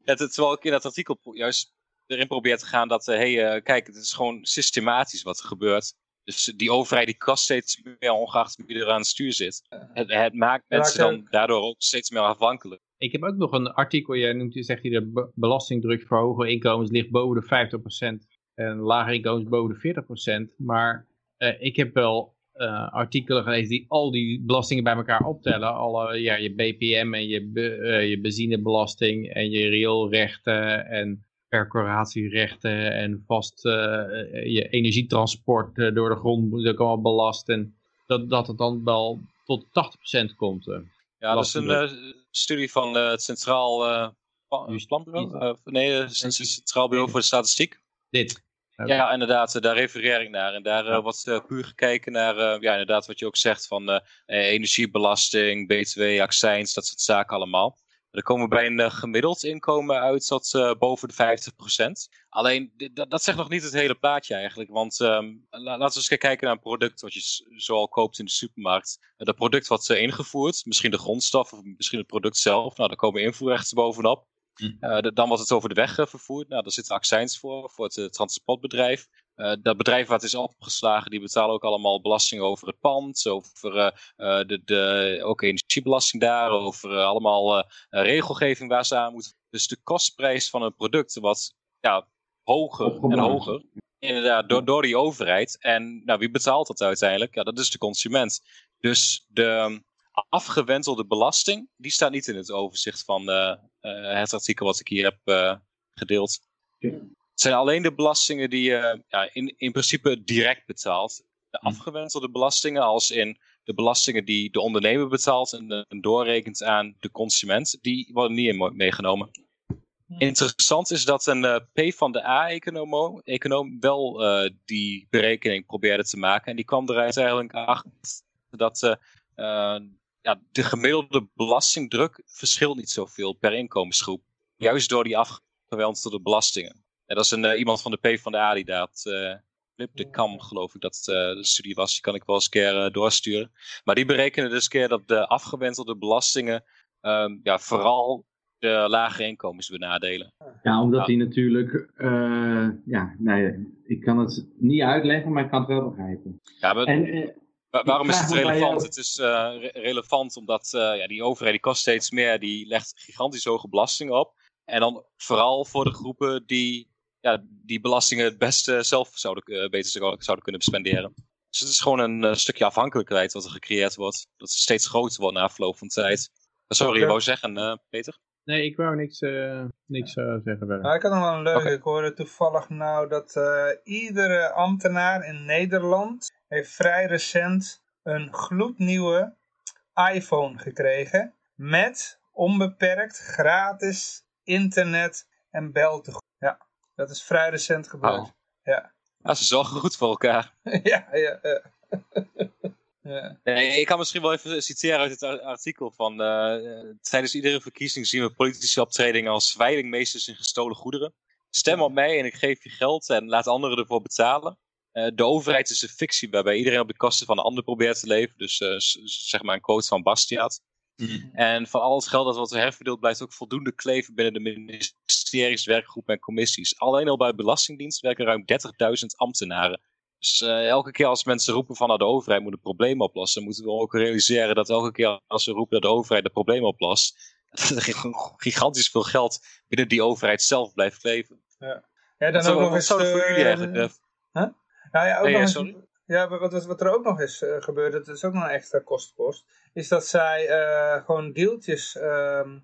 ja, terwijl ik in dat artikel juist erin probeert te gaan dat, hé, hey, uh, kijk, het is gewoon systematisch wat er gebeurt. Dus die overheid die kost steeds meer ongeacht wie er aan het stuur zit. Het, het maakt mensen dan daardoor ook steeds meer afhankelijk. Ik heb ook nog een artikel, jij noemt, zegt hij de be- belastingdruk voor hoge inkomens ligt boven de 50% en lage inkomens boven de 40%. Maar eh, ik heb wel eh, artikelen gelezen die al die belastingen bij elkaar optellen. Alle, ja, je BPM en je, be- eh, je benzinebelasting en je rioolrechten en percoratierechten en vast eh, je energietransport eh, door de grond moet ook allemaal belast. En dat, dat het dan wel tot 80% komt. eh. Ja, dat is een studie van het Centraal Planbureau. Nee, het Centraal Bureau voor de Statistiek. Dit. Ja, inderdaad, daar refereer ik naar. En daar wordt puur gekeken naar, ja, inderdaad, wat je ook zegt van energiebelasting, BTW, accijns, dat soort zaken allemaal. Dan komen we bij een eh, gemiddeld inkomen uit tot eh, boven de 50%. Alleen, dat, dat zegt nog niet het hele plaatje eigenlijk. Want ehm, la- laten we eens kijken naar een product wat je zoal koopt in de supermarkt. Eh, dat product wordt eh, ingevoerd, misschien de grondstof of misschien het product zelf. Nou, daar komen invoerrechten bovenop. De- dan wordt het over de weg vervoerd. Nou, daar zitten accijns voor, voor het transportbedrijf. Eh, dat bedrijf het is opgeslagen, die betalen ook allemaal belasting over het pand, over eh, eh, de, de, ook energiebelasting daar, over allemaal regelgeving waar ze aan moeten. Dus de kostprijs van een product wordt ja, hoger en hoger. Inderdaad, door, door die overheid. En nou, wie betaalt dat uiteindelijk? Ja, dat is de consument. Dus de ehm, afgewentelde belasting, die staat niet in het overzicht van het artikel wat ik hier heb gedeeld. Zijn alleen de belastingen die je ja, in, in principe direct betaalt. De afgewentelde belastingen, als in de belastingen die de ondernemer betaalt en, en doorrekent aan de consument, die worden niet in meegenomen. Interessant is dat een eh, P van de A-econoom econoom wel eh, die berekening probeerde te maken. En die kwam er uiteindelijk achter dat eh, eh, ja, de gemiddelde belastingdruk verschilt niet zoveel per inkomensgroep. Juist door die afgewentelde belastingen. En dat is een, eh, iemand van de P van de A die dat... eh Flip de Kam, geloof ik dat eh, de studie was. Die kan ik wel eens een keer doorsturen. Maar die berekenen dus een keer dat de afgewentelde belastingen... ehm, ja, vooral de lagere inkomens benadelen. Ja, omdat Ja. die natuurlijk, eh, ja, nee, ik kan het niet uitleggen, maar ik kan het wel begrijpen. Ja, maar En, Wa- waarom is het relevant? Het is eh, re- relevant omdat eh, ja, die overheid die kost steeds meer. Die legt gigantisch hoge belastingen op. En dan vooral voor de groepen die ja, die belastingen het beste zelf zouden, eh, beter zou- zouden kunnen spenderen. Dus het is gewoon een eh, stukje afhankelijkheid wat er gecreëerd wordt. Dat steeds groter wordt na verloop van tijd. Sorry, je wou zeggen, eh, Peter? Nee, ik wou niks, eh, niks eh, zeggen verder. Nou, ik had nog wel een leuke. Ik hoorde toevallig nou dat eh, iedere ambtenaar in Nederland heeft vrij recent een gloednieuwe iPhone gekregen. Met onbeperkt gratis internet en beltegoed. Dat is vrij recent gebeurd. Oh. Ja. Ja, ze zorgen goed voor elkaar. <laughs> ja, ja, ja. <laughs> ja. Nee, ik kan misschien wel even citeren uit het ar- artikel van... eh, tijdens iedere verkiezing zien we politici optredingen als veilingmeesters in gestolen goederen. Stem op mij en ik geef je geld en laat anderen ervoor betalen. Eh, de overheid is een fictie waarbij iedereen op de kosten van de ander probeert te leven. Dus eh, zeg maar een quote van Bastiat. En van al het geld dat wordt herverdeeld blijft ook voldoende kleven binnen de ministeries, werkgroepen en commissies. Alleen al bij de Belastingdienst werken ruim 30.000 ambtenaren. Dus eh, elke keer als mensen roepen van nou, de overheid moet een probleem oplossen, moeten we ook realiseren dat elke keer als ze roepen dat de overheid het probleem oplost, <laughs> dat er gigantisch veel geld binnen die overheid zelf blijft kleven. Ja, Wat dan ook nog wat eens... er voor eh, jullie eigenlijk... eh, Nou ja, ook Nee, nog ja, eens- sorry. Ja, wat, wat, er ook nog is eh, gebeurd, dat is ook nog een extra kostenpost, is dat zij eh, gewoon deeltjes ehm,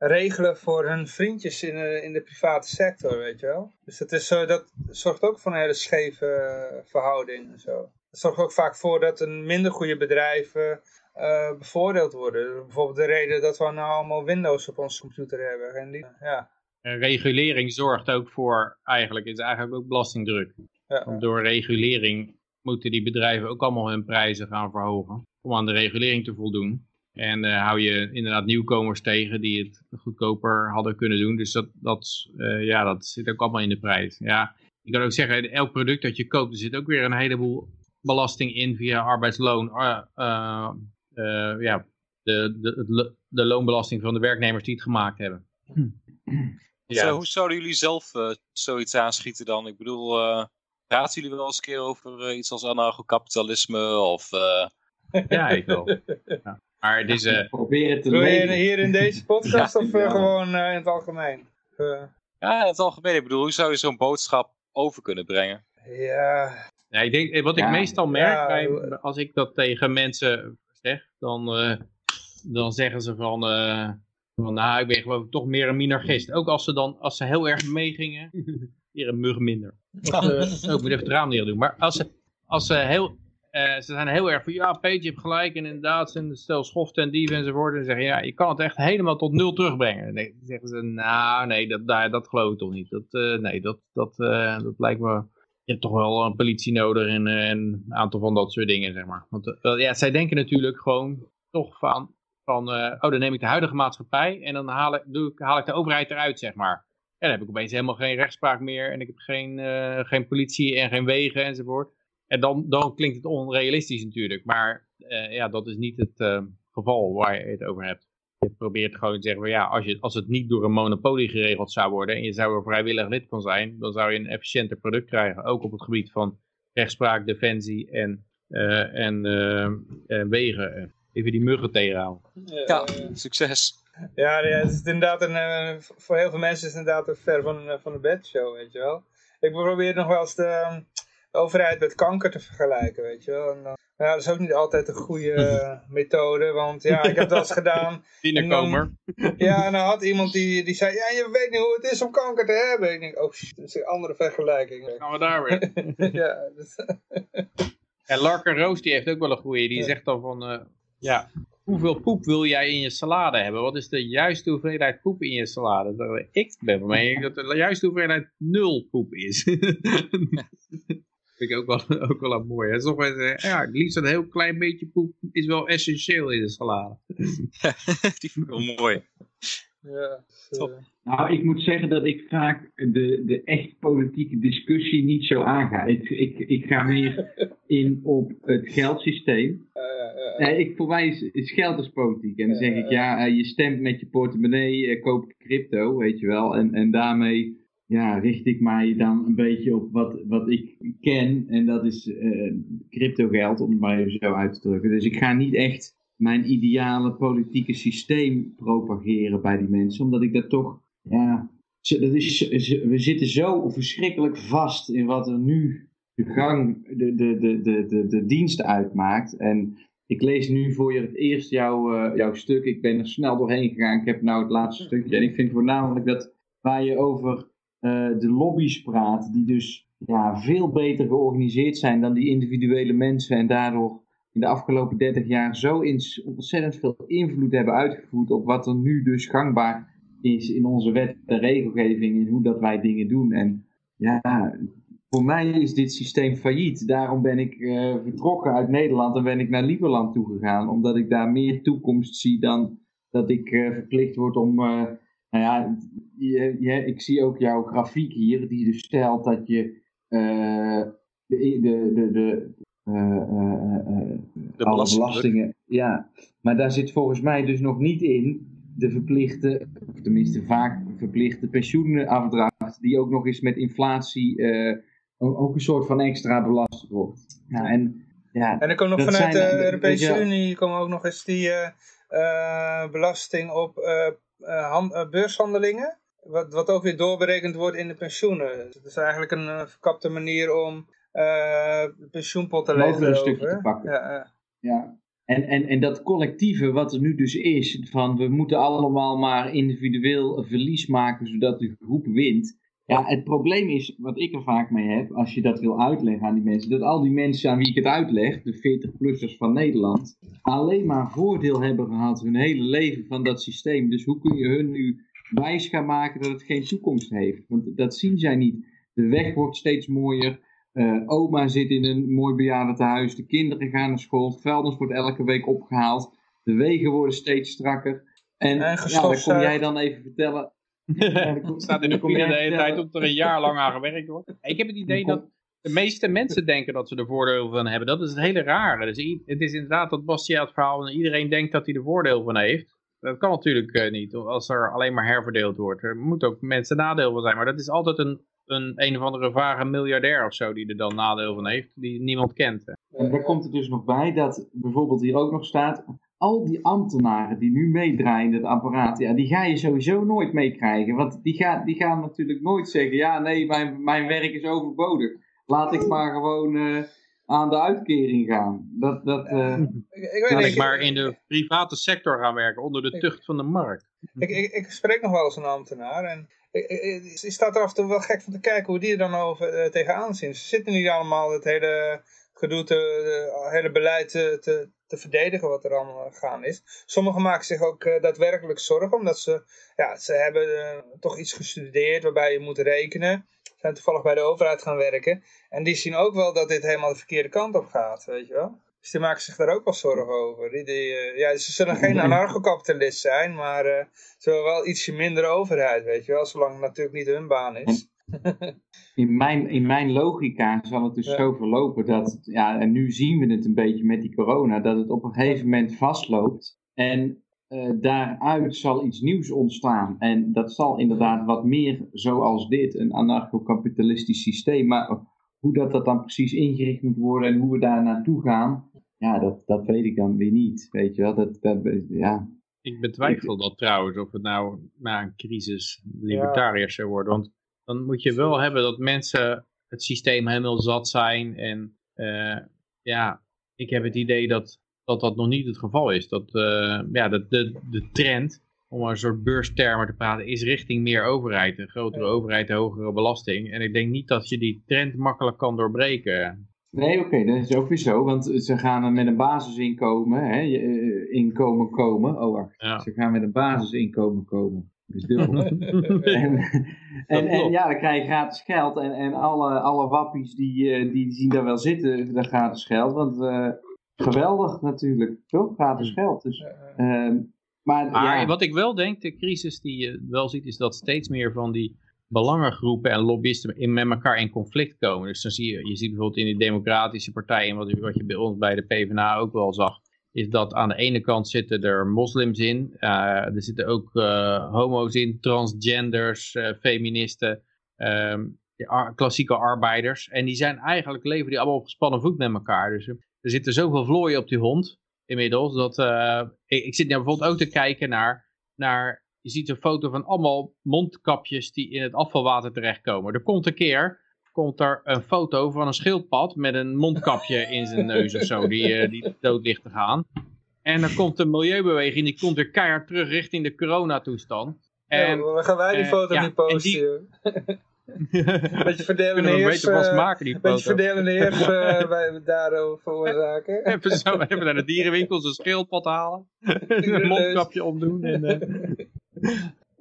regelen voor hun vriendjes in de, in de private sector, weet je wel. Dus dat, is, zo dat zorgt ook voor een hele scheve eh, verhouding en zo. Dat zorgt ook vaak voor dat een minder goede bedrijven eh, bevoordeeld worden. Bijvoorbeeld de reden dat we nou allemaal Windows op onze computer hebben. En die, ja, Eh, regulering zorgt ook voor, eigenlijk is eigenlijk ook belastingdruk. ja, Want door regulering moeten die bedrijven ook allemaal hun prijzen gaan verhogen. Om aan de regulering te voldoen. En eh, hou je inderdaad nieuwkomers tegen die het goedkoper hadden kunnen doen. Dus dat, dat, eh, ja, dat zit ook allemaal in de prijs. Ja, je kan ook zeggen, elk product dat je koopt, er zit ook weer een heleboel belasting in via arbeidsloon. eh, ja, de, de, de loonbelasting van de werknemers die het gemaakt hebben. Zo, hoe zouden jullie zelf zoiets aanschieten dan? Ik bedoel, praten jullie wel eens een keer over iets als anarcho-kapitalisme of... ja, ik wel. Maar het is... eh, Probeer het te Wil je hier in <laughs> deze podcast of eh, Ja. gewoon eh, in het algemeen? Eh, Ja, in het algemeen. Ik bedoel, hoe zou je zo'n boodschap over kunnen brengen? ja, Ja, ik denk, wat ik Ja. meestal merk, Ja, bij, als ik dat tegen mensen zeg, dan, eh, dan zeggen ze van, eh, van, nou, ik ben gewoon toch meer een minarchist. Ook als ze dan, als ze heel erg meegingen, <laughs> hier een mug minder. <laughs> Oh, ik moet even het raam neer doen. Maar als ze, als ze heel, eh, ze zijn heel erg van, ja, Peetje, je hebt gelijk, en inderdaad, zijn stel schoften en dieven enzovoort. En ze zeggen, ja, je kan het echt helemaal tot nul terugbrengen. En dan zeggen ze, nou, nee, dat, dat, dat geloof ik toch niet. Dat, eh, nee, dat, dat, eh, dat lijkt me je hebt toch wel een politie nodig en, en een aantal van dat soort dingen, zeg maar. Want ja, zij denken natuurlijk gewoon toch van, van oh, dan neem ik de huidige maatschappij en dan haal ik, doe ik, haal ik de overheid eruit, zeg maar. En dan heb ik opeens helemaal geen rechtspraak meer en ik heb geen, geen politie en geen wegen enzovoort. En dan, dan klinkt het onrealistisch natuurlijk, maar eh, ja, dat is niet het eh, geval waar je het over hebt. Je probeert gewoon te zeggen, van, ja, als, je, als het niet door een monopolie geregeld zou worden en je zou er vrijwillig lid van zijn, dan zou je een efficiënter product krijgen. Ook op het gebied van rechtspraak, defensie en, eh, en, eh, en wegen. Even die muggen tegenhouden. Ja, succes. Ja, ja, het is inderdaad een, voor heel veel mensen is het inderdaad een ver van, van de bedshow, weet je wel. Ik probeer nog wel eens de, overheid met kanker te vergelijken, weet je wel. En dan, ja, dat is ook niet altijd een goede <laughs> eh, methode, want ja, ik heb het wel eens gedaan. <laughs> Binnenkomer. Ja, en dan had iemand die, die zei, ja, je weet niet hoe het is om kanker te hebben. Ik denk, oh shit, dat is een andere vergelijking. Gaan we daar weer. <laughs> ja, dus, En Larker Roos die heeft ook wel een goeie. Die Ja. zegt dan van, eh, ja, hoeveel poep wil jij in je salade hebben? Wat is de juiste hoeveelheid poep in je salade? Dan Ik ben van mening dat de juiste hoeveelheid nul poep is. Vind ik ook wel, <laughs> ook wel een mooi. hè. Zeggen, ja, het liefst een heel klein beetje poep is wel essentieel in de salade. <laughs> Die vind ik wel mooi. ja, dus, Top. eh, Nou, ik moet zeggen dat ik vaak de, de echt politieke discussie niet zo aanga. Ik, ik, ik ga meer <laughs> in op het geldsysteem. eh, ik, voor mij is, is geld als politiek. En dan zeg ik, Ja. eh, je stemt met je portemonnee, eh, koop crypto, weet je wel. En, en daarmee ja, richt ik mij dan een beetje op wat, wat ik ken. En dat is eh crypto geld, om het maar even zo uit te drukken. Dus ik ga niet echt mijn ideale politieke systeem propageren bij die mensen. Omdat ik dat toch, ja, dat is, we zitten zo verschrikkelijk vast in wat er nu de gang, de, de, de, de, de, de dienst uitmaakt. En ik lees nu voor je het eerst jouw, eh, jouw stuk. Ik ben er snel doorheen gegaan. Ik heb nou het laatste stukje. En ik vind voornamelijk dat waar je over de lobby's praat, die dus ja, veel beter georganiseerd zijn dan die individuele mensen. En daardoor in de afgelopen 30 jaar zo ontzettend veel invloed hebben uitgevoerd op wat er nu dus gangbaar is in onze wet en regelgeving en hoe dat wij dingen doen. En ja, voor mij is dit systeem failliet. Daarom ben ik eh, vertrokken uit Nederland en ben ik naar Lieberland toegegaan. Omdat ik daar meer toekomst zie dan dat ik eh, verplicht word om... eh, nou ja, je, je- ik zie ook jouw grafiek hier, die dus stelt dat je eh, de, de, de, de, eh, eh, eh, De alle belastingen. Ja, maar daar zit volgens mij dus nog niet in de verplichte, of tenminste vaak verplichte pensioenafdracht, die ook nog eens met inflatie eh, ook een soort van extra belast wordt. Ja, en ja, En er komt nog vanuit zijn- de Europese. Unie komen ook nog eens die eh, eh, belasting op hand- eh, beurshandelingen. Wat, wat ook weer doorberekend wordt in de pensioenen. Dus het is eigenlijk een eh, verkapte manier om eh de pensioenpot te een stukje te pakken. Ja, ja. Ja. En, en, en dat collectieve wat er nu dus is, van we moeten allemaal maar individueel verlies maken zodat de groep wint. Ja, het probleem is, wat ik er vaak mee heb, als je dat wil uitleggen aan die mensen, dat al die mensen aan wie ik het uitleg, de 40-plussers van Nederland, alleen maar voordeel hebben gehad hun hele leven van dat systeem. Dus hoe kun je hun nu wijs gaan maken dat het geen toekomst heeft? Want dat zien zij niet. De weg wordt steeds mooier. Eh, oma zit in een mooi bejaardentehuis. De kinderen gaan naar school. Het vuilnis wordt elke week opgehaald. De wegen worden steeds strakker. En, En ja, dan kom jij dan even vertellen. Staat in de dan kom file jij de hele tijd om er een jaar lang aan gewerkt wordt. Ik heb het idee dat de meeste mensen denken dat ze er voordeel van hebben. Dat is het hele rare. Dus het is inderdaad dat Bastiaat verhaal en iedereen denkt dat hij er voordeel van heeft. Dat kan natuurlijk eh, niet als er alleen maar herverdeeld wordt. Er moet ook mensen nadeel van zijn. Maar dat is altijd een, een, een of andere vage miljardair of zo die er dan nadeel van heeft. Die niemand kent. hè. En daar komt er dus nog bij dat bijvoorbeeld hier ook nog staat. Al die ambtenaren die nu meedraaien in het apparaat, ja, die ga je sowieso nooit meekrijgen. Want die, gaan die gaan natuurlijk nooit zeggen, ja nee, mijn, mijn werk is overbodig. Laat ik maar gewoon eh, aan de uitkering gaan. Dat, dat, uh, ik, ik, weet Laat niet, ik maar in de private sector gaan werken, onder de tucht van de markt. ik, ik, ik spreek nog wel eens een ambtenaar en je staat er af en toe wel gek van te kijken hoe die er dan over eh, tegenaan zien. Ze zitten niet allemaal het hele gedoe, te, het hele beleid te, te, verdedigen wat er allemaal gaan is. Sommigen maken zich ook eh, daadwerkelijk zorgen omdat ze, ja, ze hebben eh, toch iets gestudeerd waarbij je moet rekenen. Zijn toevallig bij de overheid gaan werken. En die zien ook wel dat dit helemaal de verkeerde kant op gaat, weet je wel. Dus die maken zich daar ook wel zorgen over. Die, die, eh, ja, ze zullen geen anarchokapitalist zijn, maar ze willen wel ietsje minder overheid, weet je wel. Zolang het natuurlijk niet hun baan is. In, mijn, in mijn logica zal het dus Ja. zo verlopen dat, ja, en nu zien we het een beetje met die corona, dat het op een gegeven moment vastloopt. En eh, daaruit zal iets nieuws ontstaan. En dat zal inderdaad wat meer zoals dit, een anarcho-kapitalistisch systeem. Maar hoe dat, dat dan precies ingericht moet worden en hoe we daar naartoe gaan, ja, dat, dat weet ik dan weer niet. Weet je wel, dat, dat, ja. Ik betwijfel dat trouwens, of het nou na een crisis libertariërs zou worden. Want dan moet je wel hebben dat mensen het systeem helemaal zat zijn. En eh, ja, ik heb het idee dat, dat dat nog niet het geval is. Dat eh, ja, de, de, de trend, om een soort beurstermen te praten, is richting meer overheid. Een grotere Ja. overheid, hogere belasting. En ik denk niet dat je die trend makkelijk kan doorbreken. Nee, oké, dat is ook weer zo, want ze gaan met een basisinkomen, hè, eh, inkomen komen. Oh, wacht. Ja. Ze gaan met een basisinkomen komen. Dus dubbel. <laughs> en, en, ja, dan krijg je gratis geld. En, en alle, alle wappies die, eh, die zien daar wel zitten, dat gratis geld. Want eh, geweldig natuurlijk, toch? Gratis geld. Dus, ehm, maar Maar ja, wat ik wel denk, de crisis die je wel ziet, is dat steeds meer van die belangengroepen en lobbyisten in, met elkaar in conflict komen. Dus dan zie je, je ziet bijvoorbeeld in de democratische partijen, wat, wat je bij ons bij de PvdA ook wel zag, is dat aan de ene kant zitten er moslims in, eh, er zitten ook eh, homo's in, transgenders, eh, feministen, ehm, klassieke arbeiders. En die zijn eigenlijk, leven die allemaal op gespannen voet met elkaar. Dus er zitten zoveel vlooien op die hond inmiddels, dat ik, ik zit nou bijvoorbeeld ook te kijken naar, naar, je ziet een foto van allemaal mondkapjes die in het afvalwater terechtkomen. Er komt een keer, komt er een foto van een schildpad met een mondkapje in zijn neus of zo, die, eh, die dood ligt te gaan. En dan komt de milieubeweging, die komt weer keihard terug richting de coronatoestand. En ja, maar gaan wij die eh, foto niet en posten? die-? <laughs> Beetje verdelen heers, beter pas eh, maken, die Een beetje foto. verdelende heers <laughs> eh, bij daarover veroorzaken. <laughs> Even, zo, even naar de dierenwinkel zijn schildpad halen. een mondkapje omdoen. En,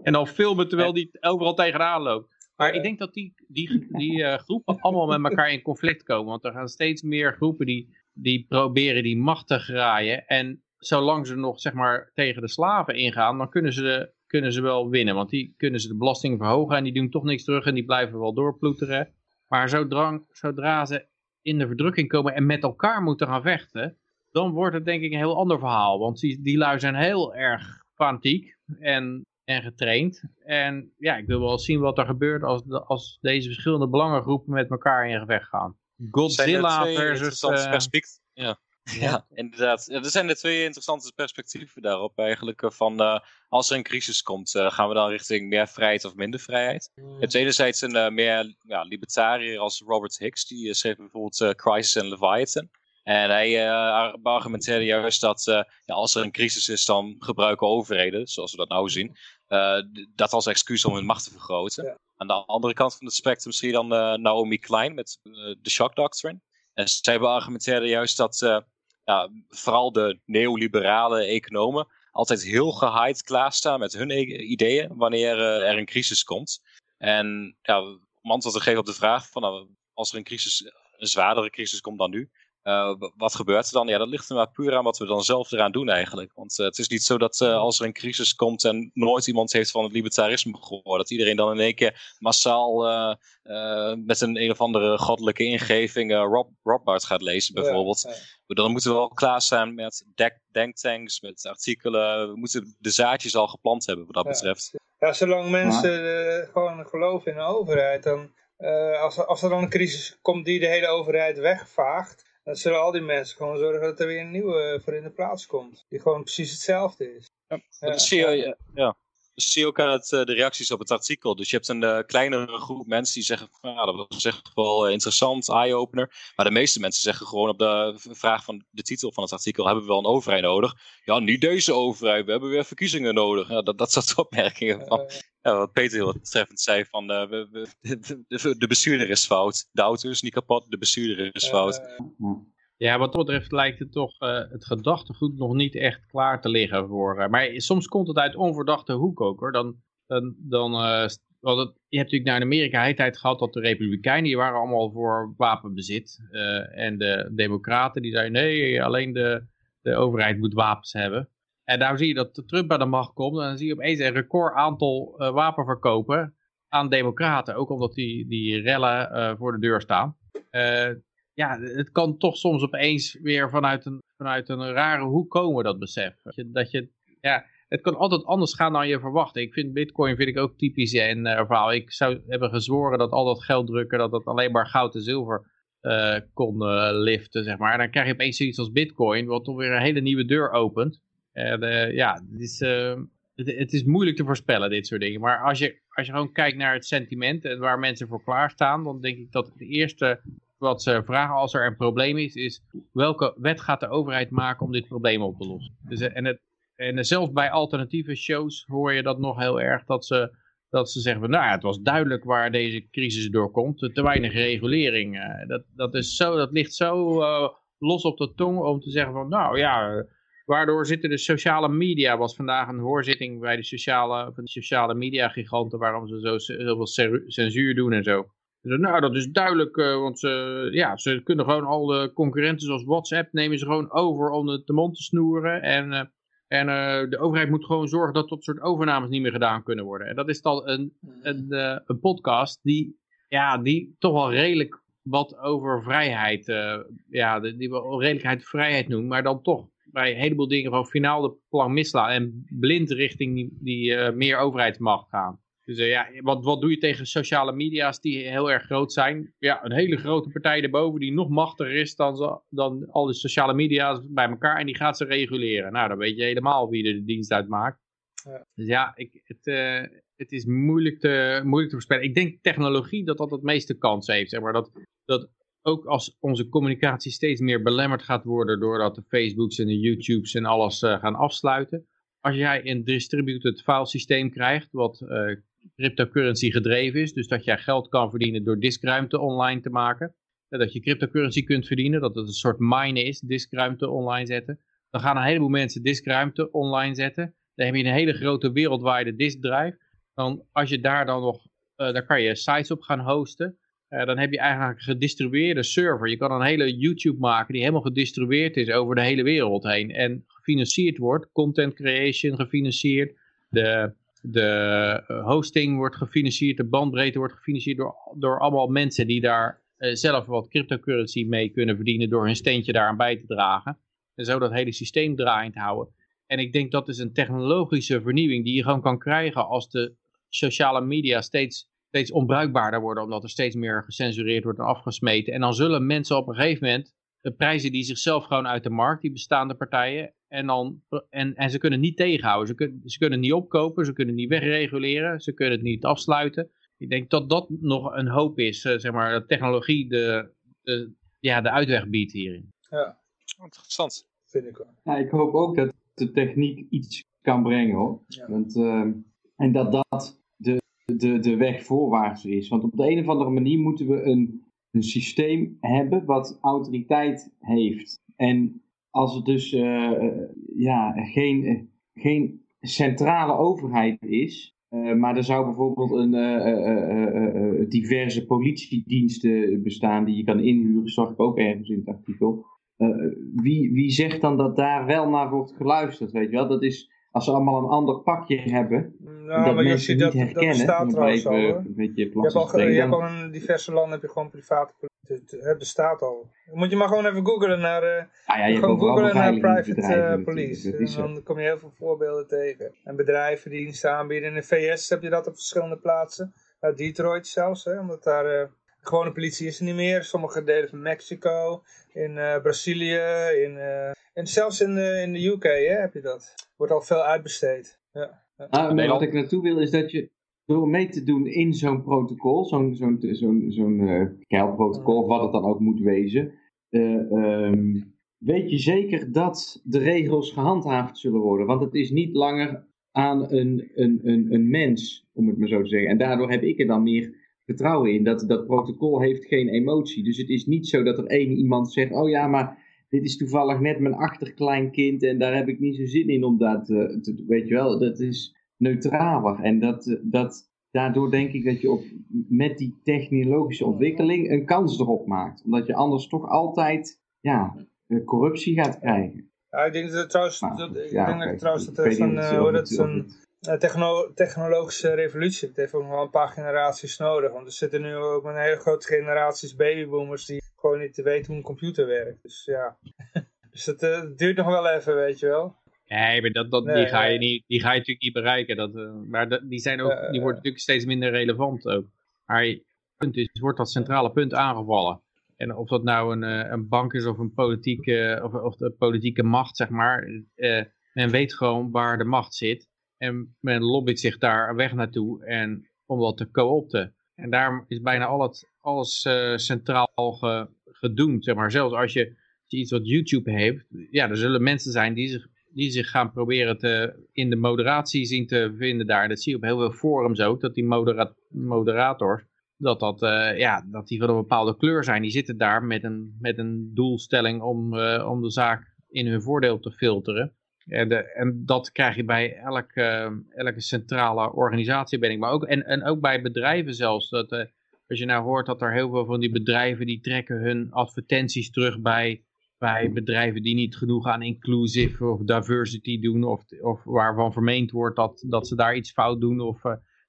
en dan filmen terwijl die overal tegenaan loopt. Maar ik denk dat die, die, die eh, groepen allemaal met elkaar in conflict komen. Want er gaan steeds meer groepen die, die proberen die macht te graaien. En zolang ze nog zeg maar, tegen de slaven ingaan, dan kunnen ze, kunnen ze wel winnen. Want die kunnen ze de belasting verhogen en die doen toch niks terug en die blijven wel doorploeteren. Maar zodra, zodra ze in de verdrukking komen en met elkaar moeten gaan vechten, dan wordt het denk ik een heel ander verhaal. Want die, die lui zijn heel erg fanatiek en, en getraind. En ja, ik wil wel zien wat er gebeurt als, de- als deze verschillende belangengroepen met elkaar in gevecht gaan. Godzilla versus... eh, perspect- ja. Ja, inderdaad. Ja, er zijn er twee interessante perspectieven daarop eigenlijk. eh, Van eh, als er een crisis komt, eh, gaan we dan richting meer vrijheid of minder vrijheid? Je hebt enerzijds een eh, meer ja, libertariër als Robert Hicks, die schreef bijvoorbeeld Crisis and Leviathan. En hij eh, argumenteerde juist dat eh, ja, als er een crisis is, dan gebruiken overheden, zoals we dat nou zien, dat als excuus om hun macht te vergroten. Ja. Aan de andere kant van het spectrum zie je dan eh, Naomi Klein met eh, de Shock Doctrine. En zij beargumenteerde juist dat eh, ja, vooral de neoliberale economen altijd heel gehyped klaarstaan met hun e- ideeën wanneer eh, er een crisis komt. En ja, om antwoord te geven op de vraag van nou, als er een crisis, een zwaardere crisis komt dan nu, eh, wat gebeurt er dan? Ja, dat ligt er maar puur aan wat we dan zelf eraan doen eigenlijk. Want eh, het is niet zo dat eh, als er een crisis komt en nooit iemand heeft van het libertarisme gehoord, dat iedereen dan in één keer massaal eh, eh, met een een of andere goddelijke ingeving eh, Rob, Rothbard gaat lezen bijvoorbeeld. Ja, ja. Dan moeten we wel klaar zijn met denktanks, met artikelen. We moeten de zaadjes al geplant hebben wat dat Ja. betreft. Ja, zolang mensen eh, gewoon geloven in de overheid, dan, eh, als, als er dan een crisis komt die de hele overheid wegvaagt, Dan zullen al die mensen gewoon zorgen dat er weer een nieuwe voor in de plaats komt. Die gewoon precies hetzelfde is. Ja, dat zie je, ja. Zie je ook aan het, eh, de reacties op het artikel. Dus je hebt een uh, kleinere groep mensen die zeggen: van, ja, dat was echt wel eh, interessant, eye-opener. Maar de meeste mensen zeggen gewoon op de vraag van de titel van het artikel: hebben we wel een overheid nodig? Ja, niet deze overheid, we hebben weer verkiezingen nodig. Ja, dat, dat soort <laughs> opmerkingen van. Ja, wat Peter heel treffend zei: van we, we, <laughs> de, de, bestuurder is fout. De auto is niet kapot, de bestuurder is fout. Ja, wat dat betreft lijkt het toch uh, het gedachtegoed nog niet echt klaar te liggen voor. Uh, maar soms komt het uit onverdachte hoek ook hoor. Dan, dan, uh, het, je hebt natuurlijk naar Amerika de tijd gehad dat de Republikeinen die waren allemaal voor wapenbezit. en de Democraten die zeiden nee, alleen de, de overheid moet wapens hebben. En daar zie je dat Trump aan de macht komt. En dan zie je opeens een record aantal wapenverkopen aan Democraten. Ook omdat die, die rellen voor de deur staan ja, het kan toch soms opeens weer vanuit een, vanuit een rare hoek komen, dat besef. Dat je, dat je, ja, het kan altijd anders gaan dan je verwacht. Ik vind bitcoin vind ik ook typisch en uh, verhaal. Ik zou hebben gezworen dat al dat geld drukken, dat dat alleen maar goud en zilver uh, kon uh, liften, zeg maar. En dan krijg je opeens zoiets als bitcoin, wat toch weer een hele nieuwe deur opent. En ja, het is, het, is moeilijk te voorspellen, dit soort dingen. Maar als je, als je gewoon kijkt naar het sentiment en waar mensen voor klaarstaan, dan denk ik dat het eerste wat ze vragen als er een probleem is, is welke wet gaat de overheid maken om dit probleem op te lossen. Dus, eh, en, het, en zelfs bij alternatieve shows hoor je dat nog heel erg, dat ze, dat ze zeggen van, nou ja, het was duidelijk waar deze crisis doorkomt, te weinig regulering. Uh, dat, dat, is zo, dat ligt zo los op de tong om te zeggen van, nou ja, waardoor zitten de sociale media, was vandaag een hoorzitting bij de sociale, van de sociale media giganten, waarom ze zo zoveel censuur doen en zo. Nou, dat is duidelijk, uh, want ze, ja, ze kunnen gewoon al de concurrenten zoals WhatsApp nemen ze gewoon over om het de mond te snoeren. En, uh, en de overheid moet gewoon zorgen dat dat soort overnames niet meer gedaan kunnen worden. En dat is dan een, een, een podcast die, ja, die toch wel redelijk wat over vrijheid, ja, die wel redelijkheid vrijheid noemt, maar dan toch bij een heleboel dingen van finaal de plan mislaan en blind richting die, die meer overheidsmacht gaan. Dus uh, ja, wat, wat doe je tegen sociale media's die heel erg groot zijn? Ja, een hele grote partij erboven die nog machtiger is dan, dan al die sociale media's bij elkaar. En die gaat ze reguleren. Nou, dan weet je helemaal wie er de dienst uitmaakt. Ja. Dus ja, ik, het, uh, het is moeilijk te, moeilijk te voorspellen. Ik denk technologie dat dat het meeste kans heeft. Zeg maar. dat, dat ook als onze communicatie steeds meer belemmerd gaat worden... doordat de Facebooks en de YouTubes en alles uh, gaan afsluiten als jij een distributed file systeem krijgt, wat uh, cryptocurrency gedreven is. Dus dat jij geld kan verdienen door diskruimte online te maken. Dat je cryptocurrency kunt verdienen, dat het een soort mine is, diskruimte online zetten. Dan gaan een heleboel mensen diskruimte online zetten. Dan heb je een hele grote wereldwijde diskdrive. Dan, als je daar dan nog, uh, daar kan je sites op gaan hosten. Uh, dan heb je eigenlijk een gedistribueerde server. Je kan een hele YouTube maken die helemaal gedistribueerd is over de hele wereld heen. En gefinancierd wordt, content creation gefinancierd. De de eh, hosting wordt gefinancierd, de bandbreedte wordt gefinancierd door, door allemaal mensen die daar uh, zelf wat cryptocurrency mee kunnen verdienen door hun steentje daaraan bij te dragen. En zo dat hele systeem draaiend houden. En ik denk dat is een technologische vernieuwing die je gewoon kan krijgen als de sociale media steeds, steeds onbruikbaarder worden, omdat er steeds meer gecensureerd wordt en afgesmeten. En dan zullen mensen op een gegeven moment prijzen die zichzelf gewoon uit de markt, die bestaande partijen, en, dan, en, en ze kunnen niet tegenhouden. Ze, kunnen ze kunnen niet opkopen, ze kunnen niet wegreguleren, ze kunnen het niet afsluiten. Ik denk dat dat nog een hoop is, uh, zeg maar, dat technologie de, de, ja, de uitweg biedt hierin. Ja, interessant. Vind ik ook. Ja, ik hoop ook dat de techniek iets kan brengen hoor. Ja. Want, uh, en dat dat de, de, de weg voorwaarts is. Want op de een of andere manier moeten we een, een systeem hebben wat autoriteit heeft. En als het dus uh, ja, geen, geen centrale overheid is, maar er zou bijvoorbeeld een, diverse politiediensten bestaan die je kan inhuren, zag ik ook ergens in het artikel. wie, wie zegt dan dat daar wel naar wordt geluisterd, weet je wel? Dat is, als ze allemaal een ander pakje hebben, nou, dat maar mensen dat, niet herkennen, dat bestaat trouwens al, hoor. een beetje Je hebt, al, je hebt al in diverse landen heb je gewoon private politie. Het, bestaat al. Moet je maar gewoon even googlen naar, uh, ah, ja, je gewoon googlen naar private uh, police. En dan kom je heel veel voorbeelden tegen. En bedrijven die diensten aanbieden. In de VS heb je dat op verschillende plaatsen. Uh, Detroit zelfs, hè, omdat daar gewone politie is er niet meer. Sommige delen van Mexico, in uh, Brazilië, in, uh, en zelfs in, uh, in de UK hè, heb je dat. Wordt al veel uitbesteed. Ja. Ah, maar wat ik naartoe wil is dat je door mee te doen in zo'n protocol, zo'n zo'n zo'n zo'n uh, protocol, of wat het dan ook moet wezen, um, weet je zeker dat de regels gehandhaafd zullen worden. Want het is niet langer aan een, een, een, een mens, om het maar zo te zeggen. En daardoor heb ik er dan meer vertrouwen in. Dat, dat protocol heeft geen emotie. Dus het is niet zo dat er één iemand zegt, oh ja, maar dit is toevallig net mijn achterkleinkind en daar heb ik niet zo zin in om dat te, te weet je wel, dat is neutraler. En dat, dat, daardoor denk ik dat je op, met die technologische ontwikkeling een kans erop maakt. Omdat je anders toch altijd, ja, corruptie gaat krijgen. Ja, ik denk dat trouwens, dat, ik denk dat, trouwens dat er zo'n techno technologische revolutie het heeft ook nog wel een paar generaties nodig. Want er zitten nu ook een hele grote generaties babyboomers die gewoon niet te weten hoe een computer werkt. Dus ja, <laughs> dus het uh, duurt nog wel even, weet je wel. Nee, maar dat, dat, die, ga je niet, die ga je natuurlijk niet bereiken. Dat, uh, maar dat, die, zijn ook, die worden natuurlijk steeds minder relevant ook. Maar het punt is, wordt dat centrale punt aangevallen. En of dat nou een, eh, een bank is of een politieke, of, of de politieke macht, zeg maar. Men weet gewoon waar de macht zit. En men lobbyt zich daar weg naartoe en om dat te co-opten. En daarom is bijna al het, alles uh, centraal ge, gedoemd. Zeg maar. Zelfs als je, iets wat YouTube heeft, ja, er zullen mensen zijn die zich, die zich gaan proberen te, in de moderatie zien te vinden daar. Dat zie je op heel veel forums ook, dat die modera moderators dat, dat, uh, ja, dat die van een bepaalde kleur zijn. Die zitten daar met een, met een doelstelling om, uh, om de zaak in hun voordeel te filteren. En, de, en dat krijg je bij elke, elke centrale organisatie, ben ik. Maar ook, en, en ook bij bedrijven zelfs. Dat, uh, als je nou hoort dat er heel veel van die bedrijven, die trekken hun advertenties terug bij, bij bedrijven die niet genoeg aan inclusive of diversity doen. Of, of waarvan vermeend wordt dat, dat ze daar iets fout doen. Of,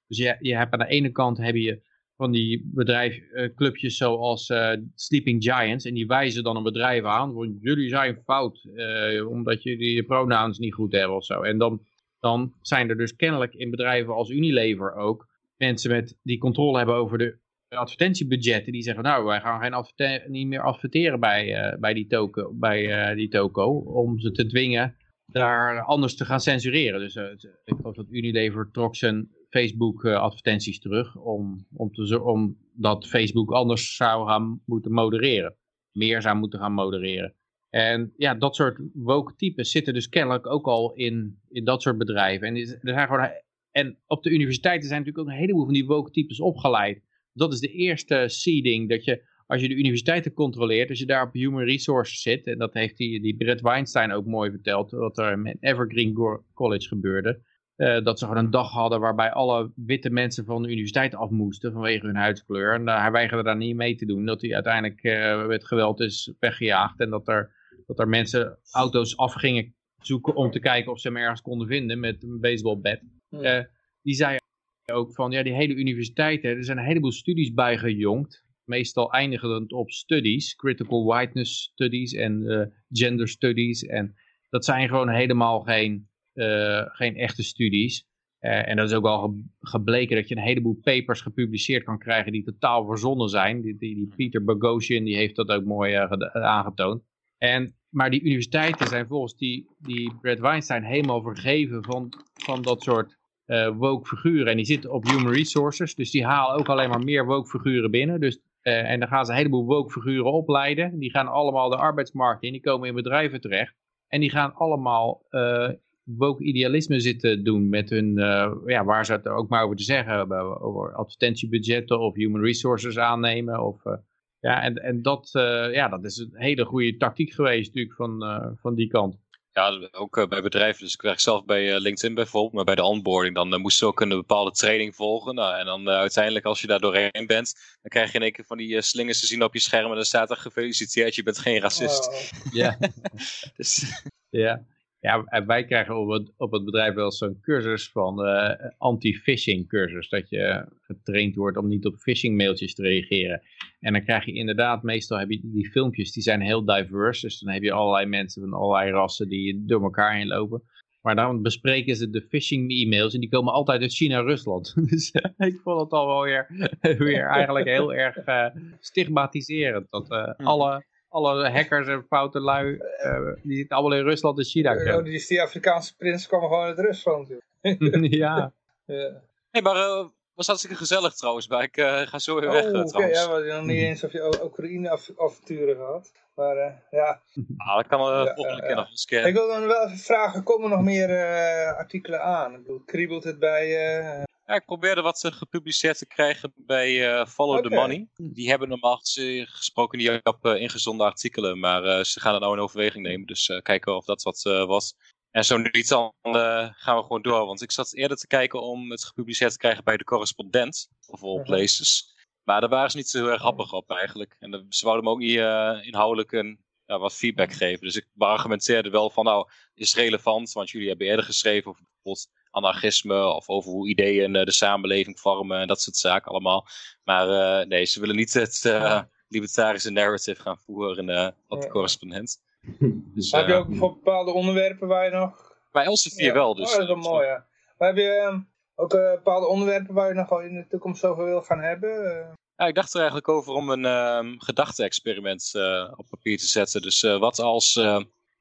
dus je, je hebt aan de ene kant heb je van die bedrijfclubjes zoals uh, Sleeping Giants. En die wijzen dan een bedrijf aan. Want jullie zijn fout. Uh, omdat jullie je pronouns niet goed hebben of zo. En dan, dan zijn er dus kennelijk in bedrijven als Unilever ook. Mensen met, die controle hebben over de advertentiebudgetten. Die zeggen nou wij gaan geen niet meer adverteren bij, bij, die, toko, bij die toko. Om ze te dwingen daar anders te gaan censureren. Dus ik geloof dat Unilever trok zijn Facebook uh, advertenties terug. Om, om, te, om dat Facebook anders zou gaan moeten modereren. Meer zou moeten gaan modereren. En ja, dat soort woke types zitten dus kennelijk ook al in, in dat soort bedrijven. En, er zijn gewoon, en op de universiteiten zijn natuurlijk ook een heleboel van die woke types opgeleid. Dat is de eerste seeding, dat je als je de universiteiten controleert, als je daar op human resources zit, en dat heeft die, die Brett Weinstein ook mooi verteld, wat er met Evergreen College gebeurde, uh, dat ze gewoon een dag hadden waarbij alle witte mensen van de universiteit af moesten vanwege hun huidskleur. En uh, hij weigerde daar niet mee te doen. Dat hij uiteindelijk uh, met geweld is weggejaagd. En dat er, dat er mensen auto's af gingen zoeken om te kijken of ze hem ergens konden vinden met een baseballbat. Ja. die zei ook van, ja die hele universiteit, er zijn een heleboel studies bijgejongd. Meestal eindigend op studies, critical whiteness studies en gender studies. En dat zijn gewoon helemaal geen eh, geen echte studies. Uh, en dat is ook al gebleken dat je een heleboel papers gepubliceerd kan krijgen die totaal verzonnen zijn. Die, die, Peter Boghossian die heeft dat ook mooi uh, aangetoond. En, maar die universiteiten zijn volgens die, die Brad Weinstein helemaal vergeven van, van dat soort uh, woke figuren. En die zitten op human resources, dus die halen ook alleen maar meer woke figuren binnen. Dus, en dan gaan ze een heleboel woke figuren opleiden. Die gaan allemaal de arbeidsmarkt in, die komen in bedrijven terecht. En die gaan allemaal woke idealisme zitten doen met hun, uh, ja, waar ze het ook maar over te zeggen hebben, over advertentiebudgetten of human resources aannemen. Of, uh, ja, en, en dat, uh, ja, dat is een hele goede tactiek geweest natuurlijk van, van die kant. Ja, ook bij bedrijven. Dus ik werk zelf bij LinkedIn bijvoorbeeld, maar bij de onboarding, dan moest je ook een bepaalde training volgen. Nou, en dan uiteindelijk, als je daar doorheen bent, dan krijg je in één keer van die slingers te zien op je scherm en dan staat er gefeliciteerd, je bent geen racist. <laughs> Ja. dus... Ja. Ja, wij krijgen op het, op het bedrijf wel zo'n cursus van uh, anti-phishing cursus. Dat je getraind wordt om niet op phishing mailtjes te reageren. En dan krijg je inderdaad, meestal heb je die filmpjes, die zijn heel diverse. Dus dan heb je allerlei mensen van allerlei rassen die door elkaar heen lopen. Maar dan bespreken ze de phishing-e-mails en die komen altijd uit China-Rusland. <laughs> Dus ik vond het al wel weer, <laughs> weer eigenlijk heel erg uh, stigmatiserend. Dat uh, alle, alle hackers en foute lui, uh, die zitten allemaal in Rusland en China. Oh, die, die Afrikaanse prins kwam gewoon uit Rusland. <laughs> ja. ja. Hey, maar was hartstikke gezellig trouwens, maar ik ga zo weer oh, weg okay, trouwens. Ja, we hadden nog niet eens of je Oekraïne-avonturen gehad. Maar uh, ja. Ah, dat kan we ja, volgende keer nog eens keer. Ik wil dan wel even vragen, komen er nog meer uh, artikelen aan? Ik bedoel, kriebelt het bij... Uh... Ja, ik probeerde wat gepubliceerd te krijgen bij Follow okay. the Money. Die hebben normaal gesproken niet op ingezonden artikelen, maar ze gaan het nou in overweging nemen. Dus kijken of dat wat was. En zo niet, dan gaan we gewoon door. Want ik zat eerder te kijken om het gepubliceerd te krijgen bij de correspondent, of all places. Maar daar waren ze niet zo heel erg happig op eigenlijk. En ze wouden me ook niet uh, inhoudelijk een, ja, wat feedback geven. Dus ik argumenteerde wel van nou, is relevant. Want jullie hebben eerder geschreven over bijvoorbeeld anarchisme. Of over hoe ideeën uh, de samenleving vormen. En dat soort zaken allemaal. Maar uh, nee, ze willen niet het libertarische narrative gaan voeren op de correspondent. <laughs> Dus, heb je ook voor bepaalde onderwerpen waar je nog... Bij Elsevier ja. wel. Dus, oh, dat is wel mooi ja. Maar heb je ook bepaalde onderwerpen waar je nog wel in de toekomst over wil gaan hebben? Ja, ik dacht er eigenlijk over om een uh, gedachte-experiment uh, op papier te zetten. Dus uh, wat als,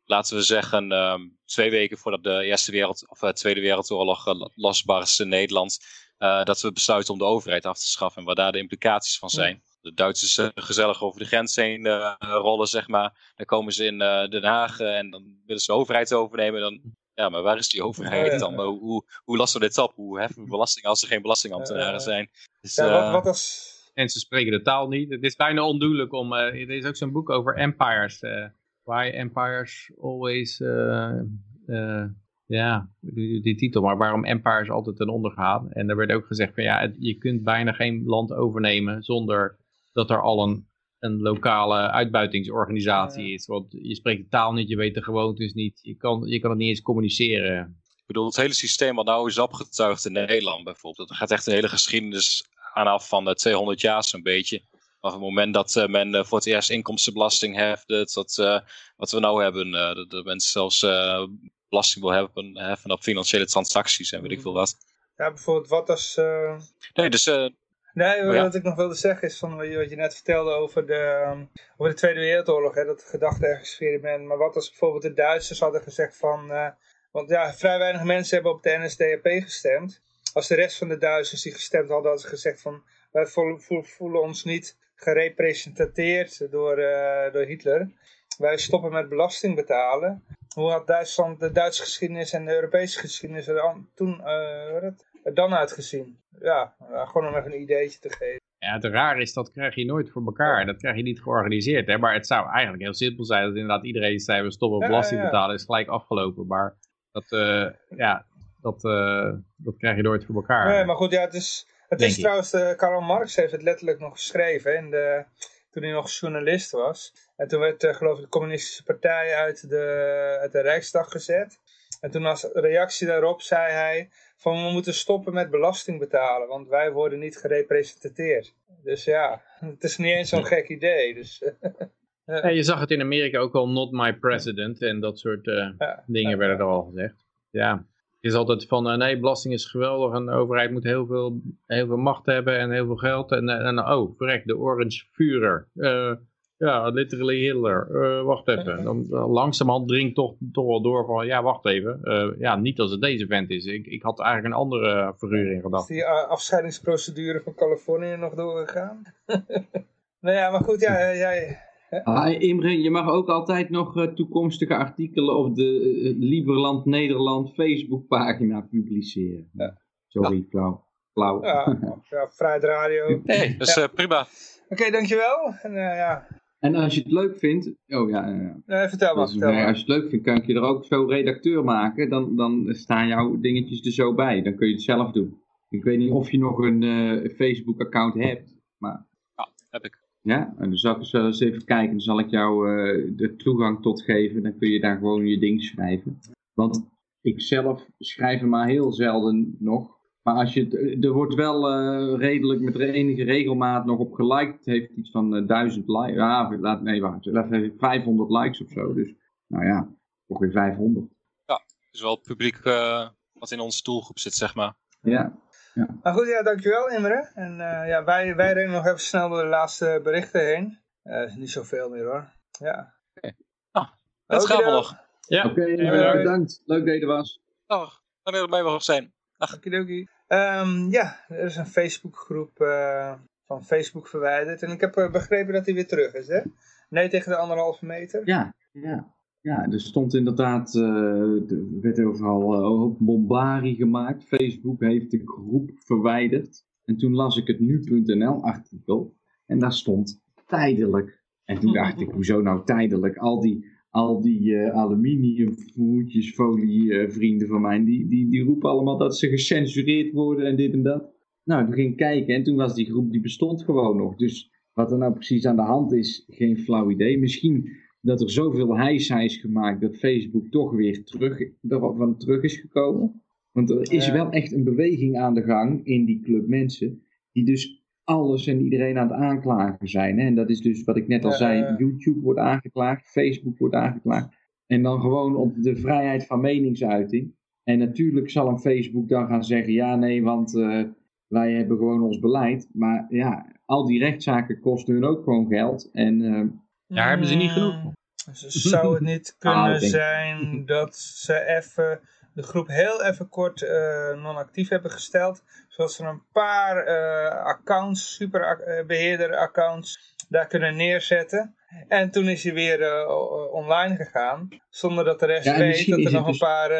laten we zeggen, um, twee weken voordat de Eerste Wereld, of Tweede Wereldoorlog losbarst in Nederland, dat we besluiten om de overheid af te schaffen en wat daar de implicaties van zijn. De Duitsers gezellig over de grens heen rollen, zeg maar. Dan komen ze in Den Haag en dan willen ze de overheid overnemen. Dan ja, maar waar is die overheid dan? Hoe, hoe lossen we dit op? Hoe heffen we <laughs> belasting als er geen belastingambtenaren zijn? Dus, ja, wat, wat als... En ze spreken de taal niet. Het is bijna ondoenlijk om... Uh, er is ook zo'n boek over empires. Uh, why empires always... Uh, ja, die, die, titel. Maar waarom empires altijd ten onder gaan. En er werd ook gezegd van ja, je kunt bijna geen land overnemen zonder dat er al een, een lokale uitbuitingsorganisatie is. Want je spreekt de taal niet, je weet de gewoontes niet. Je kan, je kan het niet eens communiceren. Ik bedoel, het hele systeem wat nou is opgetuigd in Nederland bijvoorbeeld. Dat gaat echt een hele geschiedenis aanaf van de 200 jaar zo'n beetje. Maar op het moment dat uh, men uh, voor het eerst inkomstenbelasting heft, dat, uh, wat we nou hebben, dat, dat mensen zelfs belasting wil hebben, heffen op financiële transacties en weet ik veel wat. Ja, bijvoorbeeld wat als... Nee, dus... nee, wat ja. ik nog wilde zeggen is van wat je net vertelde over de, um, over de Tweede Wereldoorlog, hè, dat gedachte-experiment. Maar wat als bijvoorbeeld de Duitsers hadden gezegd van... want ja, vrij weinig mensen hebben op de NSDAP gestemd als de rest van de Duitsers die gestemd hadden, hadden ze gezegd van wij voelen ons niet gerepresenteerd door, uh, door Hitler. Wij stoppen met belasting betalen. Hoe had Duitsland de Duitse geschiedenis en de Europese geschiedenis er toen uh, er dan uitgezien? Ja, gewoon om even een ideetje te geven. Ja, het raar is, dat krijg je nooit voor elkaar. Dat krijg je niet georganiseerd. Hè? Maar het zou eigenlijk heel simpel zijn dat inderdaad iedereen zei, we stoppen belasting betalen, is gelijk afgelopen. Maar dat, uh, ja, dat, uh, dat krijg je nooit voor elkaar. Nee, maar goed, ja, het is, het is trouwens, uh, Karl Marx heeft het letterlijk nog geschreven in de, toen hij nog journalist was. En toen werd, geloof ik, de communistische partij uit de, uit de Rijksdag gezet. En toen als reactie daarop zei hij van we moeten stoppen met belasting betalen, want wij worden niet gerepresenteerd. Dus ja, het is niet eens zo'n gek idee. Dus, <laughs> ja, je zag het in Amerika ook al, not my president en dat soort ja, dingen werden er al gezegd. Ja, is altijd van, uh, nee, belasting is geweldig en de overheid moet heel veel, heel veel macht hebben en heel veel geld. En, en oh, verrek, de Orange Führer. Uh, ja, literally Hitler. Uh, wacht even. <laughs> Dan, langzamerhand dringt toch, toch wel door van, ja, wacht even. ja, niet als het deze vent is. Ik, ik had eigenlijk een andere figuur in gedachten. Is die afscheidingsprocedure van Californië nog doorgegaan? <laughs> nou ja, maar goed, ja, jij... Ah, Imre, je mag ook altijd nog uh, toekomstige artikelen op de uh, Liberland Nederland Facebookpagina publiceren. Ja. Sorry, flauw. Ja, ja, Vrijheid Radio. Nee, dat is ja. uh, prima. Oké, okay, dankjewel. En, ja. En als je het leuk vindt... Oh ja, nee, vertel maar. Vertel nee, als je het leuk vindt, kan ik je er ook zo redacteur maken. Dan, dan staan jouw dingetjes er zo bij. Dan kun je het zelf doen. Ik weet niet of je nog een Facebook-account hebt, maar... Ja, heb ik. Ja, en dan zal ik eens even kijken. Dan zal ik jou uh, de toegang tot geven. Dan kun je daar gewoon je ding schrijven. Want ik zelf schrijf er maar heel zelden nog. Maar als je, er wordt wel uh, redelijk met enige regelmaat nog op geliked. Het heeft iets van uh, duizend likes. Ja, laat, nee, wacht. Laat even 500 likes of zo. Dus nou ja, ongeveer 500. Ja, Dus wel het publiek eh, wat in onze doelgroep zit, zeg maar. Ja. Maar goed, ja, dankjewel Imre. En uh, ja, wij, wij rennen nog even snel door de laatste berichten heen. Uh, niet zoveel meer hoor. Ja. Okay. Ah, dat wel nog. Ja. Oké, okay, bedankt. Leuk dat je er was. Dag, wanneer het bij mag zijn. Okidoki. Um, ja, er is een Facebookgroep uh, van Facebook verwijderd. En ik heb begrepen dat hij weer terug is, hè? Nee tegen de anderhalve meter. Ja, ja. Ja, er stond inderdaad, uh, er werd overal uh, ook bombarie gemaakt. Facebook heeft de groep verwijderd. En toen las ik het nu.nl artikel. En daar stond tijdelijk. En toen dacht ik, hoezo nou tijdelijk? Al die, al die uh, aluminium voetjesfolie vrienden van mij, die, die, die roepen allemaal dat ze gecensureerd worden en dit en dat. Nou, toen ging ik kijken en toen was die groep, die bestond gewoon nog. Dus wat er nou precies aan de hand is, geen flauw idee. Misschien dat er zoveel heisa is gemaakt dat Facebook toch weer terug, van terug is gekomen. Want er is wel echt een beweging aan de gang in die club mensen, die dus alles en iedereen aan het aanklagen zijn. Hè? En dat is dus wat ik net al zei, YouTube wordt aangeklaagd, Facebook wordt aangeklaagd. En dan gewoon op de vrijheid van meningsuiting. En natuurlijk zal een Facebook dan gaan zeggen, ja nee, want uh, wij hebben gewoon ons beleid. Maar ja, al die rechtszaken kosten hun ook gewoon geld. En uh, daar hebben ze niet genoeg. Dus zou het niet <laughs> kunnen zijn dat ze even de groep heel even kort uh, non-actief hebben gesteld. Zodat ze een paar uh, accounts, superbeheerder accounts, daar kunnen neerzetten. En toen is hij weer uh, online gegaan. Zonder dat de rest ja, weet dat er nog dus... een paar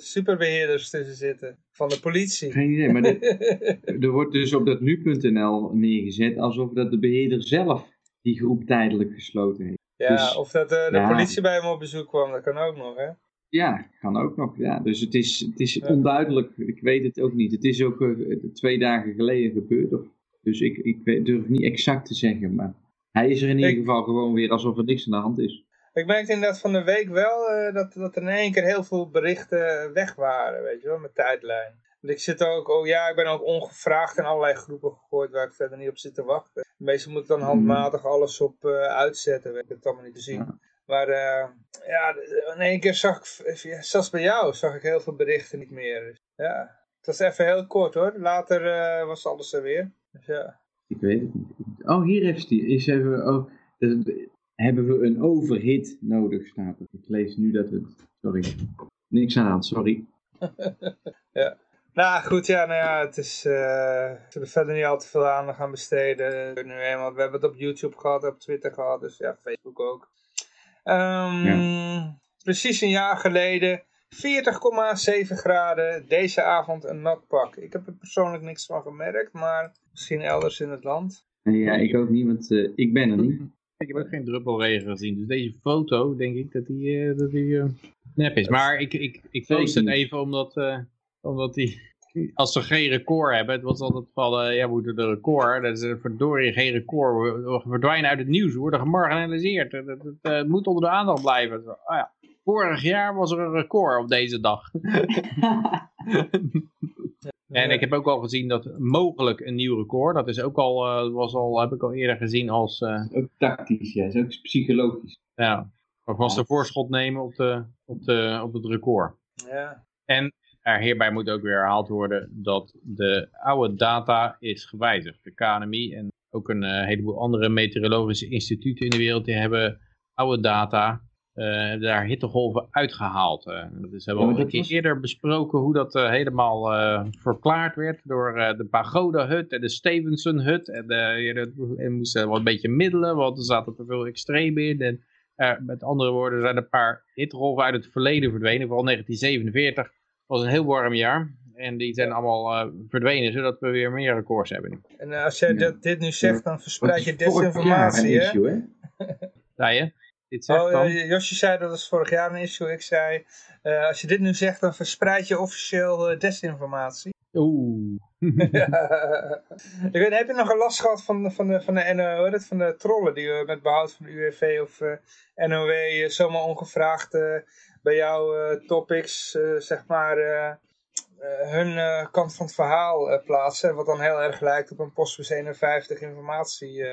superbeheerders tussen zitten. Van de politie. Geen idee, maar <laughs> er wordt dus op dat nu.nl neergezet alsof dat de beheerder zelf die groep tijdelijk gesloten heeft. Ja, dus, of dat de, de ja. politie bij hem op bezoek kwam, dat kan ook nog, hè? Ja, kan ook nog. Ja. Dus het is, het is onduidelijk. Ik weet het ook niet. Het is ook uh, twee dagen geleden gebeurd. Of, dus ik, ik weet, durf niet exact te zeggen. Maar hij is er in ieder geval gewoon weer alsof er niks aan de hand is. Ik merkte inderdaad van de week wel uh, dat, dat er in één keer heel veel berichten weg waren. Weet je wel, met tijdlijn. Want ik zit ook, oh ja, ik ben ook ongevraagd in allerlei groepen gegooid waar ik verder niet op zit te wachten. Meestal moet ik dan handmatig alles op uh, uitzetten, weet ik het allemaal niet te zien. Ja. Maar uh, ja, in één keer zag ik, zelfs bij jou zag ik heel veel berichten niet meer. Dus, ja, het was even heel kort hoor. Later uh, was alles er weer. Dus ja. Ik weet het niet. Oh, hier heeft hij. Is even, oh, dus, hebben we een overhit nodig, staat er. Ik lees nu dat we... Sorry. Niks aan, sorry. <laughs> ja. Nou goed, ja, nou ja, het is, uh, we zullen verder niet al te veel aandacht aan besteden. Nu eenmaal, we hebben het op YouTube gehad, op Twitter gehad, dus ja, Facebook ook. Um, ja. Precies een jaar geleden, 40,7 graden, deze avond een natpak. Ik heb er persoonlijk niks van gemerkt, maar misschien elders in het land. Ja, ik ook niet, want uh, ik ben er niet. Ik heb ook geen druppelregen gezien, dus deze foto denk ik dat die, uh, dat die nep is. Maar ik, ik, ik post het even omdat omdat die, als ze geen record hebben, het was altijd van, uh, ja, we moeten de record, dat is verdorie geen record, we, we, verdwijnen uit het nieuws, we worden gemarginaliseerd, het, het, het uh, moet onder de aandacht blijven. Zo, ah, ja. Vorig jaar was er een record op deze dag. <laughs> en ik heb ook al gezien dat mogelijk een nieuw record, dat is ook al, was al heb ik al eerder gezien als... ook tactisch, ja, is ook psychologisch. Ja, of was de voorschot nemen op, de, op, de, op het record. Ja. En er hierbij moet ook weer herhaald worden dat de oude data is gewijzigd. De KNMI en ook een uh, heleboel andere meteorologische instituten in de wereld die hebben oude data uh, daar hittegolven uitgehaald. Uh, dus hebben we al een keer was... eerder besproken hoe dat helemaal verklaard werd door de Pagoda-hut en de Stevenson-hut. En, en moesten wel een beetje middelen, want er zaten te veel extreme in. En met andere woorden zijn een paar hittegolven uit het verleden verdwenen, vooral 1947 was een heel warm jaar. En die zijn allemaal uh, verdwenen, zodat we weer meer records hebben. En uh, als je ja. dit nu zegt, dan verspreid je desinformatie, hè? Issue, hè? <laughs> Zei je? Dit zegt oh, dan... uh, Josje zei dat was vorig jaar een issue. Ik zei, als je dit nu zegt, dan verspreid je officieel desinformatie. Oeh. <laughs> Ik weet, heb je nog een last gehad van, van, de, van, de, NO, van de trollen die met behoud van de UWV of NOW zomaar ongevraagd bij jouw uh, topics, uh, zeg maar, uh, hun kant van het verhaal plaatsen. Wat dan heel erg lijkt op een postbus 51 informatie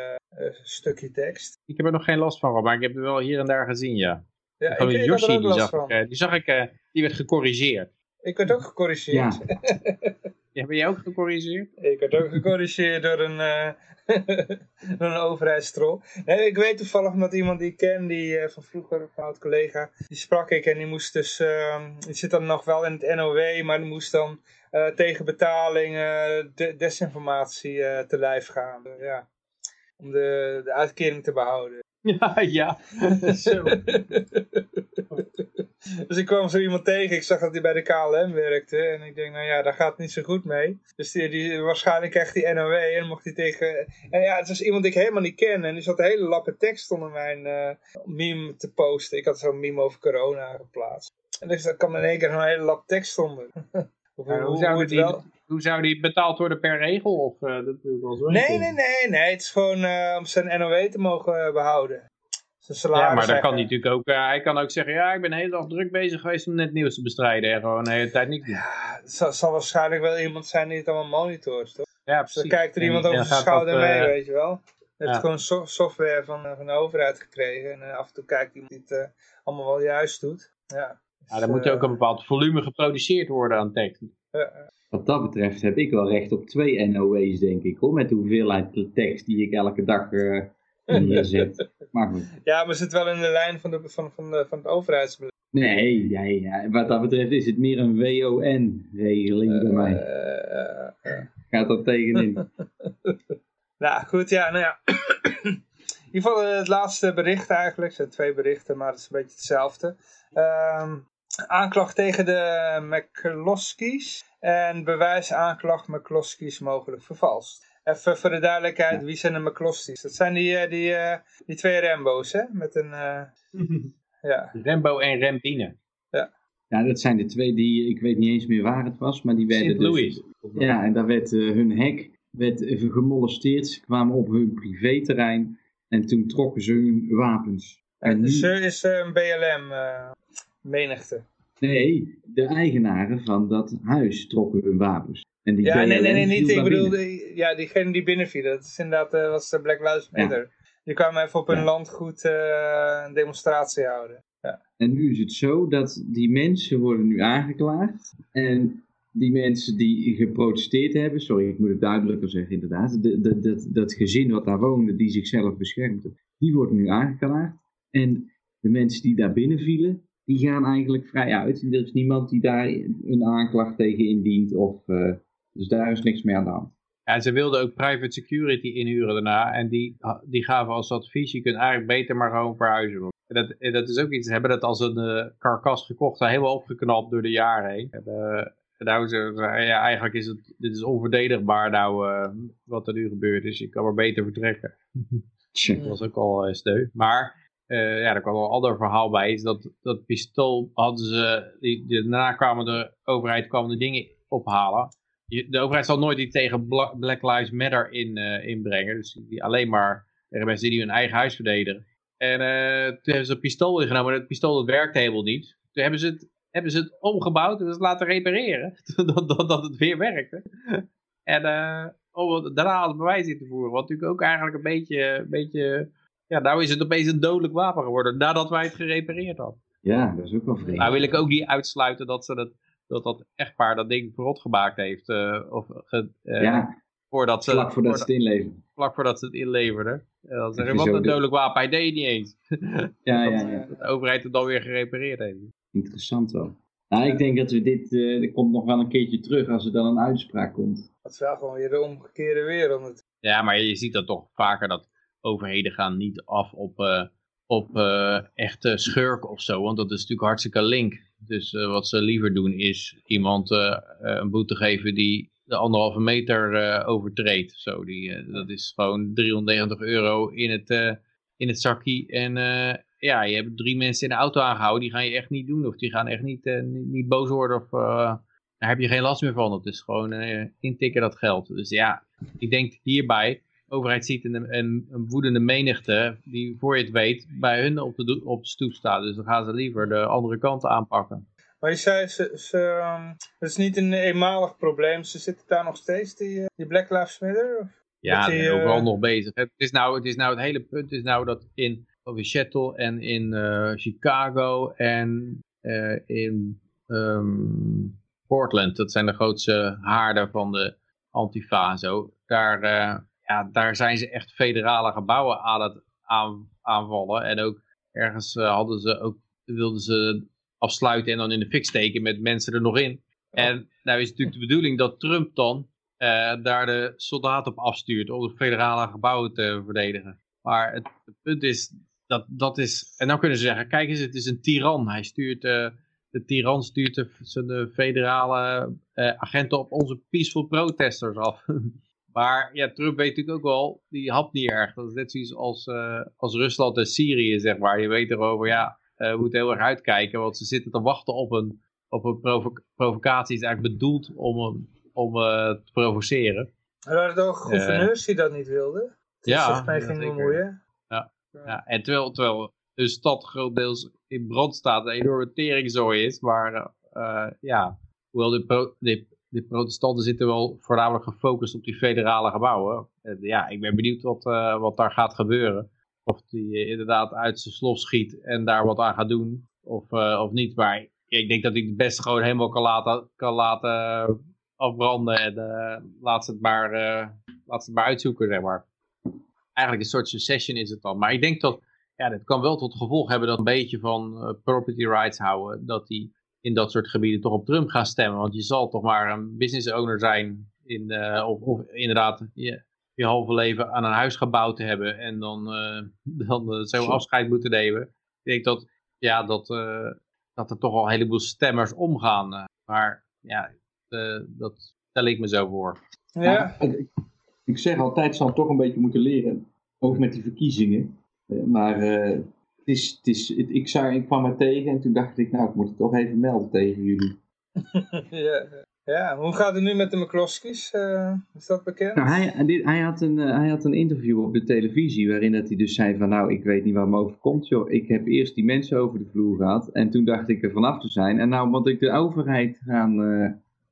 stukje tekst. Ik heb er nog geen last van, maar ik heb het wel hier en daar gezien, ja. Ja, ik Yoshi, die zag, ik, die, zag ik, die werd gecorrigeerd. Ik werd ook gecorrigeerd. Ja. <laughs> Ja, ben jij ook gecorrigeerd? Ik werd ook gecorrigeerd door een, <laughs> door een overheidstrol. Ik weet toevallig dat iemand die ik ken, die eh, van vroeger, een oud collega, die sprak ik en die moest dus, ehm, die zit dan nog wel in het NOW, maar die moest dan eh, tegen betaling de desinformatie te lijf gaan. Ja, om de, de uitkering te behouden. <laughs> Ja, ja. <laughs> Zo. <laughs> dus ik kwam zo iemand tegen, ik zag dat hij bij de KLM werkte. En ik denk, nou ja, daar gaat het niet zo goed mee. Dus die, die, waarschijnlijk krijgt hij NOW en mocht hij tegen... En ja, het was iemand die ik helemaal niet ken. En die zat een hele lappe tekst onder mijn eh, meme te posten. Ik had zo'n meme over corona geplaatst. En dus daar kwam in één keer een hele lap tekst onder. Hoe- Ja, hoe, hoe- het wel- hoe zou die betaald worden per regel? Of eh, dat wel zo. Nee, nee, nee, nee. Het is gewoon eh, om zijn NOW te mogen eh, behouden. Zijn salaris Ja, maar dan kan hij natuurlijk ook, hij kan ook zeggen, ja, ik ben de hele dag druk bezig geweest om net nieuws te bestrijden en gewoon de hele tijd doen. Ja, het zal, zal waarschijnlijk wel iemand zijn die het allemaal monitort, toch? Ja, Dus dan precies. kijkt er iemand over zijn dat, schouder mee, weet je wel. Hij heeft ja. gewoon so- software van, van de overheid gekregen. En af en toe kijkt iemand die het allemaal wel juist doet. Ja, Ja, Dus, er moet eh, ook een bepaald volume geproduceerd worden aan tekst. Wat dat betreft heb ik wel recht op twee NOW's, denk ik, hoor. Met de hoeveelheid tekst die ik elke dag eh neerzet. <laughs> Maar goed. ja, maar zit wel in de lijn van, de, van, van, de, van het overheidsbeleid. Nee, ja, ja, wat dat betreft is het meer een WON-regeling bij mij. Eh, eh, Gaat dat tegenin? <laughs> Nou goed, ja, nou ja. <clears throat> In ieder geval eh, het laatste bericht eigenlijk. Het zijn twee berichten, maar het is een beetje hetzelfde. Ehm, aanklacht tegen de McCloskey's. En bewijsaanklacht McCloskey's mogelijk vervalst. Even voor de duidelijkheid, wie zijn de McCloskey's? Dat zijn die, eh, die, eh, die twee Rambo's, hè? Met een, eh, ja. <laughs> Rembo en Rempine. Ja, dat zijn de twee die, ik weet niet eens meer waar het was, maar die werden St. dus- Louis. Ja, en daar werd eh, hun hek werd even gemolesteerd. Ze kwamen op hun privéterrein en toen trokken ze hun wapens. En En nu, dus er is een BLM eh, menigte. Nee, de eigenaren van dat huis trokken hun wapens. En die Ja, nee, nee, nee, niet. Ik naar bedoel, binnen. de- ja, diegene die binnenvielen. Dat is inderdaad, eh, was de Black Lives Matter. Die kwamen even op hun Ja. landgoed eh, een demonstratie houden. En nu is het zo dat die mensen worden nu aangeklaagd. En die mensen die geprotesteerd hebben, sorry, ik moet het duidelijker zeggen inderdaad. De, de, dat, dat gezin wat daar woonde, die zichzelf beschermde, die worden nu aangeklaagd. En de mensen die daar binnen vielen, die gaan eigenlijk vrij uit. En er is niemand die daar een aanklacht tegen indient. Of, eh, dus daar is niks mee aan de hand. Ja, ze wilden ook private security inhuren daarna. En die, die gaven als advies, je kunt eigenlijk beter maar gewoon verhuizen. Dat, en dat is ook iets, ze hebben dat als een eh, karkas gekocht, helemaal opgeknapt door de jaren heen. En, eh, en nou, ze, ja, eigenlijk is het, dit is onverdedigbaar nou, wat er nu gebeurd is. Je kan maar beter vertrekken. Dat was ook al uh, steun. Maar uh, ja, er kwam een ander verhaal bij. Is dat, dat pistool hadden ze. Die, daarna kwamen de overheid kwam de dingen ophalen. De overheid zal nooit die tegen Bla Black Lives Matter in, uh, inbrengen. Dus die alleen maar mensen die hun eigen huis verdedigen. En uh, toen hebben ze een pistool ingenomen. En het pistool dat werkte helemaal niet. Toen hebben ze het, hebben ze het omgebouwd en het laten repareren. <laughs> dat, dat, dat het weer werkte. en om daarna als bewijs in te voeren. Wat natuurlijk ook eigenlijk een beetje, een beetje... Ja, nou is het opeens een dodelijk wapen geworden. Nadat wij het gerepareerd hadden. Ja, dat is ook wel vreemd. Nou wil ik ook niet uitsluiten dat ze dat, dat, dat echtpaar dat ding verrot gemaakt heeft. Uh, of, ge, uh, ja, voordat ze, vlak voordat ze het inleverden. Vlak voordat ze het inleverden. En dan zeggen wat een dodelijk wapen, hij deed het niet eens. <laughs> ja, ja, ja. Dat de overheid het dan weer gerepareerd heeft. Interessant wel. Nou, ik denk dat we dit, uh, er komt nog wel een keertje terug als er dan een uitspraak komt. Dat is wel gewoon weer de omgekeerde wereld. Ja, maar je ziet dat toch vaker dat overheden gaan niet af op, uh, op uh, echte schurken of zo. Want dat is natuurlijk hartstikke link. Dus uh, wat ze liever doen is iemand een boete geven die de anderhalve meter overtreedt. Zo, die, dat is gewoon 390 euro in het, in het zakje. En ja, je hebt drie mensen in de auto aangehouden. Die gaan je echt niet doen. Of die gaan echt niet, niet, niet, boos worden. Of daar heb je geen last meer van. Het is gewoon intikken dat geld. Dus ja, ik denk hierbij overheid ziet een, een, een, woedende menigte die voor je het weet bij hun op de, op de stoep staat. Dus dan gaan ze liever de andere kant aanpakken. Maar je zei, ze, ze, um, het is niet een eenmalig probleem. Ze zitten daar nog steeds, die, die Black Lives Matter? Of ja, die zijn overal uh... nog bezig. Het is, nou, het is nou het hele punt is nou dat in Seattle en in uh, Chicago en uh, in ehm, Portland, dat zijn de grootste haarden van de Antifa. Zo. Daar, eh, ja, daar zijn ze echt federale gebouwen aan het aan, aanvallen. En ook ergens eh, hadden ze ook, wilden ze afsluiten en dan in de fik steken met mensen er nog in. En nou is natuurlijk de bedoeling dat Trump dan eh, daar de soldaten op afstuurt om de federale gebouwen te verdedigen. Maar het, het punt is, dat, dat is, en dan kunnen ze zeggen, kijk eens, het is een tiran. Hij stuurt, uh, de tiran stuurt de, de federale uh, agenten op onze peaceful protesters af. <laughs> maar ja, Trump weet natuurlijk ook wel, die hapt niet erg. Dat is net zoiets als, uh, als Rusland en Syrië, zeg maar. Je weet erover, ja, we moeten heel erg uitkijken, want ze zitten te wachten op een, op een provo provocatie. is eigenlijk bedoeld om, om te provoceren. Er waren toch gouverneurs die dat niet wilden? Ja, zich mee ging bemoeien. Ja. ja, en terwijl, terwijl de stad grotendeels in brand staat, een enorme teringzooi is, maar uh, ja, hoewel de, pro de, de, protestanten zitten wel voornamelijk gefocust op die federale gebouwen. En ja, ik ben benieuwd wat, uh, wat daar gaat gebeuren. Of die uh, inderdaad uit zijn slof schiet en daar wat aan gaat doen, of, of niet. Maar ik denk dat hij het beste gewoon helemaal kan laten, kan laten afbranden en laat, ze het maar, laat het maar uitzoeken, zeg maar eigenlijk een soort secession is het dan. Maar ik denk dat, ja, dat kan wel tot gevolg hebben dat een beetje van property rights houden, dat die in dat soort gebieden toch op Trump gaan stemmen. Want je zal toch maar een business owner zijn, in, uh, of, of, inderdaad je, je halve leven aan een huis gebouwd te hebben en dan, uh, <laughs> dan zo afscheid moeten nemen. Ik denk dat, ja, dat, dat er toch al een heleboel stemmers omgaan. maar ja, dat stel ik me zo voor. Ja ik zeg altijd, zal toch een beetje moeten leren. Ook met die verkiezingen. Uh, maar uh, is, het is, het, ik, zou, ik kwam er tegen en toen dacht ik, nou, ik moet het toch even melden tegen jullie. <laughs> ja, ja, hoe gaat het nu met de McCloskeys? Uh, is dat bekend? Nou, hij, hij, had een, hij had een interview op de televisie waarin dat hij dus zei van, nou, ik weet niet waar me overkomt, joh. Ik heb eerst die mensen over de vloer gehad en toen dacht ik er vanaf te zijn. En nou moet ik de overheid gaan,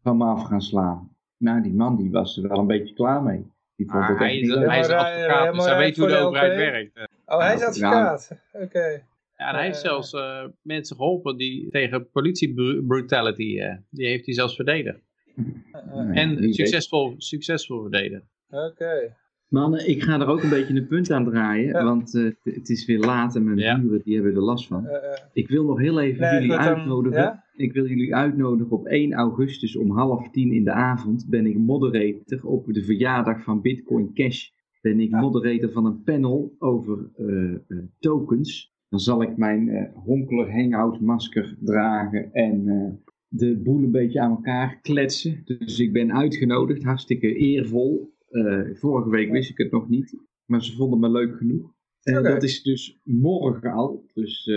van me af gaan slaan. Nou, die man die was er wel een beetje klaar mee. Die vond het hij, is, hij is advocaat, dus hij weet hoe de overheid werkt. Oh, hij is advocaat. Oké. Ja, en hij heeft zelfs uh, mensen geholpen die tegen politiebrutality, uh, die heeft hij zelfs verdedigd. Uh, en succesvol, succesvol verdedigd. Oké. Okay. Mannen, ik ga er ook een beetje een punt aan draaien, ja. want het is weer laat en mijn ja. buren die hebben er last van. ik wil nog heel even nee, jullie uitnodigen. Dan, ja? Ik wil jullie uitnodigen op 1 augustus om half tien in de avond ben ik moderator op de verjaardag van Bitcoin Cash. Ben ik moderator van een panel over uh, uh, tokens. Dan zal ik mijn uh, Honkler Hangout masker dragen en de boel een beetje aan elkaar kletsen. Dus ik ben uitgenodigd, hartstikke eervol. vorige week wist ik het nog niet, maar ze vonden me leuk genoeg. En okay. dat is dus morgen al, dus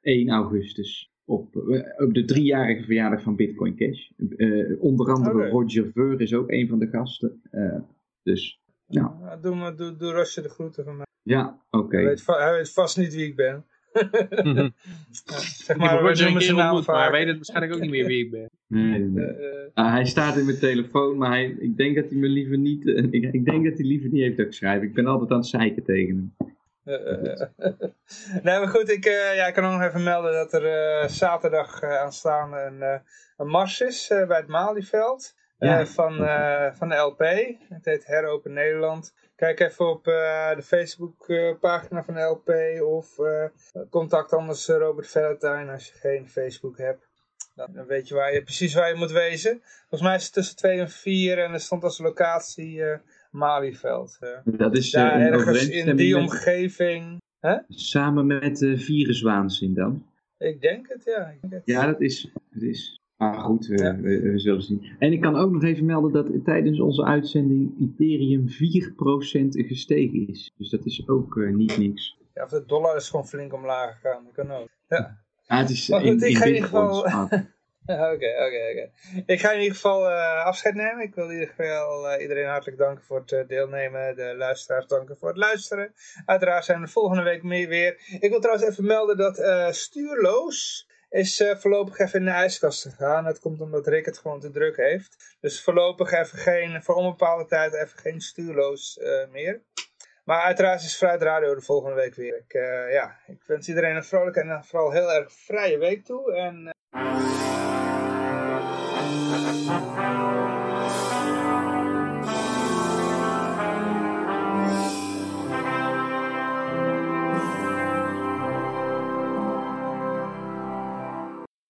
1 augustus op, op de driejarige verjaardag van Bitcoin Cash. Uh, onder andere okay. Roger Ver is ook een van de gasten. Uh, dus, nou. Ja, doe, maar, doe, doe Rosje de groeten van mij. Ja, oké. Okay. Hij, hij, weet vast niet wie ik ben. <laughs> ja, zeg maar, we noemen zijn naam Maar hij weet het waarschijnlijk ook niet meer wie ik ben. <laughs> Nee, nee. Uh, hij staat in mijn telefoon, maar hij, ik denk dat hij me liever niet, ik, ik, denk dat hij liever niet heeft dat ik schrijf. Ik ben altijd aan het zeiken tegen hem. <laughs> nee, maar goed, ik, uh, ja, ik kan ook nog even melden dat er uh, zaterdag uh, aanstaande een, een mars is bij het Malieveld ja. van, van de LP. Het heet Heropen Nederland. Kijk even op de Facebookpagina van de LP of contact anders Robert Valentine als je geen Facebook hebt. Dan weet je, waar je precies waar je moet wezen. Volgens mij is het tussen 2 en 4 en er stond als locatie Malieveld. Ja. Dat is ja, ergens in die omgeving. Hè? Samen met uh, Viruswaanzin dan? Ik denk het, ja. Ik denk het. Ja, dat is, dat is. Maar goed, we, ja. we, we, zullen zien. En ik kan ook nog even melden dat tijdens onze uitzending Ethereum 4% gestegen is. Dus dat is ook uh, niet niks. Ja, of de dollar is gewoon flink omlaag gegaan. Dat kan ook. Ja. Ah, het is maar goed, in, in ieder geval... <laughs> Oké, oké, oké. Ik ga in ieder geval uh, afscheid nemen. Ik wil in ieder geval uh, iedereen hartelijk danken voor het uh, deelnemen. De luisteraars danken voor het luisteren. Uiteraard zijn we volgende week mee weer. Ik wil trouwens even melden dat Stuurloos is voorlopig even in de ijskast gegaan. Dat komt omdat Rick het gewoon te druk heeft. Dus voorlopig even geen, voor onbepaalde tijd even geen Stuurloos meer. Maar uiteraard is Fruit Radio de volgende week weer. Ik, ja, ik wens iedereen een vrolijke en vooral heel erg vrije week toe. En...